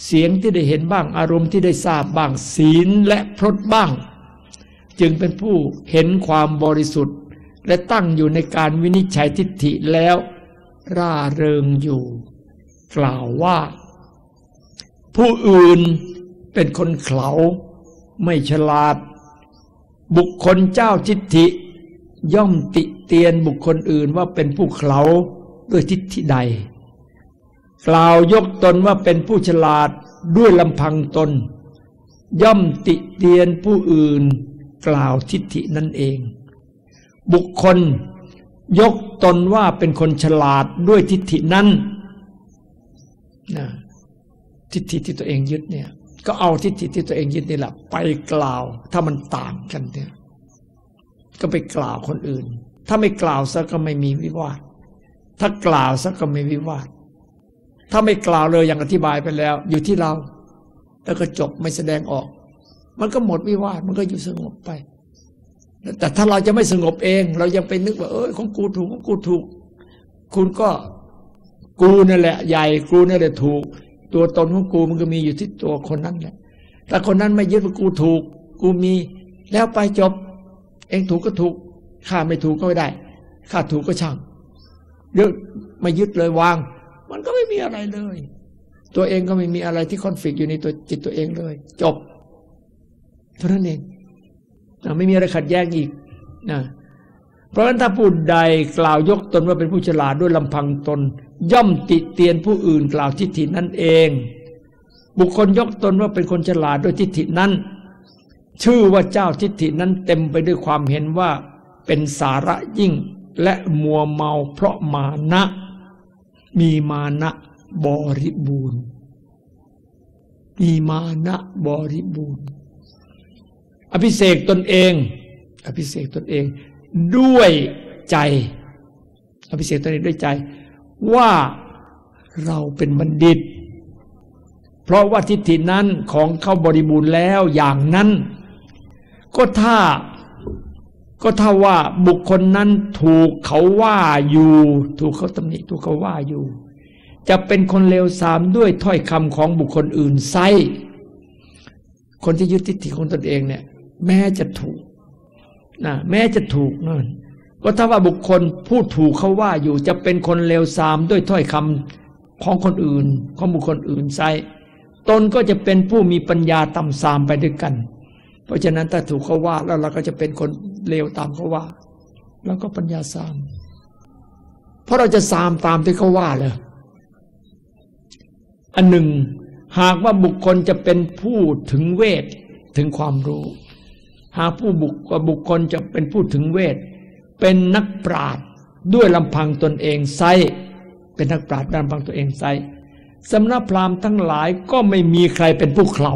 [SPEAKER 4] เสียงที่ได้เห็นบ้าง อารมณ์ที่ได้ทราบบ้างศีลและพรตบ้าง จึงเป็นผู้เห็นความบริสุทธิ์ และตั้งอยู่ในการวินิจฉัยทิฏฐิแล้ว ร่าเริงอยู่ กล่าวว่า ผู้อื่นเป็นคนเขาไม่ฉลาด บุคคลเจ้าทิฏฐิ ย่อมติเตียนบุคคลอื่นว่าเป็นผู้เขาด้วยทิฏฐิใด กล่าวยกตนว่าเป็นผู้ฉลาดด้วยลำพังตน ย่อมติเตียนผู้อื่น กล่าวทิฏฐินั่นเอง บุคคลยกตนว่าเป็นคนฉลาดด้วยทิฏฐินั้นนะทิฏฐิที่ตัวเองยึดเนี่ย ก็เอาทิฏฐิที่ตัวเองยึดนี่แหละ ไปกล่าว ถ้ามันต่างกันเนี่ย ก็ไปกล่าวคนอื่น ถ้าไม่กล่าวซะก็ไม่มีวิวาท ถ้ากล่าวซะก็ไม่วิวาท ถ้าไม่กล่าวเลยอย่างอธิบายไปแล้ว อยู่ที่เรา แล้วก็จบไม่แสดงออก มันก็หมดวิวาท มันก็อยู่สงบไป แต่ถ้าเราจะไม่สงบเอง เรายังไปนึกว่า เออของกูถูกของกูถูก คุณก็กูนั่นแหละ ใหญ่กูนั่นแหละถูก ตัวตนของกูมันก็มีอยู่ที่ตัวคนนั้นแหละถ้าคนนั้นไม่ยึดว่ากูถูก กูมี แล้วไปจบ เองถูกก็ถูกข้าไม่ถูกก็ไม่ได้ข้าถูกก็ช่างเยอะไม่ยึดเลยวาง มันก็ไม่มีอะไรเลย ตัวเองก็ไม่มีอะไรที่คอนฟ lict อยู่ในตัวจิตตัวเองเลย จบเท่านั้นเองไม่มีอะไรขัดแย้งอีกนะเพราะฉะนั้นถ้าผู้ใดกล่าวยกตนว่าเป็นผู้ฉลาดด้วยลำพังตน ย่อมติเตียนผู้อื่นกล่าวทิฏฐินั่นเอง บุคคลยกตนว่าเป็นคนฉลาดด้วยทิฏฐินั้น ชื่อว่าเจ้าทิฏฐินั้นเต็มไปด้วยความเห็นว่าเป็นสาระยิ่งและมัวเมาเพราะมานะ มีมานะบริบูรณ์ มีมานะบริบูรณ์ อภิเษกตนเอง อภิเษกตนเอง ด้วยใจ อภิเษกตนเองด้วยใจ ว่าเราเป็นบัณฑิต เพราะว่าทิฏฐินั้นของเขาบริบูรณ์แล้วอย่างนั้น ก็ถ้าก็ถ้าว่าบุคคลนั้นถูกเขาว่าอยู่ ถูกเขาตำหนิถูกเขาว่าอยู่ จะเป็นคนเลวทรามด้วยถ้อยคำของบุคคลอื่นไซคนที่ยึดทิฏฐิของตนเองเนี่ย แม้จะถูกนะแม้จะถูกนั่น ก็ถ้าว่าบุคคลพูดถูกเขาว่าอยู่จะเป็นคนเลวทรามด้วยถ้อยคำของคนอื่น ของบุคคลอื่นไซตนก็จะเป็นผู้มีปัญญาต่ำทรามไปด้วยกัน เพราะฉะนั้นถ้าถูกเขาว่าแล้วเราก็จะเป็นคนเลวตามเขาว่า แล้วก็ปัญญาสาม เพราะเราจะสามตามที่เขาว่าเลยอันหนึ่ง หากว่าบุคคลจะเป็นผู้ถึงเวทถึงความรู้ หากผู้บุคบุคคลจะเป็นผู้ถึงเวท เป็นนักปราดด้วยลำพังตนเองไซเป็นนักปราดด้วยลำพังตัวเองไซสำนักพราหมณ์ทั้งหลายก็ไม่มีใครเป็นผู้เขา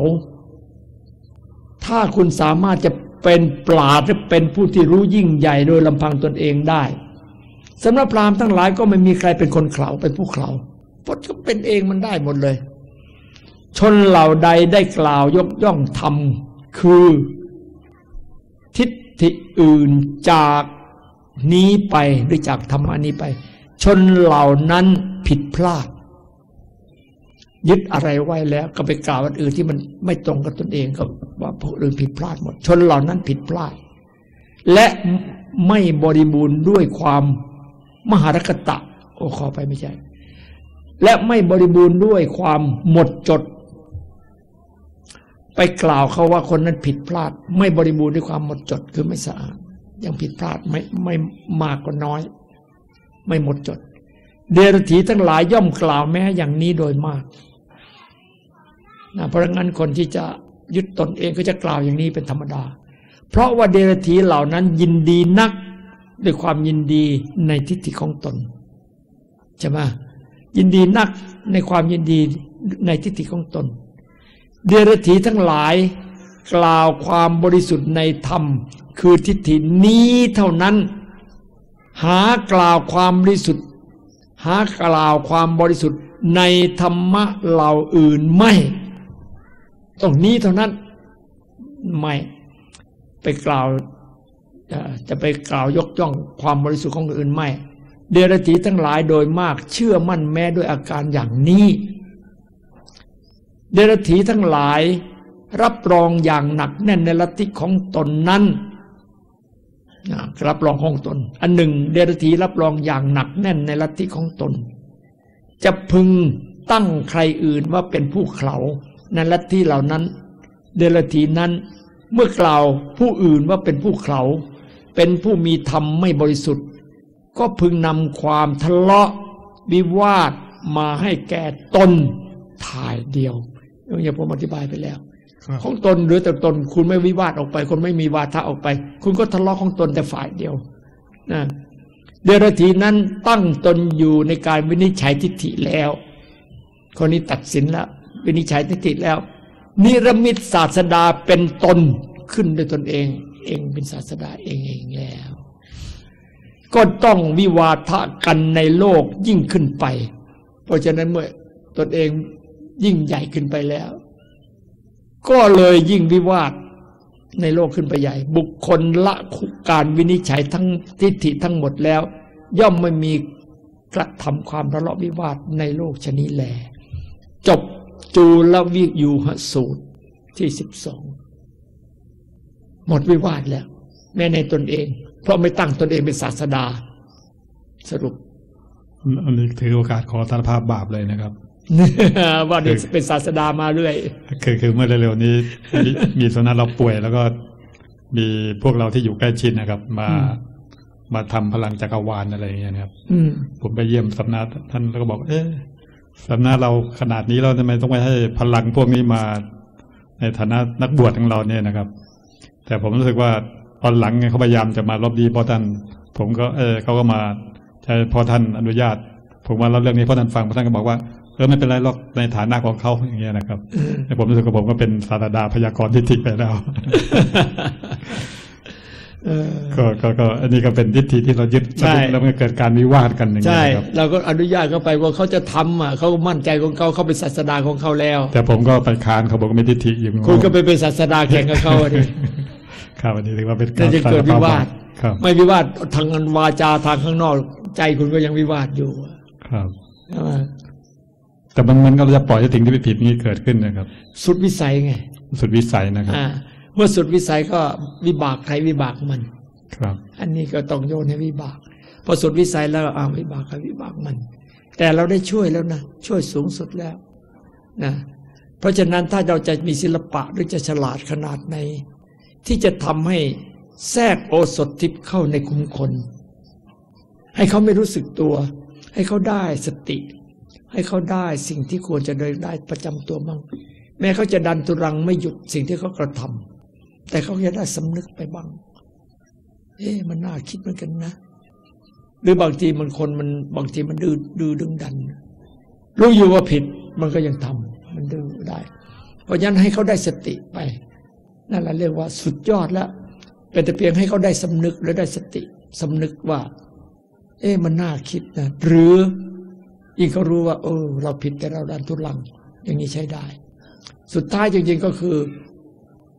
[SPEAKER 4] ถ้าคุณสามารถจะเป็นปราดหรือเป็นผู้ที่รู้ยิ่งใหญ่โดยลำพังตนเองได้สำหรับพราหมณ์ทั้งหลายก็ไม่มีใครเป็นคนเขาเป็นผู้เขาเพราะก็เป็นเองมันได้หมดเลย ชนเหล่าใดได้กล่าวยกย่องธรรมคือทิฏฐิอื่นจาก นี้ไปหรือจากธรรมานี้ไป ชนเหล่านั้นผิดพลาด ยึดอะไรไว้แล้ว ก็ไปกล่าวอันอื่นที่มันไม่ตรงกับตนเองก็ว่าพวกอื่นผิดพลาดหมด ชนเหล่านั้นผิดพลาด และไม่บริบูรณ์ด้วยความมหารคตะ โอ้ขอไปไม่ใช่ และไม่บริบูรณ์ด้วยความหมดจด ไปกล่าวเขาว่าคนนั้นผิดพลาด ไม่บริบูรณ์ด้วยความหมดจดคือไม่สะอาด ยังผิดพลาดไม่ไม่มากก็น้อย ไม่หมดจด เดรถีทั้งหลายย่อมกล่าวแม้อย่างนี้โดยมากนะเพราะงั้นคนที่จะยึดตนเองก็จะกล่าวอย่างนี้เป็นธรรมดา เพราะว่าเดรถีเหล่านั้นยินดีนักด้วยความยินดีในทิฏฐิของตนใช่ไหมยินดีนักในความยินดีในทิฏฐิของตน เดรถีทั้งหลายกล่าวความบริสุทธิ์ในธรรม คือทิฏฐินี้เท่านั้น หากล่าวความบริสุทธิ์ หากล่าวความบริสุทธิ์ในธรรมะเหล่าอื่นไม่ต้องนี้เท่านั้นไม่ไปกล่าวจะไปกล่าวยกย่องความบริสุทธิ์ของอื่นไม่ เดรธีทั้งหลายโดยมากเชื่อมั่นแม้ด้วยอาการอย่างนี้ เดรธีทั้งหลายรับรองอย่างหนักแน่นในลัทธิของตนนั้น รับรองของตน อันหนึ่ง เดรธีรับรองอย่างหนักแน่นในลัทธิของตน จะพึงตั้งใครอื่นว่าเป็นผู้เขาในลัทธิเหล่านั้น เดรธีนั้นเมื่อกล่าวผู้อื่นว่าเป็นผู้เขาเป็นผู้มีธรรมไม่บริสุทธิ์ ก็พึงนำความทะเลาะวิวาทมาให้แก่ตนถ่ายเดียวอย่างผมอธิบายไปแล้ว ของตนหรือแต่ตน คุณไม่วิวาทออกไปคนไม่มีวาทะออกไป คุณก็ทะเลาะของตนแต่ฝ่ายเดียวนะเดรธีนั้นตั้งตนอยู่ในการวินิจฉัยทิฏฐิแล้ว คนนี้ตัดสินแล้ว วินิจฉัยทิฏฐิแล้ว นิรมิตศาสดาเป็นตนขึ้นด้วยตนเอง เองเป็นศาสดาเองเองแล้ว ก็ต้องวิวาทะกันในโลกยิ่งขึ้นไป เพราะฉะนั้นเมื่อตนเองยิ่งใหญ่ขึ้นไปแล้ว ก็เลยยิ่งวิวาทในโลกขึ้นไปใหญ่ บุคคลละการวินิจฉัยทั้งทิฏฐิทั้งหมดแล้ว ย่อมไม่มีกระทำความทะเลาะวิวาทในโลกชนิดแล จบจูลวิยูหสูตรที่สิบสองหมดวิวาทแล้ว แม้ในตนเอง เพราะไม่ตั้งตนเองเป็นศาสดา สรุป
[SPEAKER 5] อันนี้ถือโอกาสขอสารภาพบาปเลยนะครับ
[SPEAKER 4] ว่าเด็กเป็นศาสดามาเรื่อย
[SPEAKER 5] คือคือเมื่อเร็วๆนี้ มีสนัเราป่วย แล้วก็มีพวกเราที่อยู่ใกล้ชิดนะครับ มามาทำพลังจักรวาลอะไรอย่างเงี้ยครับผมไปเยี่ยมสำนักท่านแล้วก็บอก เอ๊ะสำนักเราขนาดนี้เราทำไมต้องไปให้พลังพวกนี้มา ในฐานะนักบวชของเราเนี่ยนะครับ แต่ผมรู้สึกว่าตอนหลังเขาพยายามจะมารบดีพอท่าน ผมก็ เออเขาก็มาใช้พอท่านอนุญาต ผมว่าเราเรื่องนี้พอท่านฟังพอท่านก็บอกว่า เออไม่เป็นไรหรอกในฐานะของเขาอย่างเงี้ยนะครับแต่ผมรู้สึกว่าผมก็เป็นศาสดาพยากรณ์ที่ทิไปแล้วก็ก็ก็อันนี้ก็เป็นทิฏฐิที่เรายึดแล้วมันเกิดการวิวาทกันอย่างเงี้
[SPEAKER 4] ยครับเราก็อนุญาตเขาไปว่าเขาจะทำอะเขามั่นใจของเขาเขาเป็นศาสดาของเขาแล้ว
[SPEAKER 5] แต่ผมก็ไปค้านเขาบอกว่าไม่ทิฏฐิอยู่
[SPEAKER 4] คุณก็ไปเป็นศาสดาแข่งกับเขาดิ
[SPEAKER 5] ครับอันนี้ถือว่าเป็น
[SPEAKER 4] การจะเกิดวิวาทไม่วิวาททางวาจาทางข้างนอก ใจคุณก็ยังวิวาทอยู่
[SPEAKER 5] ครับ แต่มันมันก็จะปล่อยให้สิ่งที่ผิดนี้เกิดขึ้นนะครับ
[SPEAKER 4] สุดวิสัยไง
[SPEAKER 5] สุดวิสัยนะครับ
[SPEAKER 4] เมื่อสุดวิสัยก็วิบากใครวิบากมัน
[SPEAKER 5] ครับ
[SPEAKER 4] อันนี้ก็ต้องโยนให้วิบากพอสุดวิสัยแล้วเอาวิบากใครวิบากมัน แต่เราได้ช่วยแล้วนะช่วยสูงสุดแล้วนะเพราะฉะนั้นถ้าเราจะมีศิลปะหรือจะฉลาดขนาดไหนที่จะทำให้แทรกโอสถทิพย์เข้าในคุมคน ให้เขาไม่รู้สึกตัว ให้เขาได้สติ ให้เขาได้สิ่งที่ควรจะได้ได้ประจำตัวบ้างแม้เขาจะดันตุรังไม่หยุดสิ่งที่เขากระทำแต่เขาจะได้สำนึกไปบ้าง เอ๊ะมันน่าคิดเหมือนกันนะ หรือบางทีมันคนมันบางทีมันดื้อดื้อดึงดัน รู้อยู่ว่าผิดมันก็ยังทำมันดื้อได้ เพราะฉะนั้นให้เขาได้สติไปนั่นแหละเรียกว่าสุดยอดแล้วเป็นแต่เพียงให้เขาได้สำนึกและได้สติสำนึกว่า เอ๊ะมันน่าคิดนะหรือ ยิ่งเขารู้ว่า เออ เราผิดแต่เราดันทุลัง อย่างนี้ใช้ได้ สุดท้ายจริง ๆก็คือ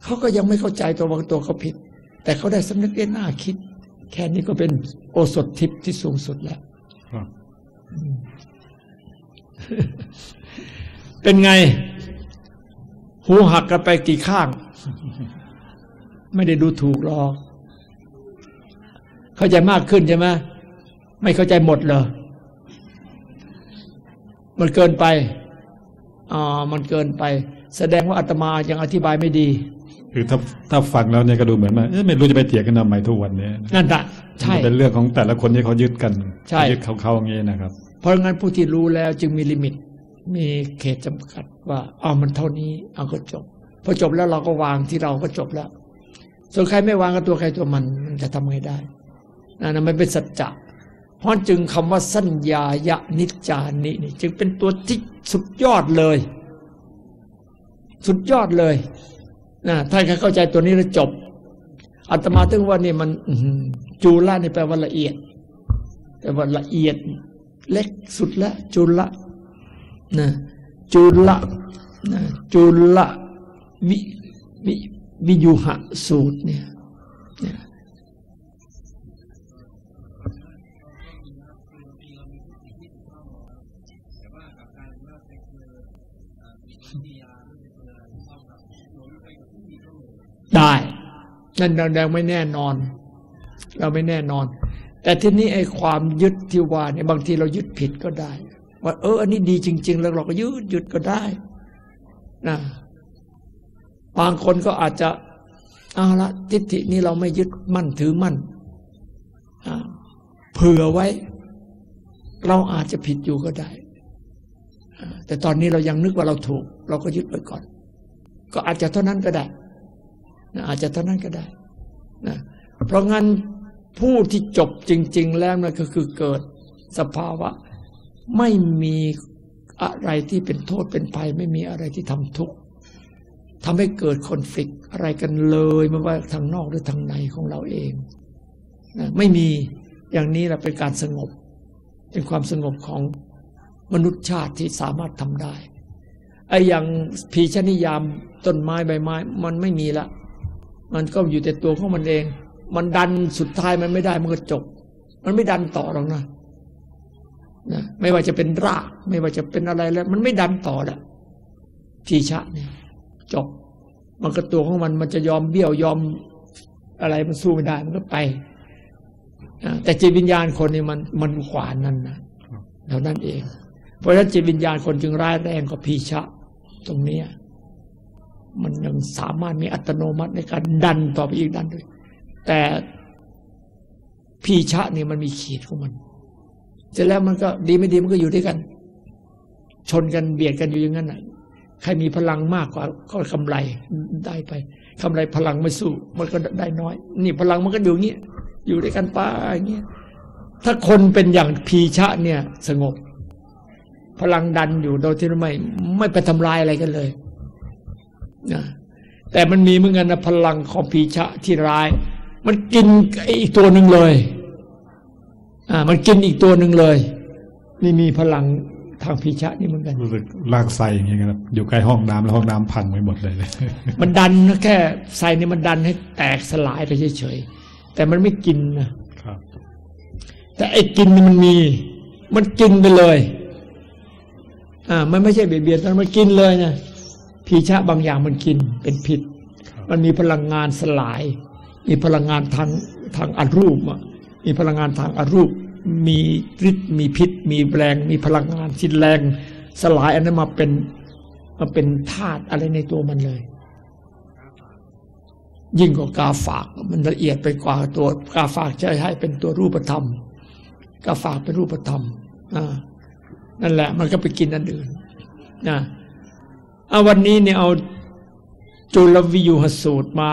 [SPEAKER 4] เขาก็ยังไม่เข้าใจตัวบางตัวเขาผิด แต่เขาได้สำนึกได้น่าคิด แค่นี้ก็เป็นโอสถทิพย์ที่สูงสุดแล้ว
[SPEAKER 5] ครับ
[SPEAKER 4] เป็นไง หูหักกันไปกี่ข้าง ไม่ได้ดูถูกหรอก เข้าใจมากขึ้นใช่ไหมไม่เข้าใจหมดเลย มันเกินไปอ่ามันเกินไป แสดงว่าอาตมายังอธิบายไม่ดี
[SPEAKER 5] คือถ้าถ้าฟังแล้วเนี่ยก็ดูเหมือนว่าเอ๊ะไม่รู้จะไปเถียงกันทำไมทุกวันนี้
[SPEAKER 4] นั่นแหะใช่
[SPEAKER 5] มันเป็นเรื่องของแต่ละคนที่เขายึดกัน
[SPEAKER 4] ใช่
[SPEAKER 5] ยึดเขาเขาอย่างนี้นะครับ
[SPEAKER 4] เพราะงั้นผู้ที่รู้แล้วจึงมีลิมิต มีเขตจำกัดว่าเอามันเท่านี้เอาก็จบพอจบแล้วเราก็วางที่เราก็จบแล้ว ส่วนใครไม่วางก็ตัวใครตัวมันมันจะทำไงได้นั่นนะมันเป็นสัจจะ เพราะจึงคำว่าสัญญายะนิจจานินี่จึงเป็นตัวที่สุดยอดเลย สุดยอดเลยนะถ้าใครเข้าใจตัวนี้แล้วจบอาตมาถึงว่านี่มันจูละนี่แปลว่าละเอียดแต่ว่าละเอียด เล็กสุดละจุละนะจุละนะจุละวิวิวิยุหะสูตรเนี่ย ได้ นั่นเรายังไม่แน่นอน เราไม่แน่นอน แต่ที่นี้ไอ้ความยึดที่ว่าเนี่ยบางทีเรายึดผิดก็ได้ ว่าเอออันนี้ดีจริง ๆ แล้วเราก็ยึดหยึดก็ได้นะบางคนก็อาจจะเอาละทิฏฐินี้เราไม่ยึดมั่นถือมั่นเผื่อไว้ เราอาจจะผิดอยู่ก็ได้ แต่ตอนนี้เรายังนึกว่าเราถูก เราก็ยึดไว้ก่อน ก็อาจจะเท่านั้นก็ได้ นะอาจจะเท่านั้นก็ได้นะเพราะงั้นผู้ที่จบจริง ๆ แล้วนั่นก็คือเกิดสภาวะ ไม่มีอะไรที่เป็นโทษเป็นภัย ไม่มีอะไรที่ทำทุกข์ทำให้เกิดคอนฟ lict อะไรกันเลยไม่ว่าทางนอกหรือทางในของเราเองนะไม่มีอย่างนี้แหละเป็นการสงบ เป็นความสงบของมนุษยชาติที่สามารถทำได้ไอ้อย่างพีชนิยามต้นไม้ใบไม้ มันไม่มีละ มันก็อยู่แต่ตัวของมันเอง มันดันสุดท้ายมันไม่ได้มันก็จบ มันไม่ดันต่อหรอกนะนะไม่ว่าจะเป็นรากไม่ว่าจะเป็นอะไรแล้ว มันไม่ดันต่อละทีชะเนี่ยจบ มันก็ตัวของมันมันจะยอมเบี้ยวยอมอะไรมันสู้ไม่ได้มันก็ไปแต่จิตวิญญาณคนนี่มันมันขวานนั่นนะเท่านั้นเอง เพราะฉะนั้นจิตวิญญาณคนจึงร้ายแรงกว่าพีชะ ตรงเนี้ย มันยังสามารถมีอัตโนมัติในการดันต่อไปอีกดันด้วย แต่พีชะนี่มันมีขีดของมัน เสร็จแล้วมันก็ดีไม่ดีมันก็อยู่ด้วยกัน ชนกันเบียดกันอยู่อย่างนั้นน่ะใครมีพลังมากกว่าก็กำไรได้ไปกำไรพลังไม่สู้ มันก็ได้น้อย นี่พลังมันก็อยู่งเงี้ยอยู่ด้วยกันป้าอย่างเงี้ยถ้าคนเป็นอย่างพีชะเนี่ย สงบ พลังดันอยู่โดยที่ไม่ไม่ไปทำลายอะไรกันเลย แต่มันมีเหมือนกันนะพลังของพีชะที่ร้าย มันกินอีกตัวหนึ่งเลยอ่ามันกินอีกตัวหนึ่งเลย นี่มีพลังทางพีชะนี่เหมือนกัน
[SPEAKER 5] รู้สึกลากไส้อย่างเงี้ยครับอยู่ใกล้ห้องน้ำแล้วห้องน้ำพังไปหมดเลย
[SPEAKER 4] มันดันนะแค่ไซนี่มันดันให้แตกสลายไปเฉยๆแต่มันไม่กินนะ
[SPEAKER 5] ครับ
[SPEAKER 4] แต่ไอ้กินนี่มันมี มันกินไปเลย อ่า มันไม่ใช่เบียดเบียนแต่มันกินเลยนะ พีชะบางอย่างมันกินเป็นพิษ
[SPEAKER 5] ครับ
[SPEAKER 4] มันมีพลังงานสลาย มีพลังงานทางทางอรูปอะมีพลังงานทางอรูป มีฤทธิ์มีพิษ มีแรง มีพลังงานที่แรง สลายอันนั้นมาเป็นมาเป็นธาตุอะไรในตัวมันเลย ยิ่งกว่ากาฝากมันละเอียดไปกว่าตัวกาฝากจะให้เป็นตัวรูปธรรมกาฝากเป็นรูปธรรมอ่านั่นแหละมันก็ไปกินอันอื่นนะ เอาวันนี้เนี่ยเอาจุลวิยุหสูตรมา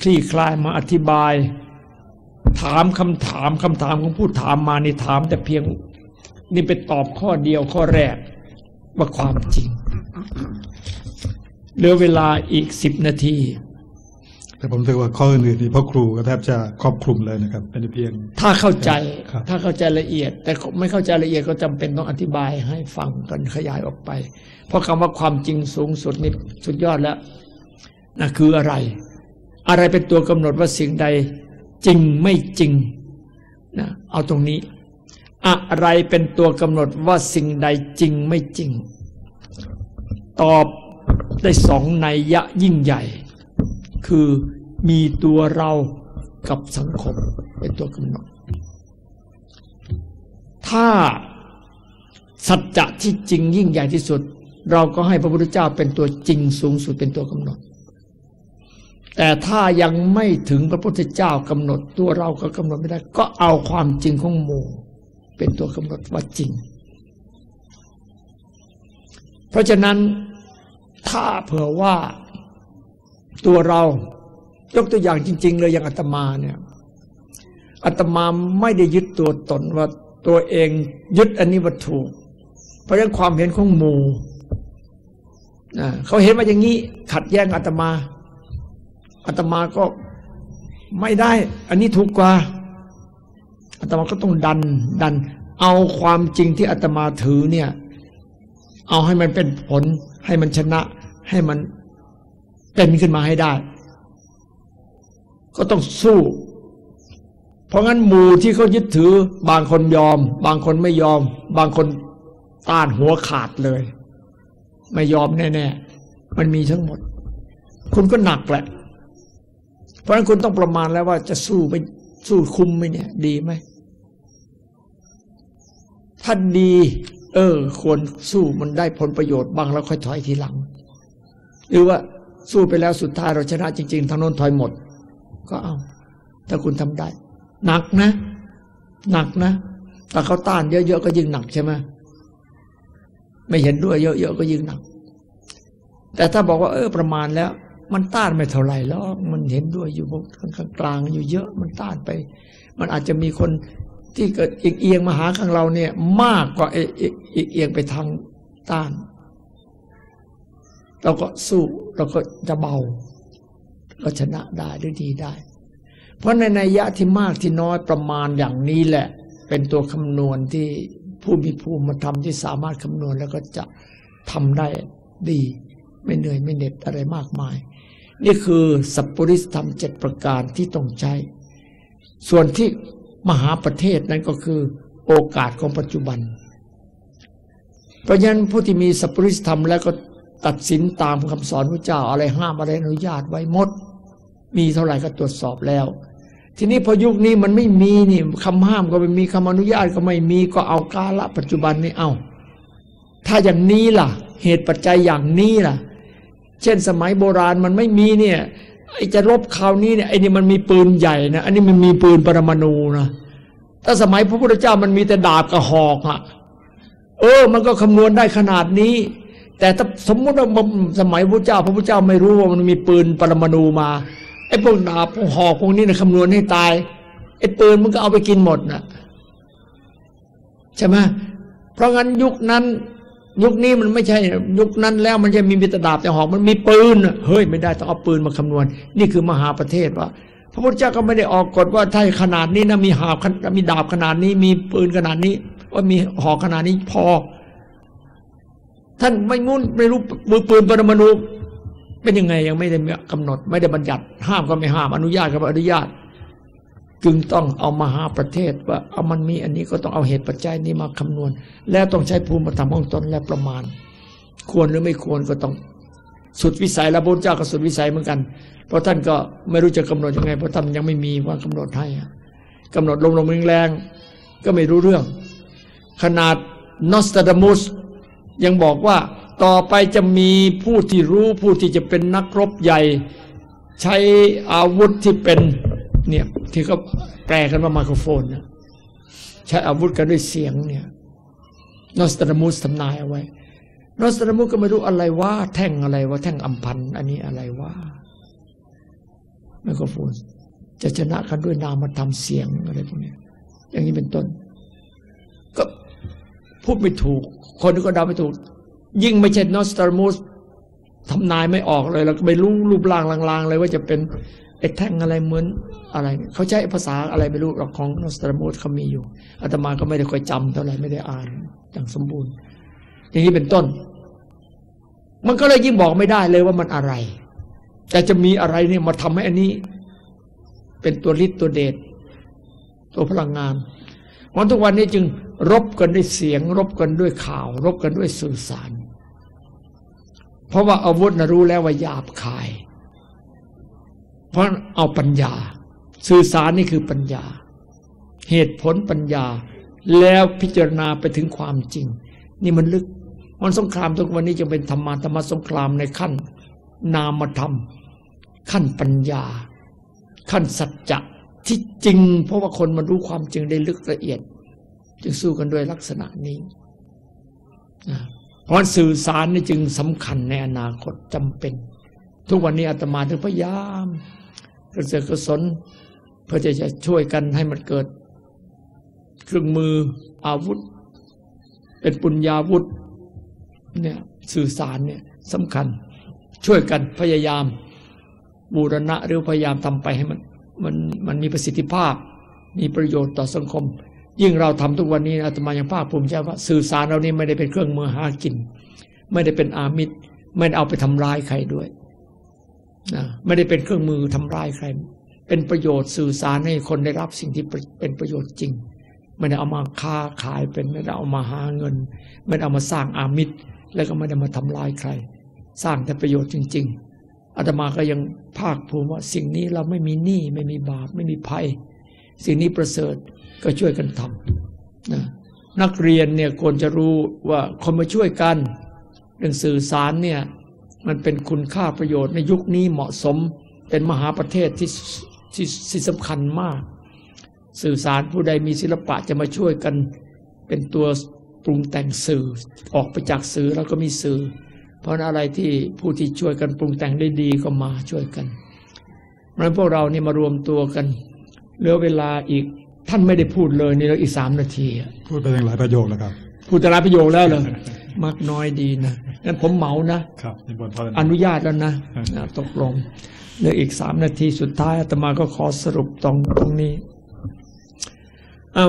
[SPEAKER 4] คลี่คลายมาอธิบาย ถามคำถามคำถามของผู้ถามมานี่ถามแต่เพียงนี่ไปตอบข้อเดียวข้อแรกว่าความจริงเหลือเวลาอีกสิบนาที
[SPEAKER 6] แต่ผมถือว่าข้ออื่นๆที่พ่อครูก็แทบจะครอบคลุมเลยนะครับ เป็นเพียง
[SPEAKER 4] ถ้าเข้าใจ
[SPEAKER 6] ครับ
[SPEAKER 4] ถ้าเข้าใจละเอียด แต่ไม่เข้าใจละเอียดก็จำเป็นต้องอธิบายให้ฟังกันขยายออกไป เพราะคำว่าความจริงสูงสุดนี่สุดยอดแล้วนะคืออะไร อะไรเป็นตัวกำหนดว่าสิ่งใดจริงไม่จริงนะเอาตรงนี้ อะไรเป็นตัวกำหนดว่าสิ่งใดจริงไม่จริง ตอบได้สองในยยะยิ่งใหญ่ คือมีตัวเรากับสังคมเป็นตัวกำหนด ถ้าสัจจะที่จริงยิ่งใหญ่ที่สุด เราก็ให้พระพุทธเจ้าเป็นตัวจริงสูงสุดเป็นตัวกำหนด แต่ถ้ายังไม่ถึงพระพุทธเจ้ากำหนด ตัวเราก็กำหนดไม่ได้ ก็เอาความจริงของหมู่เป็นตัวกำหนดว่าจริง เพราะฉะนั้นถ้าเผื่อว่า ตัวเรา ยกตัวอย่างจริง ๆ เลยอย่างอาตมาเนี่ยอาตมาไม่ได้ยึดตัวตนว่าตัวเองยึดอันนี้ว่าถูกเพราะฉะนั้นความเห็นของหมู่เขาเห็นว่าอย่างนี้ ขัดแย้งอาตมาอาตมาก็ไม่ได้ อันนี้ถูกกว่าอาตมาก็ต้องดัน ดัน เอาความจริงที่อาตมาถือเนี่ย เอาให้มันเป็นผล ให้มันชนะ ให้มัน เป็นขึ้นมาให้ได้ ก็ต้องสู้ เพราะงั้นหมู่ที่เขายึดถือบางคนยอม บางคนไม่ยอม บางคนต้านหัวขาดเลย ไม่ยอมแน่ๆมันมีทั้งหมด คุณก็หนักแหละ เพราะนั้นคุณต้องประมาณแล้วว่าจะสู้ไปสู้คุมไหมเนี่ย ดีไหมถ้าดี เออ ควรสู้มันได้ผลประโยชน์บ้างแล้วค่อยถอยทีหลัง หรือว่า สู้ไปแล้วสุดท้ายเราชนะจริง ๆทางโน้นถอยหมด ก็เอา ถ้าคุณทำได้ หนักนะ หนักนะแต่เขาต้านเยอะๆก็ยิ่งหนักใช่ไหมไม่เห็นด้วยเยอะๆก็ยิ่งหนัก แต่ถ้าบอกว่าเออประมาณแล้ว มันต้านไม่เท่าไหร่แล้วมันเห็นด้วยอยู่กลางๆอยู่เยอะมันต้านไป มันอาจจะมีคนที่เกิดอีกเอียงมาหาข้างเราเนี่ย มากกว่าอีกเอียงไปทางต้าน เราก็สู้เราก็จะเบาก็ชนะได้ด้วยดีได้ เพราะในนัยยะที่มากที่น้อยประมาณอย่างนี้แหละ เป็นตัวคำนวณที่ผู้มีภูมิธรรมที่สามารถคำนวณแล้วก็จะทำได้ดี ไม่เหนื่อยไม่เหน็ดอะไรมากมาย นี่คือสัพปริสธรรมเจ็ดประการที่ต้องใช้ ส่วนที่มหาประเทศนั้นก็คือโอกาสของปัจจุบัน เพราะฉะนั้นผู้ที่มีสัพปริสธรรมแล้วก็ ตัดสินตามคำสอนพระเจ้า อะไรห้ามอะไรอนุญาตไว้หมด มีเท่าไหร่ก็ตรวจสอบแล้ว ทีนี้พอยุคนี้มันไม่มีนี่คำห้ามก็ไม่มีคำอนุญาตก็ไม่มีก็เอากาละปัจจุบันนี่เอาถ้าอย่างนี้ล่ะ เหตุปัจจัยอย่างนี้ล่ะ เช่นสมัยโบราณมันไม่มีเนี่ยไอ้จะรบคราวนี้เนี่ยไอ้นี่มันมีปืนใหญ่นะอันนี้มันมีปืนปรมาณูนะถ้าสมัยพระพุทธเจ้ามันมีแต่ดาบกับหอกอะเออ มันก็คำนวณได้ขนาดนี้ แต่ถ้าสมมติว่าสมัยพระเจ้า พระพุทธเจ้าไม่รู้ว่ามันมีปืนปรมาณูมาไอ้พวกดาบพวกหอกพวกนี้นะคำนวณให้ตายไอ้ปืนมันก็เอาไปกินหมดนะใช่ไหมเพราะงั้นยุคนั้น ยุคนี้มันไม่ใช่ ยุคนั้นแล้วมันจะมีมีตดาบแต่หอกมันมีปืนเฮ้ยไม่ได้ต้องเอาปืนมาคำนวณ นี่คือมหาประเทศว่า พระพุทธเจ้าก็ไม่ได้ออกกฎว่าถ้าขนาดนี้นะมีหาบมีดาบขนาดนี้ มีปืนขนาดนี้ ว่ามีหอกขนาดนี้พอ ท่านไม่งุ้นไม่รู้มือปืนปรมาณูเป็นยังไงยังไม่ได้กำหนด ไม่ได้บัญญัติ ห้ามก็ไม่ห้าม อนุญาตก็ไม่อนุญาต จึงต้องเอามาหาประเทศว่าเอามันมีอันนี้ก็ต้องเอาเหตุปัจจัยนี้มาคำนวณ แล้วต้องใช้ภูมิธรรมของตนและประมาณ ควรหรือไม่ควรก็ต้องสุดวิสัยแล้วพระเจ้าก็สุดวิสัยเหมือนกัน เพราะท่านก็ไม่รู้จะกำหนดยังไง เพราะท่านยังไม่มีว่ากำหนดให้กำหนดลมลมแรงๆก็ไม่รู้เรื่อง ขนาดนอสตาดามุส ยังบอกว่าต่อไปจะมีผู้ที่รู้ผู้ที่จะเป็นนักรบใหญ่ ใช้อาวุธที่เป็นเนี่ยที่เขาแปลกันว่าไมโครโฟนนะใช้อาวุธกันด้วยเสียงเนี่ยนอสตรามุสทำนายเอาไว้นอสตรามุสก็ไม่รู้อะไรว่าแท่งอะไรว่าแท่งอัมพันอันนี้อะไรว่าไมโครโฟน จะชนะกันด้วยนามธรรมเสียงอะไรพวกนี้อย่างนี้เป็นต้น ก็พูดไม่ถูก คนก็เดาไม่ถูก ยิ่งไม่ใช่นอสตรามุสทำนายไม่ออกเลยเราก็ไม่รู้รูปร่างลางๆเลยว่าจะเป็นไอ้แท่งอะไรเหมือนอะไร เขาใช้ภาษาอะไรไม่รู้หรอกของนอสตราโมสเขามีอยู่อาตมาก็ไม่ได้ค่อยจำเท่าไหร่ไม่ได้อ่านอย่างสมบูรณ์ อย่างนี้เป็นต้น มันก็เลยยิ่งบอกไม่ได้เลยว่ามันอะไร แต่จะมีอะไรเนี่ยมาทำให้อันนี้ เป็นตัวฤทธิ์ตัวเดชตัวพลังงานวันทุกวันนี้จึง รบกันด้วยเสียง รบกันด้วยข่าว รบกันด้วยสื่อสาร เพราะว่าอาวุธนะรู้แล้วว่าหยาบคาย เพราะเอาปัญญา สื่อสารนี่คือปัญญา เหตุผลปัญญา แล้วพิจารณาไปถึงความจริง นี่มันลึกมันสงครามทุกวันนี้จึงเป็นธรรมาธรรมสงครามในขั้น นามธรรม ขั้นปัญญา ขั้นสัจจะที่จริง เพราะว่าคนมันรู้ความจริงได้ลึกละเอียด จึงสู้กันด้วยลักษณะนี้ เพราะสื่อสารนี่จึงสำคัญในอนาคตจำเป็น ทุกวันนี้อาตมาถึงพยายามกระเสือกกระสนเพื่อจะช่วยกันให้มันเกิด เครื่องมืออาวุธ เป็นปุญญาวุธเนี่ยสื่อสารเนี่ยสำคัญ ช่วยกันพยายามบูรณะหรือพยายามทำไปให้มันมันมันมีประสิทธิภาพ มีประโยชน์ต่อสังคม ยิ่งเราทำทุกวันนี้อาตมายังภาคภูมิใจว่าสื่อสารเรานี่ไม่ได้เป็นเครื่องมือหากิน ไม่ได้เป็นอามิตร ไม่ได้เอาไปทำร้ายใครด้วยนะไม่ได้เป็นเครื่องมือทำร้ายใคร เป็นประโยชน์สื่อสารให้คนได้รับสิ่งที่เป็นประโยชน์จริง ไม่ได้เอามาค้าขายเป็นไม่ได้เอามาหาเงิน ไม่ได้เอามาสร้างอามิตร แล้วก็ไม่ได้มาทำลายใคร สร้างแต่ประโยชน์จริง ๆอาตมาก็ยังภาคภูมิว่าสิ่งนี้เราไม่มีหนี้ไม่มีบาปไม่มีภัย สิ่งนี้ประเสริฐ ก็ช่วยกันทำนะนักเรียนเนี่ยควรจะรู้ว่าคนมาช่วยกันเรื่องสื่อสารเนี่ยมันเป็นคุณค่าประโยชน์ในยุคนี้เหมาะสมเป็นมหาประเทศที่ที่ที่สำคัญมาก สื่อสารผู้ใดมีศิลปะจะมาช่วยกัน เป็นตัวปรุงแต่งสื่อออกไปจากสื่อแล้วก็มีสื่อ เพราะอะไรที่ผู้ที่ช่วยกันปรุงแต่งได้ดีก็มาช่วยกันนั้นพวกเรานี่มารวมตัวกันเหลือเวลาอีก ท่านไม่ได้พูดเลยนี่เราอีกสามนาที
[SPEAKER 6] พูดไปตั้งหลายประโยคแล้วครับ
[SPEAKER 4] พูดแต่หลายประโยคแล้วเหรอมากน้อยดีนะงั้นผมเหมานะครับอนุญาตแล้วนะตกลงเหลืออีกสามนาทีสุดท้ายอาตมาก็ขอสรุปตรงตรงนี้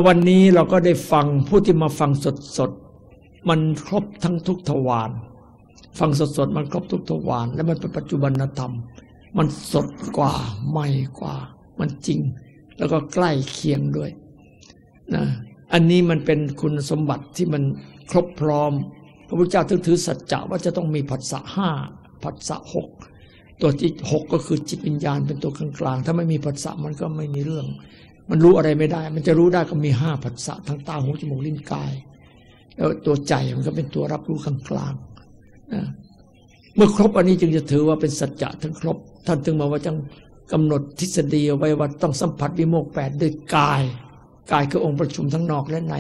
[SPEAKER 4] วันนี้เราก็ได้ฟังผู้ที่มาฟังสดๆมันครบทั้งทุกทวารฟังสดๆมันครบทุกทวารและมันเป็นปัจจุบันธรรม มันสดกว่าใหม่กว่า มันจริง แล้วก็ใกล้เคียงด้วยนะอันนี้มันเป็นคุณสมบัติที่มันครบพร้อม พระพุทธเจ้าถึงถือสัจจะว่าจะต้องมีผัสสะห้าผัสสะหกตัวที่หกก็คือจิตวิญญาณเป็นตัวกลางๆถ้าไม่มีผัสสะมันก็ไม่มีเรื่อง มันรู้อะไรไม่ได้ มันจะรู้ได้ก็มีห้าผัสสะทั้งตาหูจมูกลิ้นกาย แล้วตัวใจมันก็เป็นตัวรับรู้กลางๆเมื่อครบอันนี้จึงจะถือว่าเป็นสัจจะทั้งครบ ท่านถึงมาว่าจัง กำหนดทฤษฎีไว้ว่าต้องสัมผัสวิโมกแปดด้วยกาย กายคือองค์ประชุมทั้งนอกและใน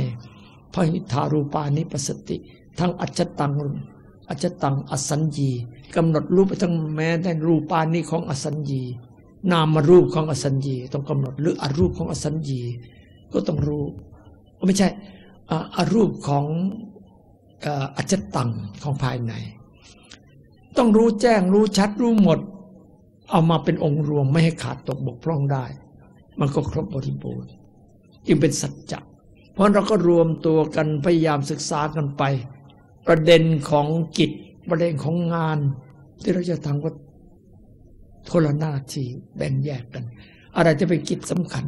[SPEAKER 4] พระนิทารูปานิปสติ ทั้งอัจจตังอัจจตังอสัญญีกำหนดรูปไปทั้งแม้ได้รูปานิของอสัญญีนามารูปของอสัญญีต้องกำหนดหรืออรูปของอสัญญีก็ต้องรู้ไม่ใช่อรูปของอัจจตังของภายใน ต้องรู้แจ้งรู้ชัดรู้หมด เอามาเป็นองค์รวมไม่ให้ขาดตกบกพร่องได้ มันก็ครบบริบูรณ์จึงเป็นสัจจะเพราะเราก็รวมตัวกันพยายามศึกษากันไป ประเด็นของกิจประเด็นของงาน ที่เราจะทำก็ทละหน้าที่แบ่งแยกกัน อะไรจะเป็นกิจสำคัญ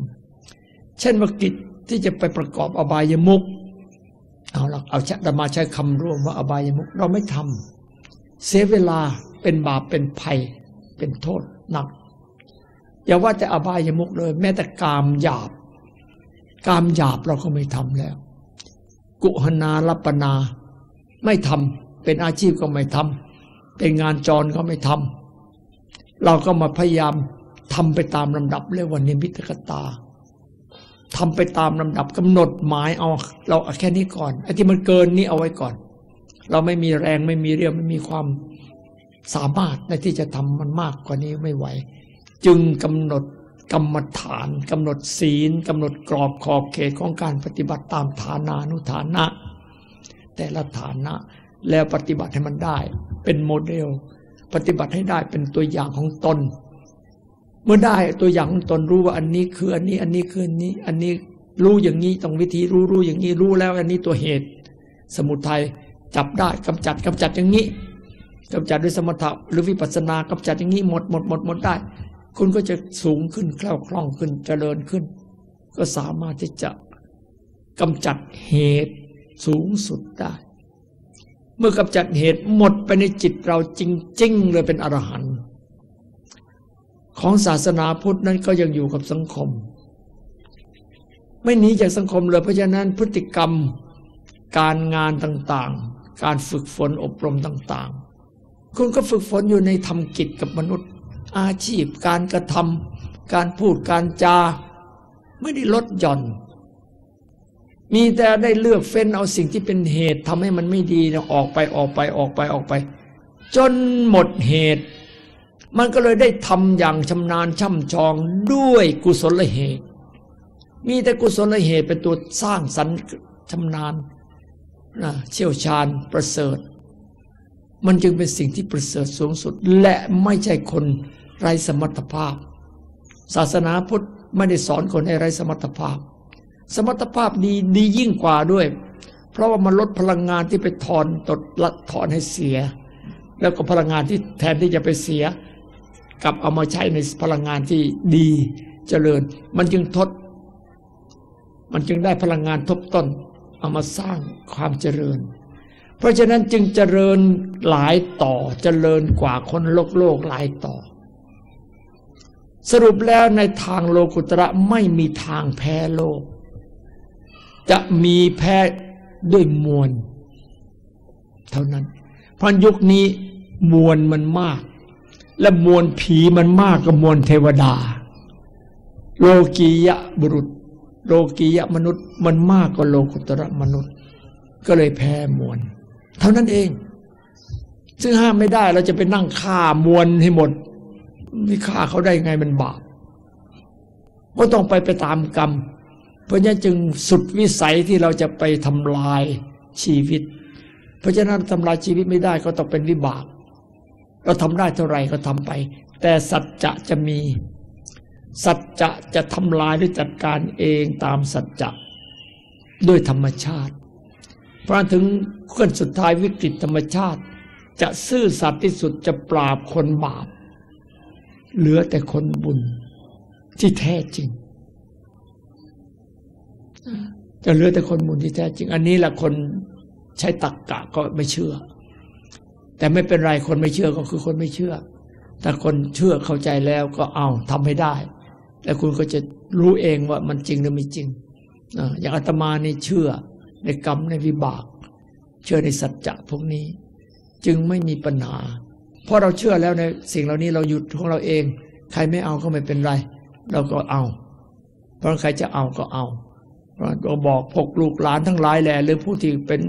[SPEAKER 4] เช่นว่ากิจที่จะไปประกอบอบายมุกเอาละเอาจะมาใช้คำร่วมว่าอบายมุกเราไม่ทำเสียเวลาเป็นบาปเป็นภัย เป็นโทษหนัก อย่าว่าแต่อบายมุกเลย แม้แต่กามหยาบ กามหยาบเราก็ไม่ทำแล้ว กุหนาลัปนา ไม่ทำเป็นอาชีพก็ไม่ทำเป็นงานจรก็ไม่ทำเราก็มาพยายามทำไปตามลำดับเรียกว่านิมิตกตาทำไปตามลำดับกำหนดหมายเอา เราแค่นี้ก่อนไอ้ที่มันเกินนี้เอาไว้ก่อน เราไม่มีแรงไม่มีเรี่ยวไม่มีความ สามารถในที่จะทำมันมากกว่านี้ไม่ไหว จึงกำหนดกรรมฐานกำหนดศีลกำหนดกรอบขอบเขตของการปฏิบัติตามฐานานุฐานะ แต่ละฐานะแล้วปฏิบัติให้มันได้ เป็นโมเดล ปฏิบัติให้ได้เป็นตัวอย่างของตน เมื่อได้ตัวอย่างของตนรู้ว่าอันนี้คืออันนี้อันนี้คืออันนี้ อันนี้รู้อย่างนี้ต้องวิธีรู้รู้อย่างนี้รู้แล้วอันนี้ตัวเหตุ สมุทัยจับได้กำจัดกำจัดอย่างนี้ กำจัดด้วยสมถะหรือวิปัสสนากำจัดอย่างนี้หมดหมดหมดหมดได้ คุณก็จะสูงขึ้นแคล่วคล่องขึ้นเจริญขึ้น ก็สามารถที่จะกำจัดเหตุสูงสุดได้ เมื่อกำจัดเหตุหมดไปในจิตเราจริง ๆ เลยเป็นอรหันต์ของศาสนาพุทธนั้นก็ยังอยู่กับสังคม ไม่หนีจากสังคมเลยเพราะฉะนั้นพฤติกรรมการงานต่างๆ การฝึกฝนอบรมต่าง คุณก็ฝึกฝนอยู่ในทำกิจกับมนุษย์ อาชีพการกระทำการพูดการจา ไม่ได้ลดหย่อน มีแต่ได้เลือกเฟ้นเอาสิ่งที่เป็นเหตุทำให้มันไม่ดีนะออกไปออกไปออกไปออกไป จนหมดเหตุ มันก็เลยได้ทำอย่างชำนาญช่ำชองด้วยกุศลเหตุ มีแต่กุศลเหตุเป็นตัวสร้างสรรค์ชำนาญนะเชี่ยวชาญประเสริฐ มันจึงเป็นสิ่งที่ประเสริฐสูงสุด และไม่ใช่คนไร้สมรรถภาพ ศาสนาพุทธไม่ได้สอนคนให้ไร้สมรรถภาพ สมรรถภาพดีดียิ่งกว่าด้วย เพราะว่ามันลดพลังงานที่ไปถอนตดละถอนให้เสีย แล้วก็พลังงานที่แทนที่จะไปเสียกลับเอามาใช้ในพลังงานที่ดีเจริญ มันจึงทด มันจึงได้พลังงานทบต้น เอามาสร้างความเจริญ เพราะฉะนั้นจึงเจริญหลายต่อเจริญกว่าคนโลกโลกหลายต่อ สรุปแล้วในทางโลกุตระไม่มีทางแพ้โลก จะมีแพ้ด้วยมวล เท่านั้น เพราะยุคนี้มวลมันมาก และมวลผีมันมากกว่ามวลเทวดา โลกียะบุรุษ โลกียะมนุษย์มันมากกว่าโลกุตระมนุษย์ ก็เลยแพ้มวล เท่านั้นเอง ซึ่งห้ามไม่ได้เราจะไปนั่งฆ่ามวลให้หมดนี่ฆ่าเขาได้ไงมันบาปก็ต้องไปไปตามกรรม เพราะฉะนั้นจึงสุดวิสัยที่เราจะไปทำลายชีวิต เพราะฉะนั้นทำลายชีวิตไม่ได้ก็ต้องเป็นวิบาก เราทำได้เท่าไหร่ก็ทำไป แต่สัจจะจะมี สัจจะจะทำลายหรือจัดการเองตามสัจจะด้วยธรรมชาติ พราะถึงขั้นสุดท้ายวิกฤตธรรมชาติ จะซื่อสัตย์ที่สุดจะปราบคนบาป เหลือแต่คนบุญที่แท้จริง จะเหลือแต่คนบุญที่แท้จริง อันนี้แหละคนใช้ตักกะก็ไม่เชื่อ แต่ไม่เป็นไรคนไม่เชื่อก็คือคนไม่เชื่อ แต่คนเชื่อเข้าใจแล้วก็เอาทำให้ได้ แล้วคุณก็จะรู้เองว่ามันจริงหรือไม่จริงอย่างอาตมานี่เชื่อ ในกรรมในวิบาก เชื่อในสัจจะพวกนี้ จึงไม่มีปัญหา เพราะเราเชื่อแล้วในสิ่งเหล่านี้เราหยุดของเราเอง ใครไม่เอาก็ไม่เป็นไร เราก็เอา เพราะใครจะเอาก็เอาเราบอกพกลูกหลานทั้งหลายแหละหรือผู้ที่เป็น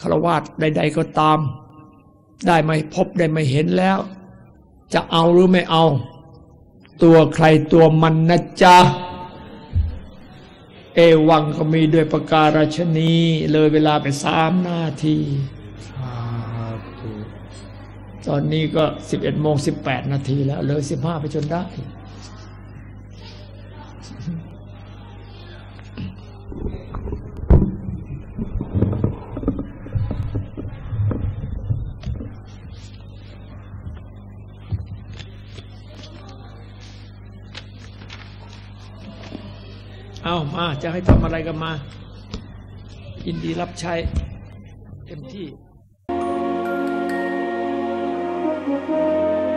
[SPEAKER 4] ฆราวาสใด ๆ ก็ตาม ได้ไม่พบได้ไม่เห็นแล้ว จะเอาหรือไม่เอา ตัวใครตัวมันนะจ๊ะ เอวังก็มีด้วยประการชนีเลยเวลาไปสามนาที
[SPEAKER 5] สาธุ
[SPEAKER 4] ตอนนี้ก็สิบเอ็ดโมงสิบแปดนาทีแล้ว เลยสิบห้าไปจนได้ เอามาจะให้ทำอะไรกันมายินดีรับใช้เต็มที่「